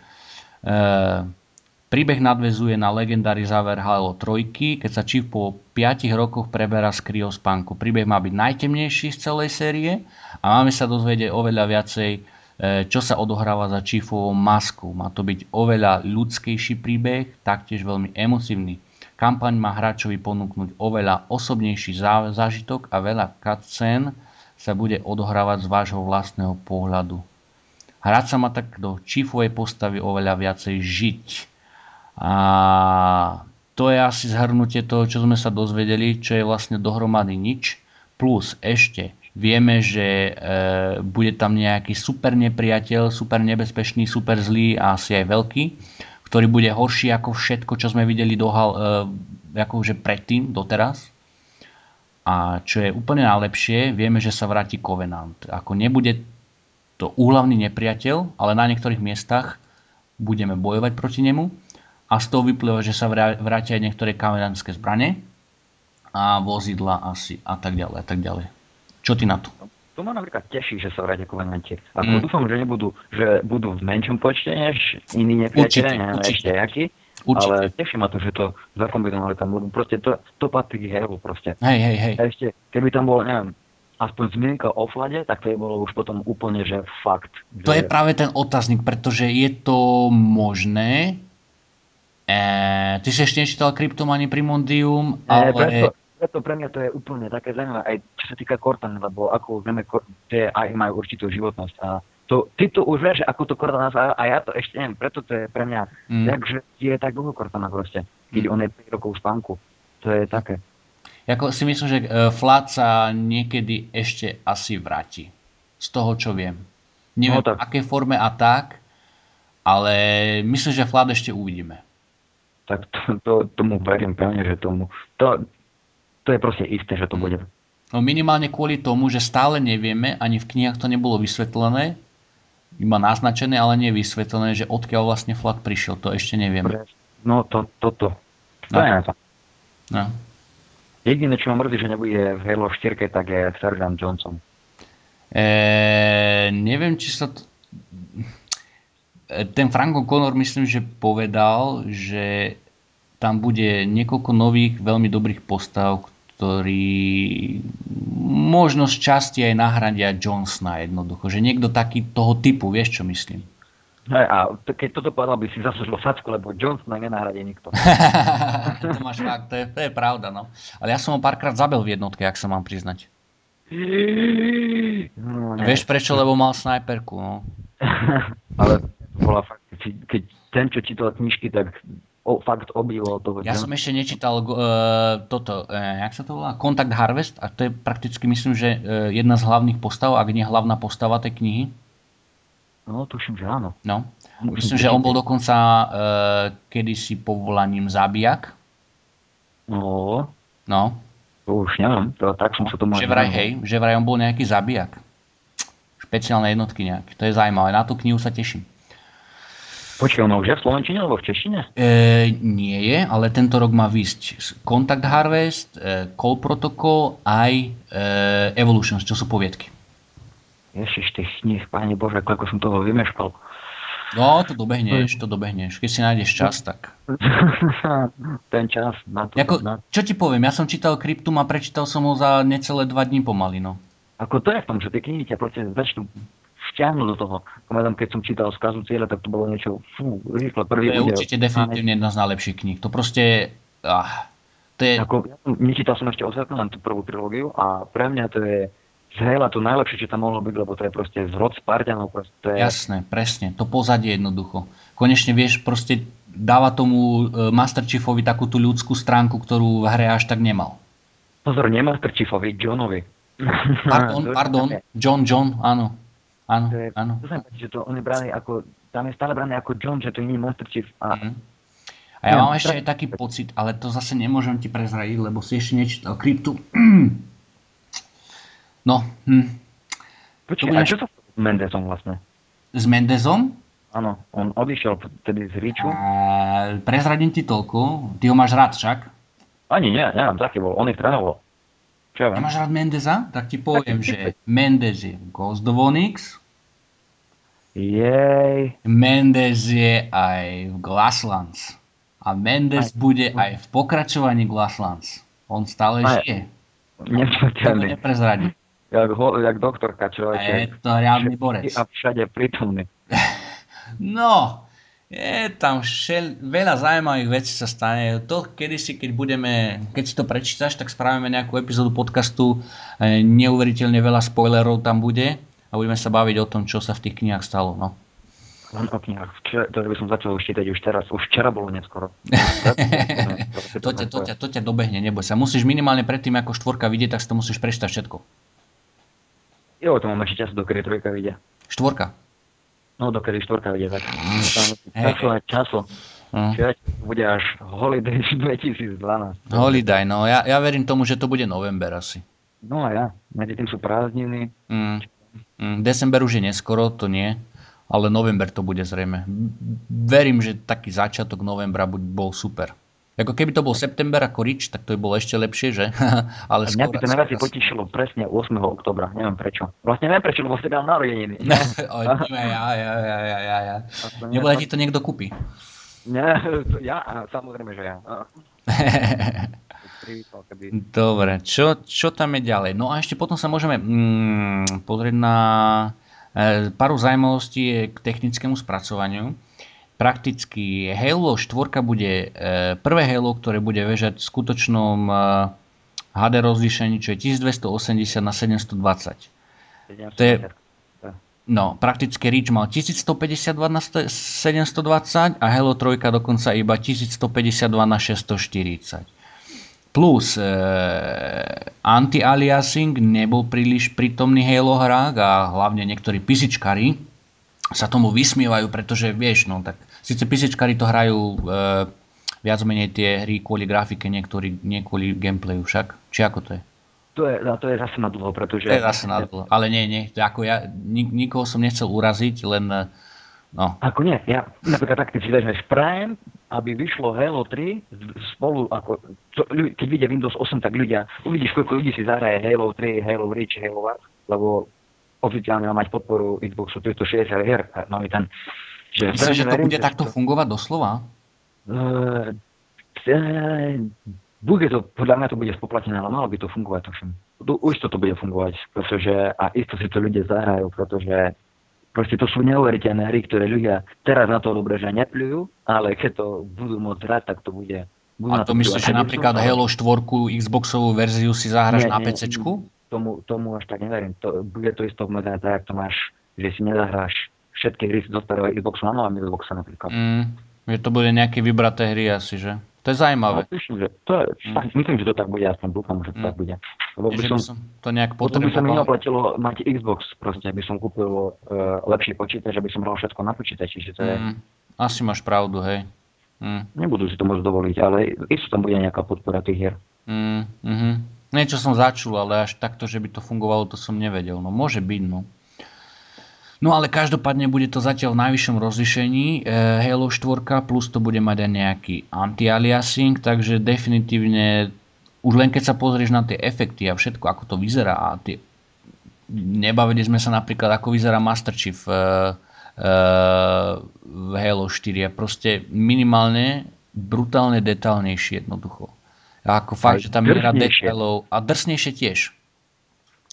Príbeh nadvezuje na legendárny záver Halo 3, keď sa Chief po 5 rokoch preberá z kryospánku. Príbeh má byť najtemnejší z celej série a máme sa dozvedieť oveľa viacej čo sa odohráva za Chiefovou maskou. Má to byť oveľa ľudskejší príbeh, taktiež veľmi emosívny. Kampaň má hráčovi ponúknuť oveľa osobnejší zážitok a veľa cutscén sa bude odohrávať z vášho vlastného pohľadu. Hráč sa má tak do Chiefovej postavy oveľa viacej žiť. A to je asi zhrnutie toho, čo sme sa dozvedeli, čo je vlastne dohromady nič. Plus ešte Vieme, že e, bude tam nejaký super nepriateľ, super nebezpečný, super zlý a asi aj veľký, ktorý bude horší ako všetko, čo sme videli dohal, e, akože predtým, doteraz. A čo je úplne najlepšie, vieme, že sa vráti Covenant. Ako nebude to úhlavný nepriateľ, ale na niektorých miestach budeme bojovať proti nemu a z toho vyplýva, že sa vrátia aj niektoré kameránske zbranie a vozidla asi a tak ďalej a tak ďalej. Čo ty na to? To ma napríklad teší, že sa vrátia kovenanti. Ako mm. dúfam, že nebudú, že budú v menšom počte než iní nepriateľe, neviem ešte aký. Určite. Ale teší ma to, že to zakombinovali tam, lebo proste to, to patrí Halo proste. Hej, hej, hej. A ešte, keby tam bolo, neviem, aspoň zmienka o Flade, tak to je bolo už potom úplne, že fakt. Že... To je práve ten otáznik, pretože je to možné. E, ty si ešte nečítal Kryptomani Primondium, ale... E, preto, preto pre mňa to je úplne také zaujímavé, aj čo sa týka Cortana, lebo ako vieme, tie aj majú určitú životnosť a to, ty to už vieš, ako to Cortana a ja to ešte neviem, preto to je pre mňa, mm. tak, že je tak dlho Cortana proste, keď mm. on je 5 rokov v spánku. To je také. Jako si myslím, že Flat sa niekedy ešte asi vráti. Z toho, čo viem. Neviem, no, tak. v akej forme a tak, ale myslím, že Flat ešte uvidíme. Tak to, to, tomu verím pevne, že tomu. To, to je proste isté, že to bude. No minimálne kvôli tomu, že stále nevieme, ani v knihách to nebolo vysvetlené, iba naznačené, ale nie vysvetlené, že odkiaľ vlastne flag prišiel, to ešte nevieme. No to, toto. To. no. to. No. Jediné, čo ma mrzí, že nebude v Halo 4, tak je Sergeant Johnson. E, neviem, či sa to... Ten Franco Connor myslím, že povedal, že tam bude niekoľko nových veľmi dobrých postav, ktorí možno z časti aj nahradia Johnsona jednoducho. Že niekto taký toho typu, vieš čo myslím? Hej, a keď toto povedal, by si zaslúžil facku, lebo Johnsona nenahradí nikto. <laughs> to máš fakt, to je, to je pravda, no. Ale ja som ho párkrát zabil v jednotke, ak sa mám priznať. No, vieš prečo, lebo mal snajperku, no. <laughs> ale bola fakt, keď ten, čo čítal knižky, tak o, fakt obýval toho. Ja som ešte nečítal uh, toto, uh, jak sa to volá? Contact Harvest a to je prakticky myslím, že uh, jedna z hlavných postav, ak nie hlavná postava tej knihy. No, tuším, že áno. No. Myslím, že on bol dokonca uh, kedysi povolaním zabijak. No. No. To už neviem, to, tak som sa tomu... Že vraj, hej, že vraj on bol nejaký zabijak. Špeciálne jednotky nejaké. To je zaujímavé. Na tú knihu sa teším. Počkaj, ono už je v Slovenčine alebo v Češtine? E, nie je, ale tento rok má výsť Contact Harvest, e, Call Protocol aj e, Evolutions, čo sú poviedky. Ježiš, tých knih, páni Bože, koľko som toho vymeškal. No, to dobehneš, to dobehneš. Keď si nájdeš čas, tak... <laughs> Ten čas na to... Jako, na... Čo ti poviem, ja som čítal Kryptum a prečítal som ho za necelé dva dní pomaly, no. Ako to je v tom, že tie knihy ťa proste začnú vťahnuť do toho. Pamätám, keď som čítal Skazu cieľa, tak to bolo niečo, fú, rýchle, prvý To je určite definitívne jedna z najlepších kníh. To proste, ah, to je... Ako, ja som, nečítal som ešte ostatnú, len tú prvú trilógiu a pre mňa to je z Hela to najlepšie, čo tam mohlo byť, lebo to je proste zrod Spartanov. Proste. Jasné, presne. To pozadie jednoducho. Konečne vieš, proste dáva tomu e, Master Chiefovi takú tú ľudskú stránku, ktorú v hre až tak nemal. Pozor, nie Master Chiefovi, Johnovi. Pardon, <laughs> pardon, John, John, áno. Áno, to je, áno. To znamená, že to on je braný ako, tam je stále braný ako John, že to nie je Master Chief. A, mm. a ja mám ešte aj taký pocit, ale to zase nemôžem ti prezradiť, lebo si ešte nečítal kryptu. <clears throat> No. Hm. Počkej, a čo to s Mendezom vlastne? S Mendezom? Áno, on odišiel vtedy z Riču. A, prezradím ti toľko, ty ho máš rád však? Ani nie, neviem, taký bol, on ich trénoval. Čo ja viem? Nemáš rád Mendeza? Tak ti poviem, že Mendez je v Ghost of Onyx. Jej. Mendez je aj v Glasslands. A Mendes aj. bude aj v pokračovaní Glasslands. On stále aj. žije. Nesmrteľný. Neprezradí. Jak, ho, jak doktorka človek. Je to riadny borec. A všade prítomný. <laughs> no, je tam šel, veľa zaujímavých vecí sa stane. To kedysi, keď budeme, keď si to prečítaš, tak spravíme nejakú epizódu podcastu. E, neuveriteľne veľa spoilerov tam bude a budeme sa baviť o tom, čo sa v tých knihách stalo. No. Len o knihách. Včera, to by som začal už čítať už teraz. Už včera bolo neskoro. <laughs> to, ťa, to, ťa, to ťa dobehne, neboj sa. Musíš minimálne predtým, ako štvorka vidieť, tak si to musíš prečítať všetko. Jo, to mám ešte čas, dokedy trojka vidia. Štvorka. No, dokedy štvorka vyjde, tak času. Mm. Čiže bude až Holiday <laughs> 2012. Holiday, no ja, ja verím tomu, že to bude november asi. No a ja, medzi tým sú prázdniny. Mm. Mm, december už je neskoro, to nie, ale november to bude zrejme. Verím, že taký začiatok novembra bol super. Ako keby to bol september ako Rich, tak to by bolo ešte lepšie, že? <laughs> Ale Mňa by to najviac potešilo presne 8. oktobra, neviem prečo. Vlastne neviem prečo, lebo ste dal narodeniny. ja, ja, ja, ja, ja, ja. Nebude ti to niekto kúpi? Nie, ja, samozrejme, že ja. <laughs> Dobre, čo, čo tam je ďalej? No a ešte potom sa môžeme mm, pozrieť na e, pár zaujímavostí k technickému spracovaniu prakticky Halo 4 bude e, prvé Halo, ktoré bude vežať v skutočnom e, HD rozlíšení, čo je 1280 na 720. To je, no, prakticky Reach mal 1152 na 720 a Halo 3 dokonca iba 1152 na 640. Plus e, anti-aliasing nebol príliš prítomný Halo hrách a hlavne niektorí pisičkári sa tomu vysmievajú, pretože vieš, no tak síce písečkári to hrajú e, viac menej tie hry kvôli grafike, niektorí, nie kvôli gameplayu však. Či ako to je? To je, to je zase na dlho, pretože... To je zase na dlho, ale nie, nie, ako ja nik, nikoho som nechcel uraziť, len e, no. Ako nie, ja napríklad tak, keď si vezmeš Prime, aby vyšlo Halo 3 spolu, ako, to, keď vidia Windows 8, tak ľudia, uvidíš, koľko ľudí si zahraje Halo 3, Halo Reach, Halo Wars, lebo oficiálne má mať podporu Xboxu 360 hier, nový ten. Že Myslíš, že to bude takto to... fungovať doslova? Uh, bude to, podľa mňa to bude spoplatnené, ale malo by to fungovať, tuším. Už to bude fungovať, pretože, a isto si to ľudia zahrajú, pretože proste to sú neuveriteľné hry, ktoré ľudia teraz na to dobre, že nepľujú, ale keď to budú môcť hrať, tak to bude budú a to myslíš, že napríklad Halo 4 Xboxovú verziu si zahraš na PC? tomu, tomu až tak neverím. To, bude to isto obmedzené tak, to máš, že si nezahráš všetky hry z starého Xboxu na novom Xboxe napríklad. Mm, že to bude nejaké vybraté hry asi, že? To je zaujímavé. No, myslím, že to je, mm. <laughs> myslím, že to tak bude, aspoň dúfam, že to mm. tak bude. Lebo by, som, by som to nejak potreboval. by sa mi neoplatilo mať Xbox, proste, aby som kúpil uh, lepší počítač, aby som hral všetko na počítači, že to je... Mm. Asi máš pravdu, hej. Mm. Nebudú si to môcť dovoliť, ale isto tam bude nejaká podpora tých hier. Mm, mm-hmm. Niečo som začul, ale až takto, že by to fungovalo, to som nevedel. No môže byť, no. No ale každopádne bude to zatiaľ v najvyššom rozlišení e, Halo 4 plus to bude mať aj nejaký anti-aliasing, takže definitívne už len keď sa pozrieš na tie efekty a všetko, ako to vyzerá a tie, nebavili sme sa napríklad, ako vyzerá Master Chief e, e, v Halo 4 a proste minimálne brutálne detálnejšie jednoducho. A ako fakt, že tam miera detailov a drsnejšie tiež.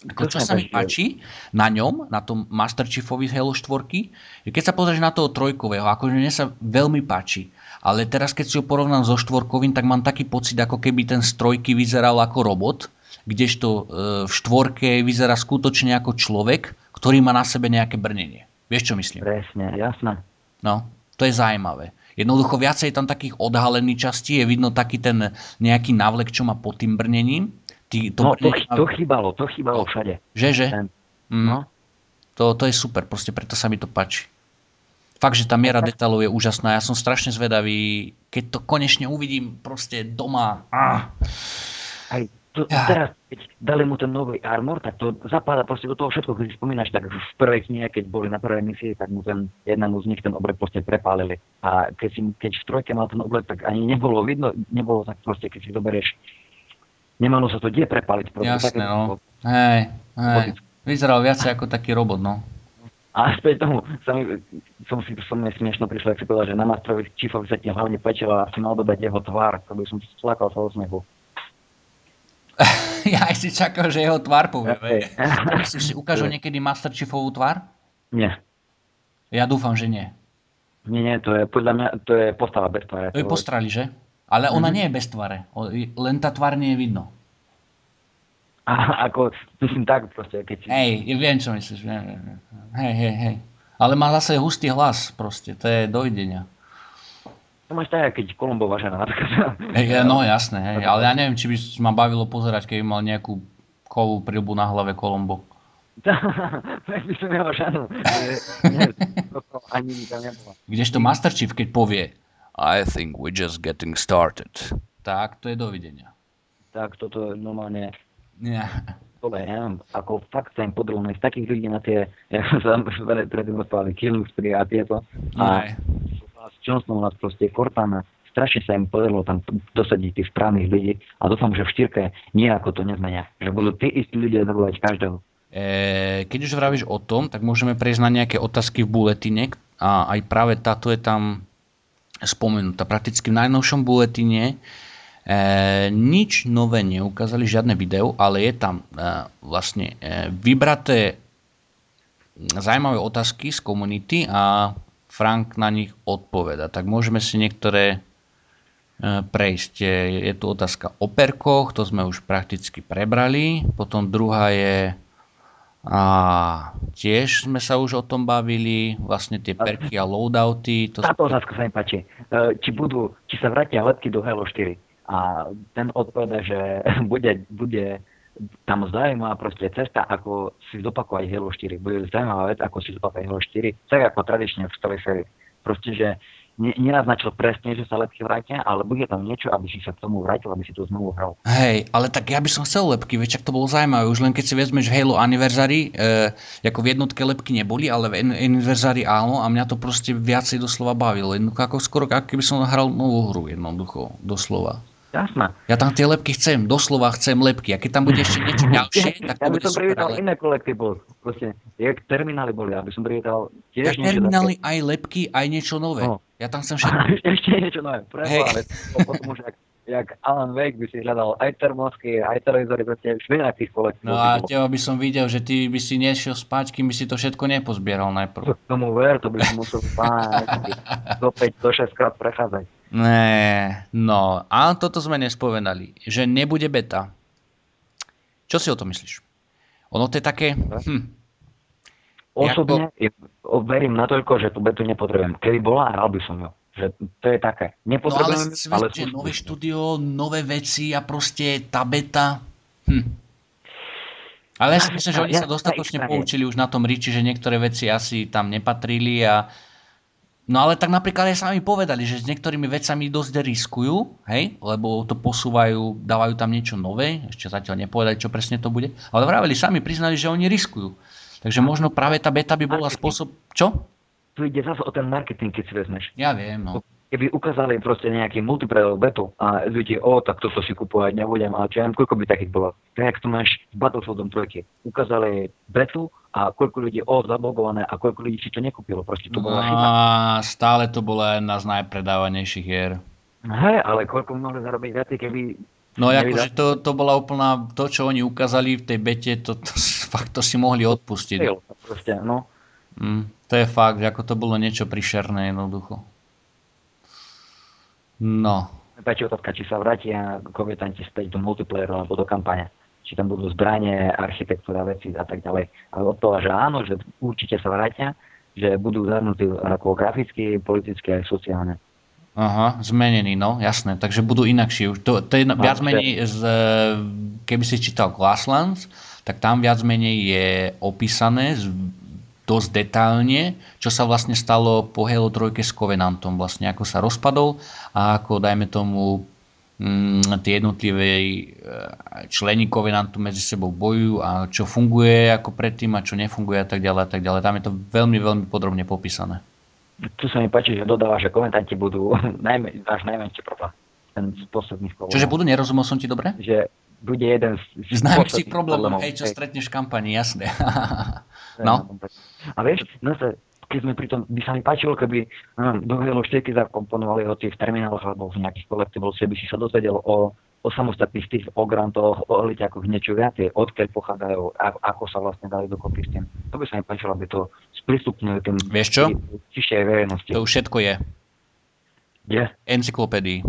Ako čo sa mi páči na ňom, na tom Master Chiefovi Halo 4, keď sa pozrieš na toho trojkového, akože mne sa veľmi páči. Ale teraz, keď si ho porovnám so štvorkovým, tak mám taký pocit, ako keby ten strojky vyzeral ako robot, kdežto e, v štvorke vyzerá skutočne ako človek, ktorý má na sebe nejaké brnenie. Vieš, čo myslím? Presne, jasné. No, to je zaujímavé. Jednoducho viacej tam takých odhalených častí, je vidno taký ten nejaký návlek, čo má pod tým brnením. Ty, to, no, to, to chýbalo, to chýbalo všade. Že, že? Ten, mm. no. to, to je super, proste preto sa mi to páči. Fakt, že tá miera detailov je úžasná. Ja som strašne zvedavý, keď to konečne uvidím proste doma. Ah. Aj to, ja. teraz, keď dali mu ten nový armor, tak to zapadá proste do toho všetko, keď si spomínaš, tak v prvej knihe, keď boli na prvej misii, tak mu ten, jednému z nich ten oblek proste prepálili. A keď, si, keď v trojke mal ten oblek, tak ani nebolo vidno, nebolo tak proste, keď si zoberieš, nemalo sa to kde prepáliť. Proste, Jasné, no. Hej, hej. Vyzeral viacej ako taký robot, no. A späť tomu, sa mi, som si som mi smiešno prišiel, ak si povedal, že na Masterovi Chiefovi sa ti hlavne pečela a si mal dodať jeho tvár, to by som slakal sa o smechu. <laughs> ja aj si čakal, že jeho tvár povie. Okay. si ukážu <laughs> niekedy Master Chiefovú tvár? Nie. Ja dúfam, že nie. Nie, nie, to je podľa mňa, to je postava bez tváre. To je postrali, že? Ale ona mm-hmm. nie je bez tváre. Len tá tvár nie je vidno. A, ako, myslím tak proste, keď. Hej, viem, čo myslíš. Hej, hej, hej. Ale má zase hustý hlas proste, to je dovidenia. To máš tak, keď Kolombová žena. <laughs> Hej, no jasné, hej, ale ja neviem, či by ma bavilo pozerať, keby mal nejakú kovú prilbu na hlave Kolombo. tak <laughs> by som nemal ženu. <laughs> Kdežto Master Chief, keď povie I think we're just getting started. Tak, to je dovidenia. Tak, toto normálne Yeah. Tohle, ja neviem, ako fakt sa im podarilo z takých ľudí na tie, ja som sa predtým rozprávali, Killing Spree a tieto. A s Johnsonom nás proste Cortana, strašne sa im podarilo tam dosadiť tých správnych ľudí a dúfam, že v štyrke nejako to nezmenia. Že budú tí istí ľudia zavolať každého. E, keď už vravíš o tom, tak môžeme prejsť na nejaké otázky v buletine a aj práve táto je tam spomenutá. Prakticky v najnovšom buletine E, nič nové neukázali, žiadne video, ale je tam e, vlastne e, vybraté zaujímavé otázky z komunity a Frank na nich odpoveda. Tak môžeme si niektoré e, prejsť. Je tu otázka o perkoch, to sme už prakticky prebrali. Potom druhá je a tiež sme sa už o tom bavili, vlastne tie perky a loadouty. To Táto otázka sa mi páči. E, či, budú, či sa vrátia letky do Halo 4? A ten odpoveda, že <laughs> bude, bude tam zaujímavá proste cesta, ako si zopakovať Halo 4. Bude zaujímavá vec, ako si zopakovať Halo 4, tak ako tradične v celej sérii. Proste, že nenaznačil presne, že sa lepky vrátia, ale bude tam niečo, aby si sa k tomu vrátil, aby si to znovu hral. Hej, ale tak ja by som chcel lepky, veď to bolo zaujímavé. Už len keď si vezmeš Halo Anniversary, e, ako v jednotke lepky neboli, ale v Anniversary áno a mňa to proste viacej doslova bavilo. Jednoducho ako skoro, ako keby som hral novú hru jednoducho, doslova. Jasné. Ja tam tie lepky chcem, doslova chcem lepky. A keď tam bude ešte niečo <laughs> ďalšie, tak to ja by som privítal ale... iné kolekty, bol. Proste, jak terminály boli, aby som privítal tiež ja terminály, také. aj lepky, aj niečo nové. No. Ja tam chcem <laughs> všetko. ešte niečo nové, ale potom už jak, jak Alan Wake by si hľadal aj termosky, aj televizory, proste veľa tých kolektí. No a teba by som videl, že ty by si nešiel spať, kým by si to všetko nepozbieral najprv. Tomu ver, to by som musel spať, <laughs> do 5, do 6 krát prechádzať. Ne, no, a toto sme nespovedali, že nebude beta. Čo si o to myslíš? Ono to je také... Hm, Osobne, ako... verím natoľko, že tú betu nepotrebujem. Keby bola, hral by som ju. Že to je také. Nepotrebujem, no ale, ale že nové štúdio, nové veci a proste tá beta. Hm. Ale ja si myslím, že oni sa dostatočne poučili už na tom Riči, že niektoré veci asi tam nepatrili a No ale tak napríklad aj sami povedali, že s niektorými vecami dosť riskujú, hej, lebo to posúvajú, dávajú tam niečo nové, ešte zatiaľ nepovedali, čo presne to bude, ale vraveli sami, priznali, že oni riskujú. Takže možno práve tá beta by bola spôsob... Čo? Tu ide zase o ten marketing, keď si vezmeš. Ja viem, no keby ukázali proste nejaký multiplayer betu a ľudí, o, tak toto si kupovať nebudem, ale čo ja koľko by takých bolo. Tak jak to máš s Battlefieldom 3. Ukázali betu a koľko ľudí, o, zablogované a koľko ľudí si to nekúpilo. Proste to bola chyba. A stále to bola jedna z najpredávanejších hier. Hej, ale koľko mohli zarobiť viac, keby No akože to, to bola úplná, to čo oni ukázali v tej bete, to, to, <laughs> fakt to si mohli odpustiť. Proste, no. Mm, to je fakt, ako to bolo niečo prišerné jednoducho. No. Páči otázka, či sa vrátia komentanti späť do multiplayeru alebo do kampane. Či tam budú zbranie, architektúra, veci a tak ďalej. Ale odpovedal, že áno, že určite sa vrátia, že budú zahrnutí ako graficky, politicky aj sociálne. Aha, zmenení, no, jasné. Takže budú inakší. To, to je no, viac menej, z, keby si čítal Glasslands, tak tam viac menej je opísané dosť detálne, čo sa vlastne stalo po Halo 3 s Covenantom, vlastne ako sa rozpadol a ako, dajme tomu, mm, tie jednotlivé e, členy Covenantu medzi sebou bojujú a čo funguje ako predtým a čo nefunguje a tak ďalej a tak ďalej. Tam je to veľmi, veľmi podrobne popísané. Tu sa mi páči, že dodáva, že komentanti budú <laughs> najmä, váš najmenší problém. Ten z posledných problémov. Čože budú? Nerozumel som ti dobre? Že bude jeden z, z najmenších problémov, hej, čo stretneš v kampani, jasné. <laughs> no. A vieš, zase, keď sme pri tom, by sa mi páčilo, keby um, do Halo 4 zakomponovali ho v termináloch alebo v nejakých collectibles, by si sa dozvedel o, o samostatných tých, o grantoch, o elitiakoch niečo viacej, odkiaľ pochádzajú, ako, sa vlastne dali dokopy s tým. To by sa mi páčilo, aby to sprístupnili tým Vieš čo? čišej verejnosti. To už všetko je. Kde? Encyklopédii.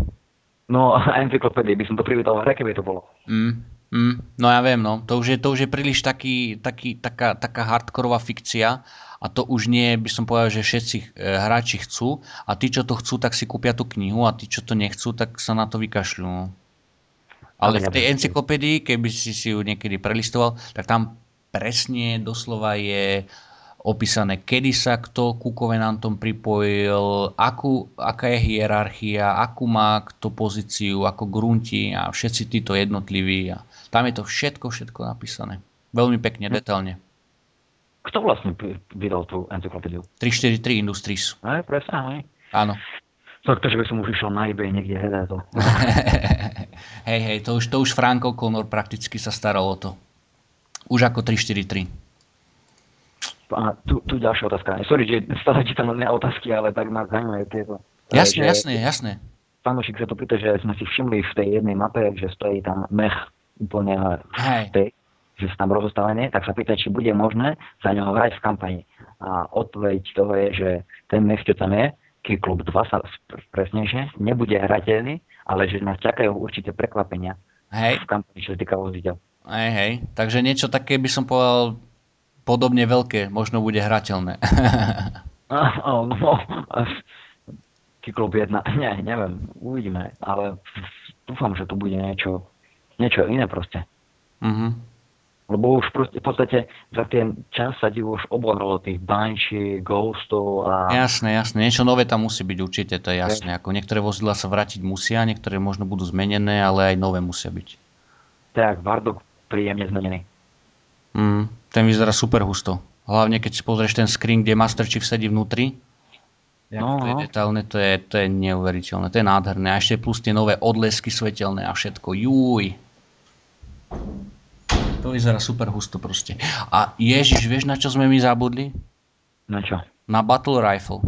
No, <laughs> encyklopédii by som to privítal, ale keby to bolo. Mm. Mm, no ja viem, no. To už je, to už je príliš taký, taký, taká, taká hardkorová fikcia a to už nie, by som povedal, že všetci e, hráči chcú a tí, čo to chcú, tak si kúpia tú knihu a tí, čo to nechcú, tak sa na to vykašľú. No. Ale v tej encyklopédii, keby si si ju niekedy prelistoval, tak tam presne doslova je opísané, kedy sa kto ku Covenantom pripojil, akú, aká je hierarchia, akú má kto pozíciu, ako grunti a všetci títo jednotliví. A tam je to všetko, všetko napísané. Veľmi pekne, hm. detailne. Kto vlastne vydal tú encyklopédiu? 343 Industries. Aj, presne, aj. Áno. Tak to, že by som už išiel na eBay niekde hľadať to. <laughs> hej, hej, to už, to už Franko Connor prakticky sa staral o to. Už ako 343. A tu, tu ďalšia otázka. Sorry, že stále čítam na otázky, ale tak ma zaujímajú tieto. Jasne, že, jasne, jasne. Panošik sa to pýta, že sme si všimli v tej jednej mape, že stojí tam mech úplne v tej, že sa tam rozostavené, tak sa pýta, či bude možné za ňoho hrať v kampani. A odpoveď toho je, že ten mech, čo tam je, keď klub 2 sa presnejšie, nebude hrateľný, ale že nás čakajú určité prekvapenia hej. v kampani, čo sa týka vozidel. Hej, hej. Takže niečo také by som povedal podobne veľké, možno bude hrateľné. <laughs> no, klub 1, <laughs> nie, neviem, uvidíme, ale dúfam, že to bude niečo niečo iné proste. Mm-hmm. Lebo už proste, v podstate za ten čas sa divu už obohralo tých Banshee, Ghostov a... Jasné, jasné. Niečo nové tam musí byť určite, to je jasné. Ako niektoré vozidla sa vrátiť musia, niektoré možno budú zmenené, ale aj nové musia byť. Tak, Vardok príjemne zmenený. Mm, ten vyzerá super husto. Hlavne keď si pozrieš ten screen, kde Master Chief sedí vnútri. No, to je no. detálne, to je, to je neuveriteľné, to je nádherné. A ešte plus tie nové odlesky svetelné a všetko. Júj. To vyzerá super husto proste. A Ježiš, vieš na čo sme my zabudli? Na čo? Na Battle Rifle.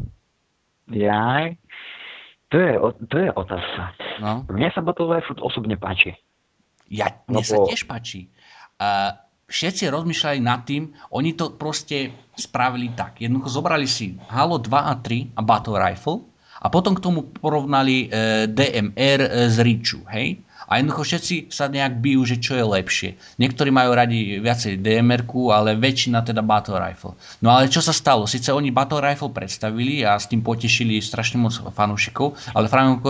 Jaj. To je, to je otázka. No. Mne sa Battle Rifle osobne páči. Ja, mne no, sa tiež páči. Uh, všetci rozmýšľali nad tým, oni to proste spravili tak. Jednoducho zobrali si Halo 2 a 3 a Battle Rifle a potom k tomu porovnali e, DMR e, z Richu, hej? A jednoducho všetci sa nejak bijú, že čo je lepšie. Niektorí majú radi viacej dmr ale väčšina teda Battle Rifle. No ale čo sa stalo? Sice oni Battle Rifle predstavili a s tým potešili strašne moc fanúšikov, ale Frank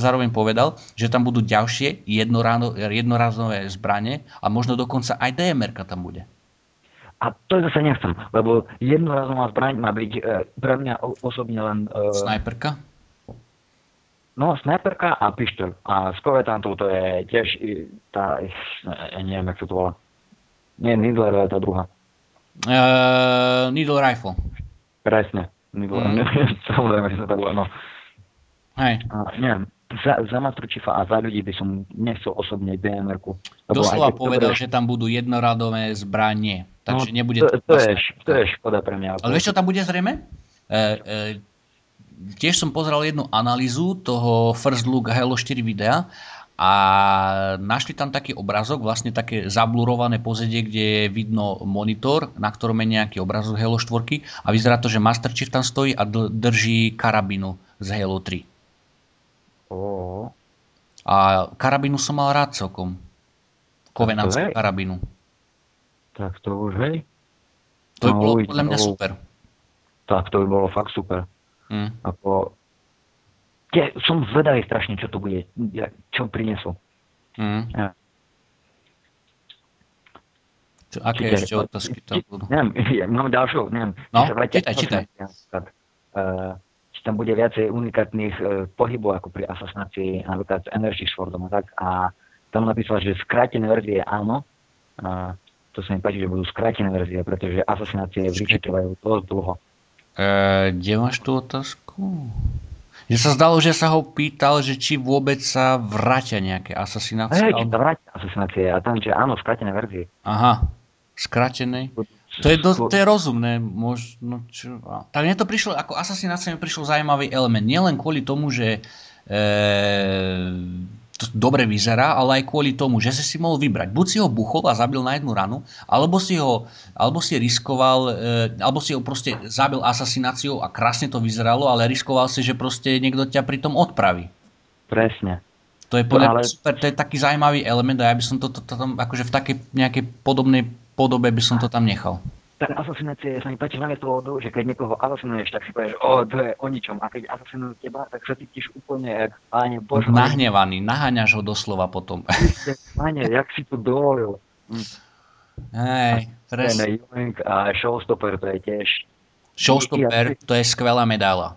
zároveň povedal, že tam budú ďalšie jednorazové zbranie a možno dokonca aj dmr tam bude. A to zase nechcem, lebo jednorazová zbraň má byť e, pre mňa osobne len... E, Snajperka? No, snajperka a pištoľ. A s kovetantou to je tiež tá, neviem, jak sa to volá. Nie, Needler je tá druhá. Uh, needle Rifle. Presne. Needle, mm. <laughs> samozrejme, že sa to volá, no. Hej. A, neviem, za, za Mastručifa a za ľudí by som nechcel osobne BMR-ku. Doslova povedal, to, že tam budú jednoradové zbranie. Takže no, nebude to, to, to, je, to je škoda pre mňa. Ale vieš, čo tam bude zrejme? E, e, tiež som pozrel jednu analýzu toho First Look Halo 4 videa a našli tam taký obrazok, vlastne také zablurované pozadie, kde je vidno monitor, na ktorom je nejaký obrazok Halo 4 a vyzerá to, že Master Chief tam stojí a drží karabinu z Halo 3. Oh. A karabinu som mal rád celkom. Kovenantskú karabinu. Tak to už hej. To by no, bolo podľa mňa super. Tak to by bolo fakt super. Mm. Ako, ja som zvedavý strašne, čo to bude, čo prinesú. Mm. Ja. Čo, aké Čiže, ešte otázky tam budú? Neviem, <laughs> ja mám ďalšiu, neviem. No, čítaj, čítaj. Uh, či tam bude viacej unikátnych uh, pohybov, ako pri asasinácii napríklad s Energy Swordom a tak. A tam napísal, že skrátené verzie áno. Uh, to sa mi páči, že budú skrátené verzie, pretože asasinácie v trvajú dosť dlho. E, kde máš tú otázku? Že sa zdalo, že sa ho pýtal, že či vôbec sa vrátia nejaké asasinácie. Hej, či sa vrátia asasinácie a tam, že áno, skrátené verzie. Aha, skrátené. To je, do, to je rozumné, možno čo... Tak mne to prišlo, ako asasinácia mi prišlo zaujímavý element. Nielen kvôli tomu, že e, to dobre vyzerá, ale aj kvôli tomu, že si si mohol vybrať. Buď si ho buchol a zabil na jednu ranu, alebo si ho alebo si riskoval, e, alebo si ho proste zabil asasináciou a krásne to vyzeralo, ale riskoval si, že proste niekto ťa pri tom odpraví. Presne. To je podľa ale... super, to je taký zaujímavý element a ja by som to, to, to tam, akože v takej nejakej podobnej podobe by som to tam nechal tá asasinácia sa mi páči hlavne toho, že keď niekoho asasinuješ, tak si povieš, o, to je o ničom. A keď asasinujú teba, tak sa cítiš úplne páne Bože. Nahnevaný, naháňaš ho doslova potom. <laughs> Páne, jak si to dovolil. Hm. Hej, presne. A Showstopper to je tiež... Showstopper, to je skvelá medaila.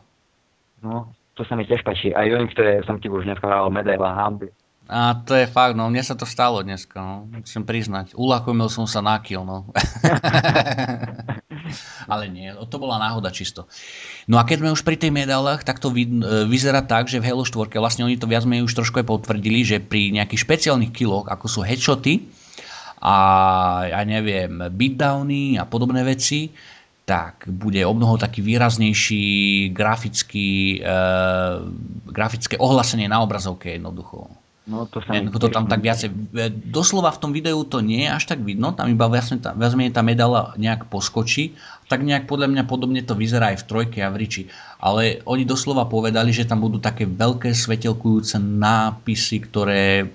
No, to sa mi tiež páči. A Ewing, to je, som ti už dneska medaila hamby. A to je fakt, no mne sa to stalo dneska, no. musím priznať. Ulakomil som sa na kill, no. <laughs> Ale nie, to bola náhoda čisto. No a keď sme už pri tej medálach, tak to vy, vyzerá tak, že v Halo 4, vlastne oni to viac menej už trošku aj potvrdili, že pri nejakých špeciálnych killoch, ako sú headshoty a ja neviem, beatdowny a podobné veci, tak bude o mnoho taký výraznejší grafický, e, grafické ohlasenie na obrazovke jednoducho. No, to sa to tam tak viacej, e, doslova v tom videu to nie je až tak vidno, tam iba vlastne tá, vlastne tá medala nejak poskočí, tak nejak podľa mňa podobne to vyzerá aj v trojke a v riči. Ale oni doslova povedali, že tam budú také veľké svetelkujúce nápisy, ktoré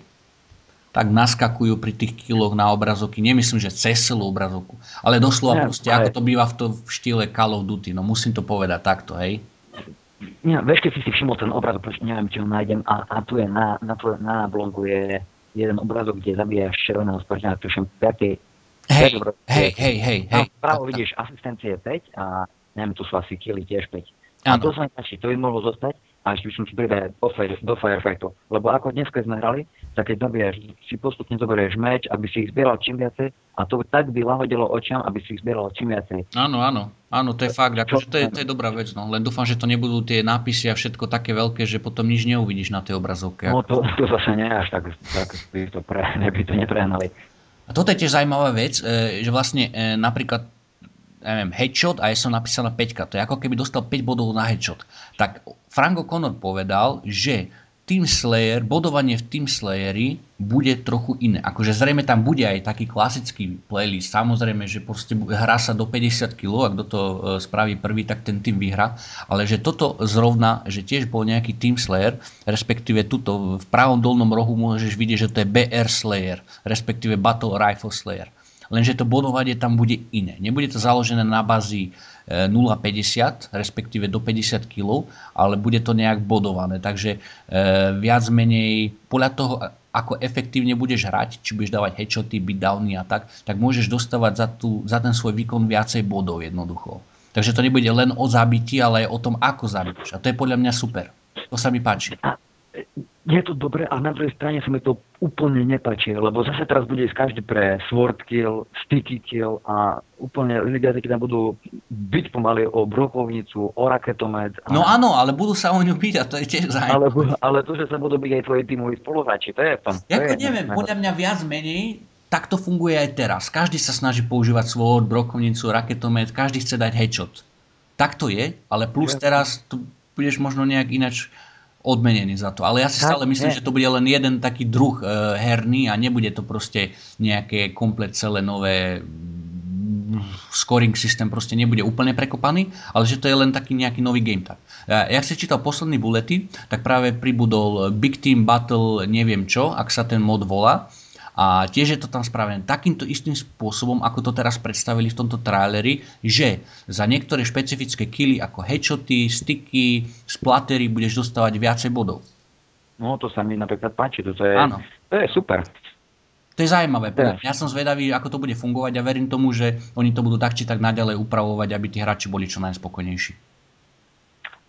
tak naskakujú pri tých kiloch na obrazovky. Nemyslím, že cez celú obrazovku, ale doslova ja, proste, ale... ako to býva v, to, v štýle Call of Duty. No musím to povedať takto, hej nie, vieš, keď si si všimol ten obrazok, proste neviem, či ho nájdem, a, a tu je na, na, tvoje, na blongu je jeden obrazok, kde zabíjaš červeného spražňa, tuším, 5. Hej, hej, hej, hej, hej. Právo vidíš, asistencie 5 a neviem, tu sú asi kily tiež 5. A to sa mi páči, to by mohlo zostať a ešte by som si pridal do, do Firefightu. Lebo ako dnes, keď sme hrali, tak keď si postupne zoberieš meč, aby si ich zbieral čím viacej a to tak by lahodilo očiam, aby si ich zbieral čím viacej. Áno, áno, áno, to je fakt, akože to, je, to je dobrá vec, no. len dúfam, že to nebudú tie nápisy a všetko také veľké, že potom nič neuvidíš na tej obrazovke. No to, to zase nie až tak, tak by to, pre, <laughs> by to neprehnali. A toto je tiež zaujímavá vec, e, že vlastne e, napríklad neviem, headshot a ja som napísal na 5. To je ako keby dostal 5 bodov na headshot. Tak Frank O'Connor povedal, že Team Slayer, bodovanie v Team Slayeri bude trochu iné. Akože zrejme tam bude aj taký klasický playlist. Samozrejme, že proste hrá sa do 50 kg, ak kto to spraví prvý, tak ten tým vyhrá. Ale že toto zrovna, že tiež bol nejaký Team Slayer, respektíve tuto v pravom dolnom rohu môžeš vidieť, že to je BR Slayer, respektíve Battle Rifle Slayer. Lenže to bodovanie tam bude iné. Nebude to založené na bazi 0,50, respektíve do 50 kg, ale bude to nejak bodované. Takže e, viac menej podľa toho, ako efektívne budeš hrať, či budeš dávať headshoty, beatdowny a tak, tak môžeš dostávať za, tú, za ten svoj výkon viacej bodov jednoducho. Takže to nebude len o zabití, ale aj o tom, ako zabíš. A to je podľa mňa super. To sa mi páči je to dobre a na druhej strane sa mi to úplne nepáči, lebo zase teraz bude ísť každý pre sword kill, sticky kill a úplne ľudia takí tam budú byť pomaly o brokovnicu, o raketomet. A... No áno, ale budú sa o ňu byť a to je tiež zaujímavé. Ale, ale to, že sa budú byť aj tvoji tímoví spoluhráči, to je tam. Jako neviem, podľa mňa viac menej tak to funguje aj teraz. Každý sa snaží používať sword, brokovnicu, raketomet, každý chce dať headshot. Tak to je, ale plus teraz tu budeš možno nejak inač odmenený za to. Ale ja si stále myslím, že to bude len jeden taký druh e, herný a nebude to proste nejaké komplet celé nové mm, scoring systém proste nebude úplne prekopaný, ale že to je len taký nejaký nový game tak. Ja, ja si čítal posledný bulety, tak práve pribudol Big Team Battle neviem čo, ak sa ten mod volá a tiež je to tam spravené takýmto istým spôsobom, ako to teraz predstavili v tomto traileri, že za niektoré špecifické killy ako headshoty, sticky, splattery budeš dostávať viacej bodov. No to sa mi napríklad páči, to je, Áno. to je super. To je zaujímavé. Ja som zvedavý, ako to bude fungovať a verím tomu, že oni to budú tak či tak naďalej upravovať, aby tí hráči boli čo najspokojnejší.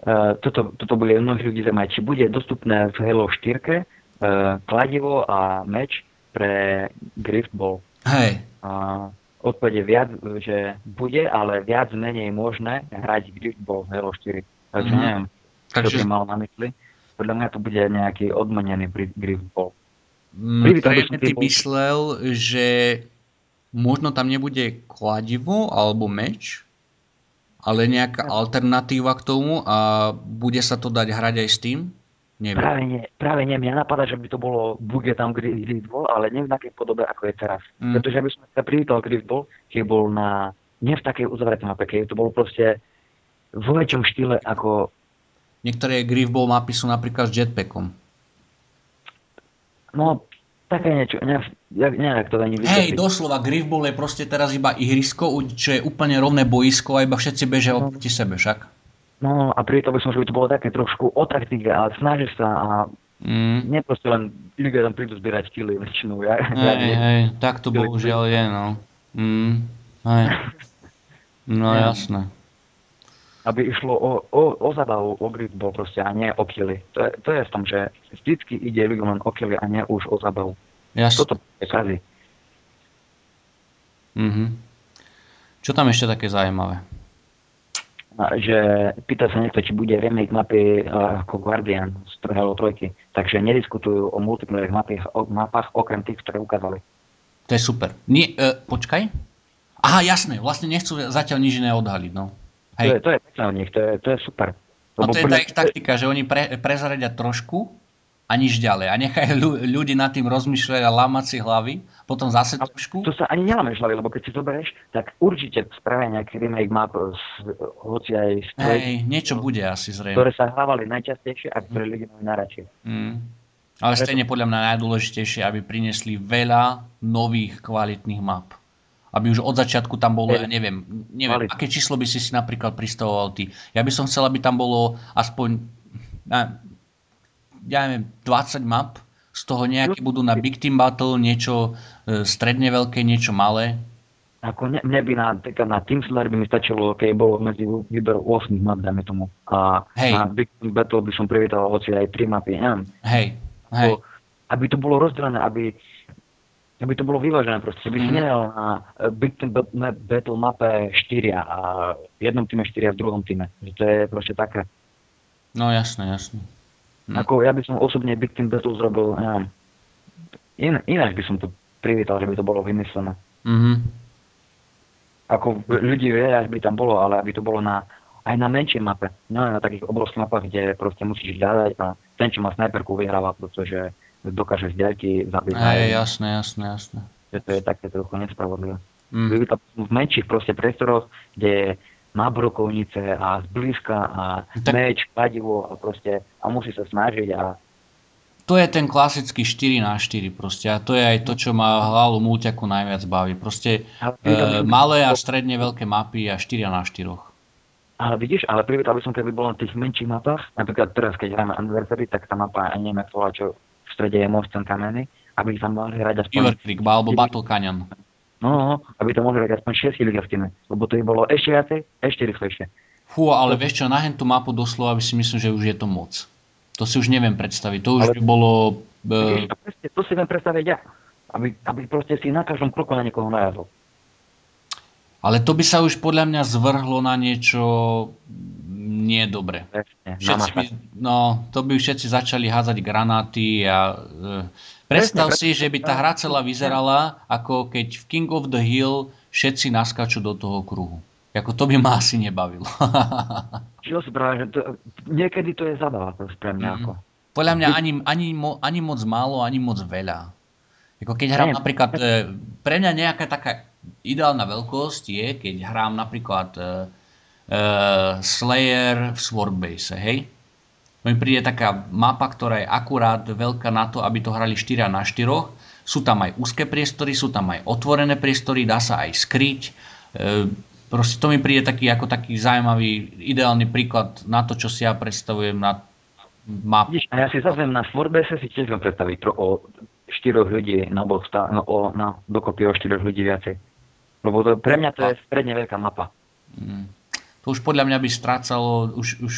Uh, toto, toto bude mnohých ľudí zaujímať. Či bude dostupné v Halo 4 uh, e, kladivo a meč, pre Griftball. Hej. A odpovede viac, že bude, ale viac menej možné hrať Griftball v Halo 4. Takže mm. neviem, Takže... čo by mal na mysli. Podľa mňa to bude nejaký odmenený Griftball. Mm, ty myslel, že možno tam nebude kladivo alebo meč, ale nejaká alternatíva k tomu a bude sa to dať hrať aj s tým? Neviem. Práve nie, práve nie. Mňa napadá, že by to bolo, bude tam Griffball, ale nie v takej podobe, ako je teraz. Mm. Pretože by som sa privítal Griffball, keď bol na, nie v takej uzavretej mape, keď to bolo proste v väčšom štýle ako... Niektoré Griffball mapy sú napríklad s jetpackom. No, také niečo, ne, neviem, to ani Hej, doslova, Griffball je proste teraz iba ihrisko, čo je úplne rovné boisko a iba všetci bežia no. oproti sebe, však? No a pritom by som, že by to bolo také trošku o taktike a snažíš sa a mm. neproste len ľudia tam prídu zbierať kily väčšinou. Ja, hej, ja, hej, tak to bohužiaľ je, no. Mm, hej. No ja. jasné. Aby išlo o, o, o zabavu, o bol proste a nie o kily. To je, to je v tom, že vždycky ide ľuďom len o kily a nie už o zabavu. Jasne. Toto je kazí. Mhm. Čo tam ešte také zaujímavé? Že pýta sa niekto, či bude remake mapy ako Guardian z Halo 3. Takže nediskutujú o multiplayer mapách, o mapách okrem tých, ktoré ukázali. To je super. Nie, uh, počkaj. Aha, jasné, vlastne nechcú zatiaľ nič iné odhaliť, no. Hej. To je, to je pekné od nich, to je, to je super. No to je tá ich taktika, že oni pre, prezradia trošku a nič ďalej. A nechajú ľudí nad tým rozmýšľať a lámať si hlavy, potom zase trošku. To sa ani nelámeš hlavy, lebo keď si to berieš, tak určite spravia nejaký remake map, hoci aj z Hej, niečo bude asi zrejme. Ktoré sa hrávali najčastejšie a ktoré ľudia majú najradšej. Mm. Ale stejne podľa mňa najdôležitejšie, aby priniesli veľa nových kvalitných map. Aby už od začiatku tam bolo, ja neviem, neviem aké číslo by si si napríklad pristavoval ty. Ja by som chcel, aby tam bolo aspoň ja neviem, 20 map, z toho nejaké budú na Big Team Battle, niečo e, stredne veľké, niečo malé. Ako ne, mne by na, na Team Slayer by mi stačilo, keď bolo medzi výber 8 map, dajme tomu. A hej. na Big Team Battle by som privítal hoci aj 3 mapy. Neviem. Hej, hej. To, aby to bolo rozdelené, aby, aby to bolo vyvážené proste. Mm. si mhm. nedal na e, Big Team Battle mape 4 a v jednom týme 4 a v druhom týme. To je proste také. No jasné, jasné. Hm. Ako ja by som osobne Big Team Battle zrobil, neviem, in, ináč by som to privítal, že by to bolo vymyslené. Mm-hmm. Ako ľudí veľa by tam bolo, ale aby to bolo na, aj na menšej mape. No na takých obrovských mapách, kde proste musíš hľadať a ten, čo má snajperku, vyhráva, pretože dokáže z diaľky zabiť. Hej, jasné, jasné, jasné. Že to je také trochu nespravodlivé. Mm. V menších proste priestoroch, kde má brokovnice a zblízka a tak... meč, kladivo a proste a musí sa snažiť a to je ten klasický 4 na 4 proste a to je aj to, čo ma hlavu múťaku najviac baví. Proste e, malé a stredne veľké mapy a 4 na 4. Ale vidíš, ale privítal by som, keby bolo na tých menších mapách, napríklad teraz, keď hráme Anniversary, tak tá mapa, neviem, čo v strede je most ten kamenný, aby tam mohli hrať aspoň... River Creek, alebo Battle Canyon. No, no, aby to mohli hrať aspoň 6 ľudí v týme, lebo to by bolo ešte viacej, ešte rýchlejšie. Fú, ale vieš čo, na tú mapu doslova by si myslím, že už je to moc. To si už neviem predstaviť. To už ale, by bolo... Uh... to si viem predstaviť ja. Aby, aby proste si na každom kroku na niekoho najazol. Ale to by sa už podľa mňa zvrhlo na niečo nie dobre. Všetci by, no, to by všetci začali házať granáty a uh, predstav si, že by tá hra celá vyzerala ako keď v King of the Hill všetci naskačú do toho kruhu. Ako to by ma asi nebavilo. <laughs> Čo že to, niekedy to je zabava pre mňa. Mm. Ako. Podľa mňa ani, ani, mo, ani moc málo, ani moc veľa. Ako keď hrám napríklad, e, pre mňa nejaká taká ideálna veľkosť je, keď hrám napríklad uh, uh, Slayer v Swordbase, hej? Mi príde taká mapa, ktorá je akurát veľká na to, aby to hrali 4 na 4. Sú tam aj úzke priestory, sú tam aj otvorené priestory, dá sa aj skryť. Uh, proste to mi príde taký, ako taký zaujímavý, ideálny príklad na to, čo si ja predstavujem na mapu. A ja si zase na Swordbase si tiež predstaviť o štyroch ľudí na stá- no, o, na, dokopy o štyroch ľudí viacej. Lebo to, pre mňa to je stredne veľká mapa. Mm. To už podľa mňa by strácalo, už, už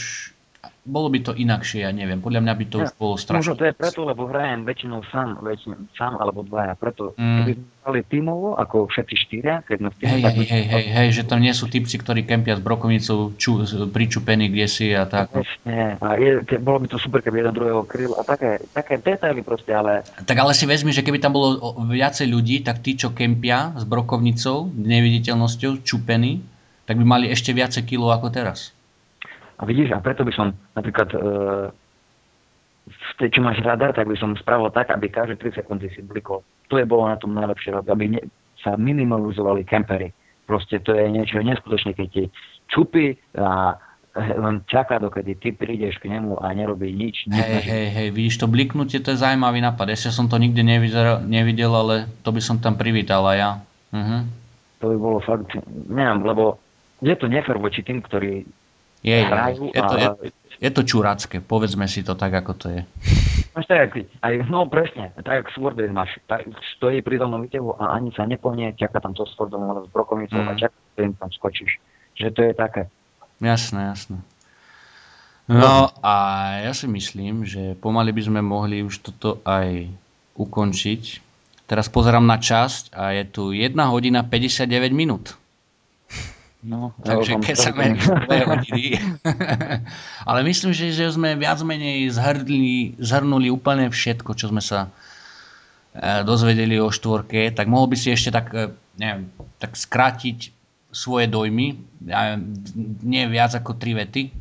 bolo by to inakšie, ja neviem. Podľa mňa by to ja, už bolo strašné. Možno to je preto, lebo hrajem väčšinou sám, väčšinou, sám alebo dvaja. Preto, mm. keby sme hrali tímovo, ako všetci štyria, keď sme v hej, hej, hej, hej, hej, že tam nie sú typci, ktorí kempia s brokovnicou ču, pričupení kde si a tak. Presne. A je, ke, bolo by to super, keby jeden druhého kryl a také, také detaily proste, ale... Tak ale si vezmi, že keby tam bolo viacej ľudí, tak tí, čo kempia s brokovnicou, neviditeľnosťou, čupení, tak by mali ešte viacej kilo ako teraz. A vidíš, a preto by som napríklad e, čo máš radar, tak by som spravil tak, aby každé 3 sekundy si blikol. To je bolo na tom najlepšie, aby ne, sa minimalizovali kempery. Proste to je niečo neskutočné, keď ti čupy a len čaká, dokedy ty prídeš k nemu a nerobí nič. Hej, hej, hej, vidíš, to bliknutie, to je zaujímavý nápad. Ešte som to nikdy nevidel, nevidel ale to by som tam privítal aj ja. Uh-huh. To by bolo fakt, neviem, lebo je to nefér voči tým, ktorí je, hrajú. Je, to, je, je to čurácké, povedzme si to tak, ako to je. Máš tak, aj, no presne, tak jak Swordbase máš, tak stojí pri dolnom výtehu a ani sa nepohne, čaká tam to s Swordom alebo s brokovnicou mm. a čaká, že tam skočíš. Že to je také. Jasné, jasné. No a ja si myslím, že pomaly by sme mohli už toto aj ukončiť. Teraz pozerám na časť a je tu 1 hodina 59 minút. No, Takže mení dve hodiny. Ale myslím, že, že sme viac menej zhrnuli, zhrnuli úplne všetko, čo sme sa e, dozvedeli o štvorke, tak mohol by si ešte tak, e, neviem, tak skrátiť svoje dojmy, ja, nie viac ako tri vety,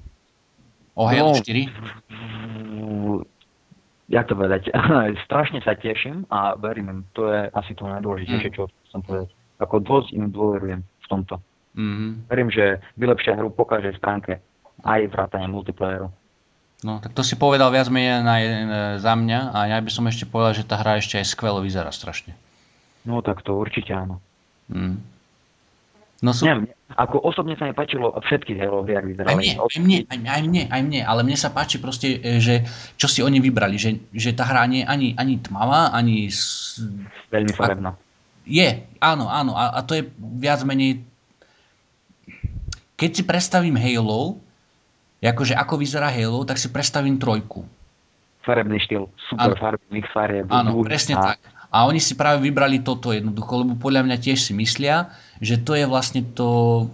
o Halo no, 4. Jak to povedať, <laughs> strašne sa teším a verím, to je asi to najdôležitejšie, mm. čo som povedať. Ako dosť im dôverujem v tomto. Mm-hmm. Verím, že vylepšia hru po každej stránke, aj vrátane multiplayeru. No, tak to si povedal viac menej na, e, za mňa a ja by som ešte povedal, že tá hra ešte aj skvelo vyzerá strašne. No tak to určite áno. Mm. No sú... Neviem, ako osobne sa mi páčilo všetky Halo jak vyzerali. Aj mne, aj mne, aj, aj mne, aj mne, ale mne sa páči proste, e, že čo si oni vybrali, že, že tá hra nie je ani, ani tmavá, ani... Veľmi farebná. Je, áno, áno, a, a to je viac menej keď si predstavím Halo, akože ako vyzerá Halo, tak si predstavím trojku. Farebný štýl, super farebný farieb. Áno, presne a... tak. A oni si práve vybrali toto jednoducho, lebo podľa mňa tiež si myslia, že to je vlastne to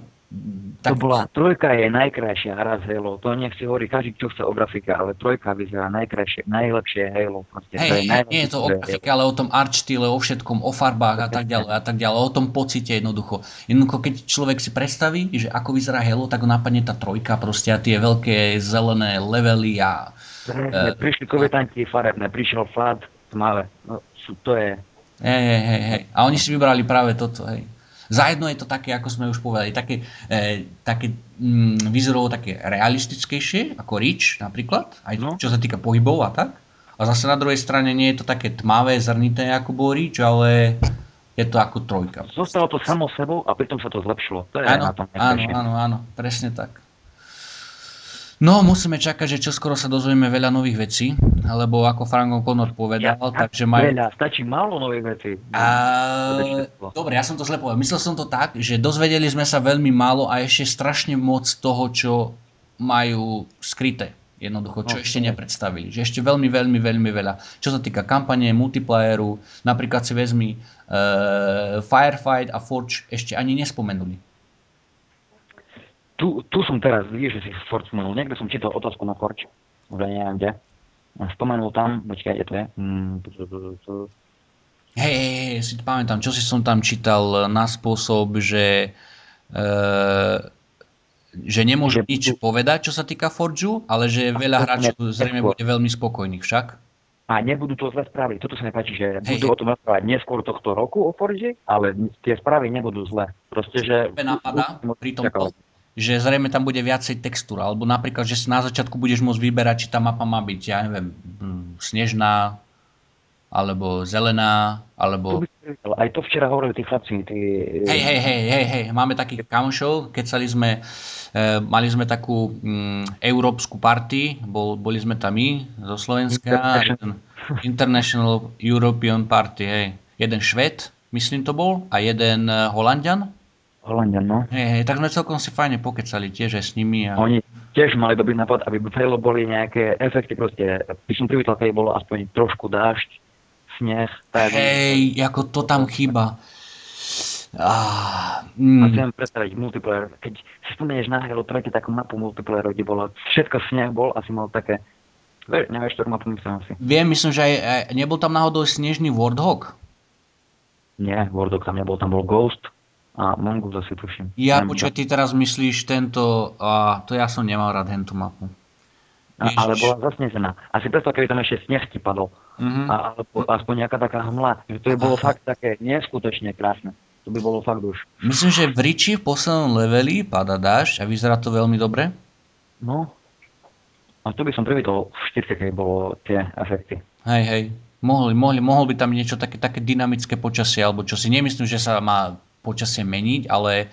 tak... To bola, trojka je najkrajšia hra z Halo. To nech si hovorí každý, čo chce o grafike, ale trojka vyzerá najkrajšie, najlepšie Halo. Proste, hej, je hej, nie je to o grafike, ale o tom art štýle, o všetkom, o farbách a tak ďalej a tak ďalej, o tom pocite jednoducho. Jednoducho, keď človek si predstaví, že ako vyzerá Halo, tak ho napadne tá trojka proste a tie veľké zelené levely a Presne, prišli kovetanti farebné, prišiel flat, tmavé. No, to je... Hej, hej, hej, hej. A oni si vybrali práve toto, hej. Zajedno je to také, ako sme už povedali, také, e, také mm, vyzorovo také realistickejšie, ako Reach napríklad, aj no. čo sa týka pohybov a tak. A zase na druhej strane nie je to také tmavé, zrnité, ako bol Reach, ale je to ako trojka. Zostalo to samo sebou a pritom sa to zlepšilo. To je áno, na tom áno, áno, áno, presne tak. No, musíme čakať, že čoskoro sa dozvieme veľa nových vecí, lebo ako Frank O'Connor povedal, ja, takže majú... Veľa, stačí málo nových vecí. A... Dobre, ja som to zle povedal. Myslel som to tak, že dozvedeli sme sa veľmi málo a ešte strašne moc toho, čo majú skryté. Jednoducho, čo no, ešte nepredstavili. Že ešte veľmi, veľmi, veľmi veľa. Čo sa týka kampane, multiplayeru, napríklad si vezmi uh, Firefight a Forge ešte ani nespomenuli tu, tu som teraz, vidíš, že si spomenul, niekde som čítal otázku na Forge, už neviem kde. Spomenul tam, počkaj, kde to je? Mm, hej, hej, hej, si to pamätám, čo si som tam čítal na spôsob, že e, že nemôže nič povedať, čo sa týka Forgeu, ale že veľa hráčov zrejme bude veľmi spokojných však. A nebudú to zle správy. Toto sa mi páči, že hej, budú o tom rozprávať neskôr tohto roku o Forge, ale tie správy nebudú zle. Proste, že... Napadá pri tomto, že zrejme tam bude viacej textúra, alebo napríklad, že si na začiatku budeš môcť vyberať, či tá mapa má byť, ja neviem, hm, snežná, alebo zelená, alebo... Aj to včera hovorili tí chlapci. Tí... Hej, hej, hej, hej, hej, máme takých kamošov, keď sme, e, mali sme takú mm, európsku party, bol, boli sme tam my zo Slovenska, International. International European Party, hej. Jeden Šved, myslím to bol, a jeden e, Holandian, Holandian, no. Hej, hej, tak sme celkom si fajne pokecali tiež aj s nimi. A... Oni tiež mali dobrý nápad, aby v boli nejaké efekty proste. By som privítal, keď bolo aspoň trošku dážď, sneh. Tak, hej, ako to tam chýba. Ah, mm. A vám predstaviť multiplayer. Keď si spomenieš na Halo 3 takú mapu multiplayer, kde bolo všetko sneh bol, asi mal také Nevieš, ktorú mapu myslím asi. Viem, myslím, že aj, aj nebol tam náhodou snežný Warthog? Nie, Warthog tam nebol, tam bol Ghost a Mongoose asi tuším. Ja, počkaj, ty teraz myslíš tento, a to ja som nemal rád hentu mapu. A, ale bola zasnežená. A si predstav, keby tam ešte sneh ti padol. Mm-hmm. A, alebo aspoň nejaká taká hmla. Že to by bolo Aha. fakt také neskutočne krásne. To by bolo fakt už. Myslím, že v Riči v poslednom leveli pada dážď a vyzerá to veľmi dobre. No. A to by som privítol v štyrke, keď bolo tie efekty. Hej, hej. Mohli, mohli, mohol by tam niečo také, také dynamické počasie, alebo čo si nemyslím, že sa má počasie meniť, ale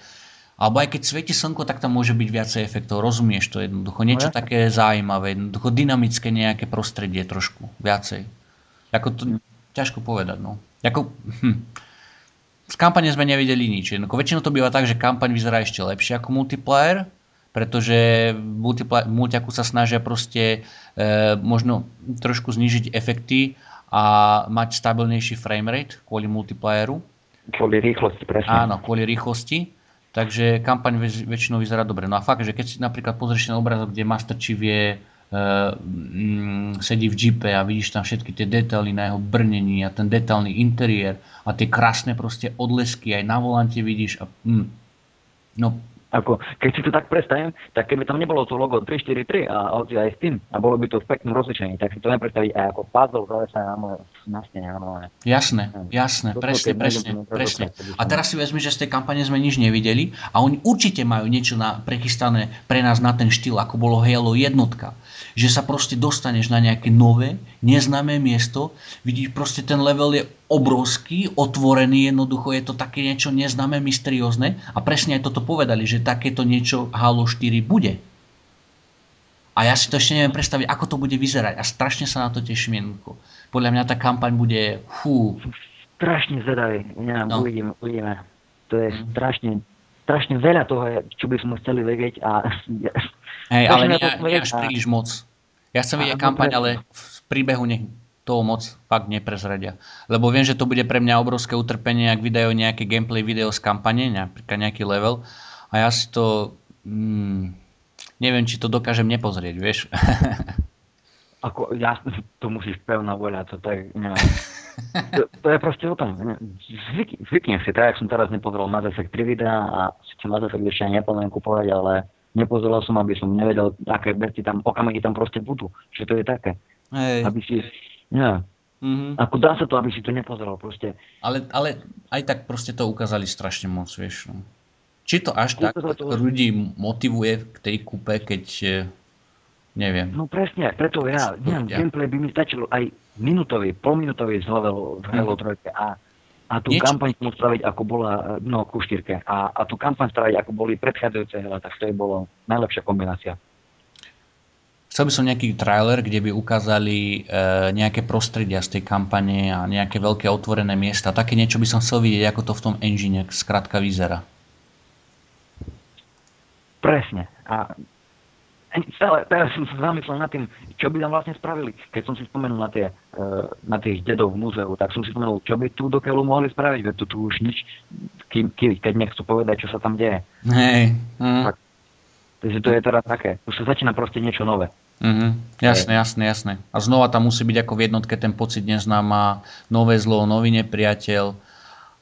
alebo aj keď svieti slnko, tak tam môže byť viacej efektov. Rozumieš to jednoducho. Niečo no, ja. také zaujímavé, jednoducho dynamické nejaké prostredie trošku. Viacej. Ako to, ťažko povedať, no. Ako, hm. Z kampane sme nevideli nič. Jednoducho, väčšinou to býva tak, že kampaň vyzerá ešte lepšie ako multiplayer, pretože multiaku sa snažia proste e, možno trošku znižiť efekty a mať stabilnejší framerate kvôli multiplayeru Kvôli rýchlosti, presne. Áno, kvôli rýchlosti. Takže kampaň väč- väčšinou vyzerá dobre. No a fakt, že keď si napríklad pozrieš na obrazok, kde Master Chief je, uh, mm, sedí v džipe a vidíš tam všetky tie detaily na jeho brnení a ten detailný interiér a tie krásne proste odlesky aj na volante vidíš a mm, no ako, keď si to tak predstavím, tak keby tam nebolo to logo 343 a Audi aj s tým a bolo by to v peknom rozličení, tak si to nepredstaviť aj ako puzzle zavesené na moje na stene. Jasné, jasné, to presne, presne, presne. A teraz si vezmi, že z tej kampane sme nič nevideli a oni určite majú niečo na, prechystané pre nás na ten štýl, ako bolo Halo jednotka že sa proste dostaneš na nejaké nové, neznáme miesto, vidíš proste ten level je obrovský, otvorený, jednoducho je to také niečo neznáme, mysteriózne a presne aj toto povedali, že takéto niečo Halo 4 bude. A ja si to ešte neviem predstaviť, ako to bude vyzerať a strašne sa na to teším jednoducho. Podľa mňa tá kampaň bude, fú. Strašne zvedavý, neviem, no. uvidíme, uvidíme. To je mm. strašne, strašne veľa toho, čo by sme chceli vedieť a... <laughs> Hej, ale nie, nie až príliš moc. Ja chcem vidieť kampaň, ale v príbehu nech toho moc fakt neprezradia. Lebo viem, že to bude pre mňa obrovské utrpenie, ak vydajú nejaké gameplay video z kampane, napríklad nejaký level. A ja si to... Mm, neviem, či to dokážem nepozrieť, vieš. <laughs> Ako, ja, to musíš pevná voľa, to tak, neviem. To, <laughs> to je proste o tom. Zvyk, zvyknem si, tak, jak som teraz nepozrel Mass Effect 3 videa a si Mass Effect ešte nepoviem kupovať, ale nepozeral som, aby som nevedel, aké veci tam, okamihy tam proste budú. Že to je také. Hej. Aby si, ja, Mhm. ako dá sa to, aby si to nepozeral proste. Ale, ale aj tak proste to ukázali strašne moc, vieš. No. Či to až tak to- ľudí motivuje k tej kúpe, keď eh, neviem. No presne, preto ja, neviem, gameplay by mi stačilo aj minútový, polminútový z level v Halo 3 a, a tú Niečo- kampaň som spraviť, ako bola, no, ku štyrke. A, a tú kampaň spraviť, ako boli predchádzajúce hry, tak to je bolo najlepšia kombinácia. Chcel by som nejaký trailer, kde by ukázali e, nejaké prostredia z tej kampane a nejaké veľké otvorené miesta. Také niečo by som chcel vidieť, ako to v tom engine skrátka vyzerá. Presne. A <laughs> stále, teraz som sa zamyslel nad tým, čo by tam vlastne spravili. Keď som si spomenul na, tie, e, na tých dedov v múzeu, tak som si spomenul, čo by tu do keľu mohli spraviť, veď tu, tu už nič, kým, kým, keď nechcú povedať, čo sa tam deje. Hej. Mm. Tak. Takže to je teda také, už sa začína proste niečo nové. Mhm. Jasné, jasné, jasné. A znova tam musí byť ako v jednotke ten pocit neznáma, nové zlo, nový nepriateľ.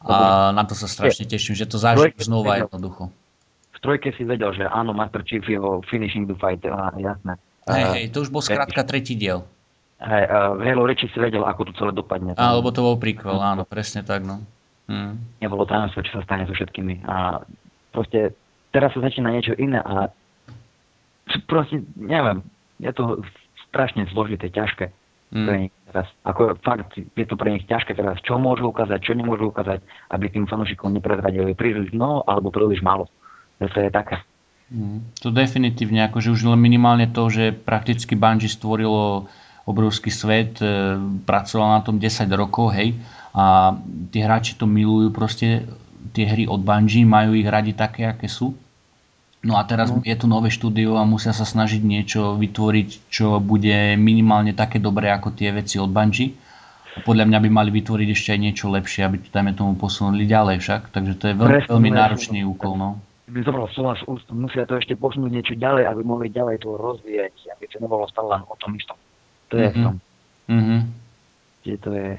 A na to sa strašne teším, že to zažijem znova jednoducho. Trojke si vedel, že áno, Master Chief je o finishing the fight, á, jasné. Hej, hej, to už bol skrátka tretí diel. Hej, v Halo reči si vedel, ako to celé dopadne. Á, lebo to bol prequel, áno, presne tak, no. Hm. Nebolo tajomstvo, čo sa stane so všetkými. A proste teraz sa začína niečo iné a proste, neviem, je to strašne zložité, ťažké Hm. pre nich teraz. Ako fakt, je to pre nich ťažké teraz, čo môžu ukázať, čo nemôžu ukázať, aby tým fanúšikom neprezradili príliš mnoho alebo príliš málo. To je také. Mm, To definitívne, akože už len minimálne to, že prakticky Bungie stvorilo obrovský svet, e, pracoval na tom 10 rokov, hej, a tí hráči to milujú proste, tie hry od Bungie, majú ich radi také, aké sú. No a teraz je tu nové štúdio a musia sa snažiť niečo vytvoriť, čo bude minimálne také dobré ako tie veci od Bungie. Podľa mňa by mali vytvoriť ešte aj niečo lepšie, aby to dajme tomu posunuli ďalej však. Takže to je veľmi, Presne, veľmi náročný úkol. No. By zobral slova z úst, musia to ešte posunúť niečo ďalej, aby mohli ďalej to rozvíjať, aby to nebolo stále len o tom istom. To je Mhm. v tom. Mhm. Že to je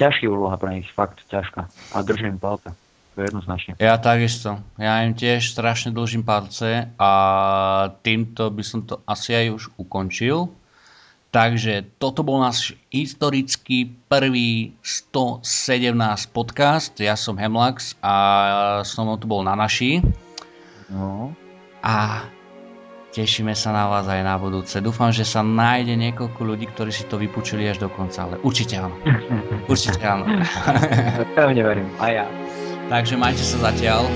ťažká úloha pre nich, fakt ťažká. A držím palce. To je jednoznačne. Ja takisto. Ja im tiež strašne dlžím palce a týmto by som to asi aj už ukončil. Takže toto bol náš historický prvý 117 podcast. Ja som Hemlax a som tu bol na naši. No. A tešíme sa na vás aj na budúce. Dúfam, že sa nájde niekoľko ľudí, ktorí si to vypočuli až do konca, ale určite áno. <laughs> Určite áno. Pevne verím. A ja. Takže majte sa zatiaľ.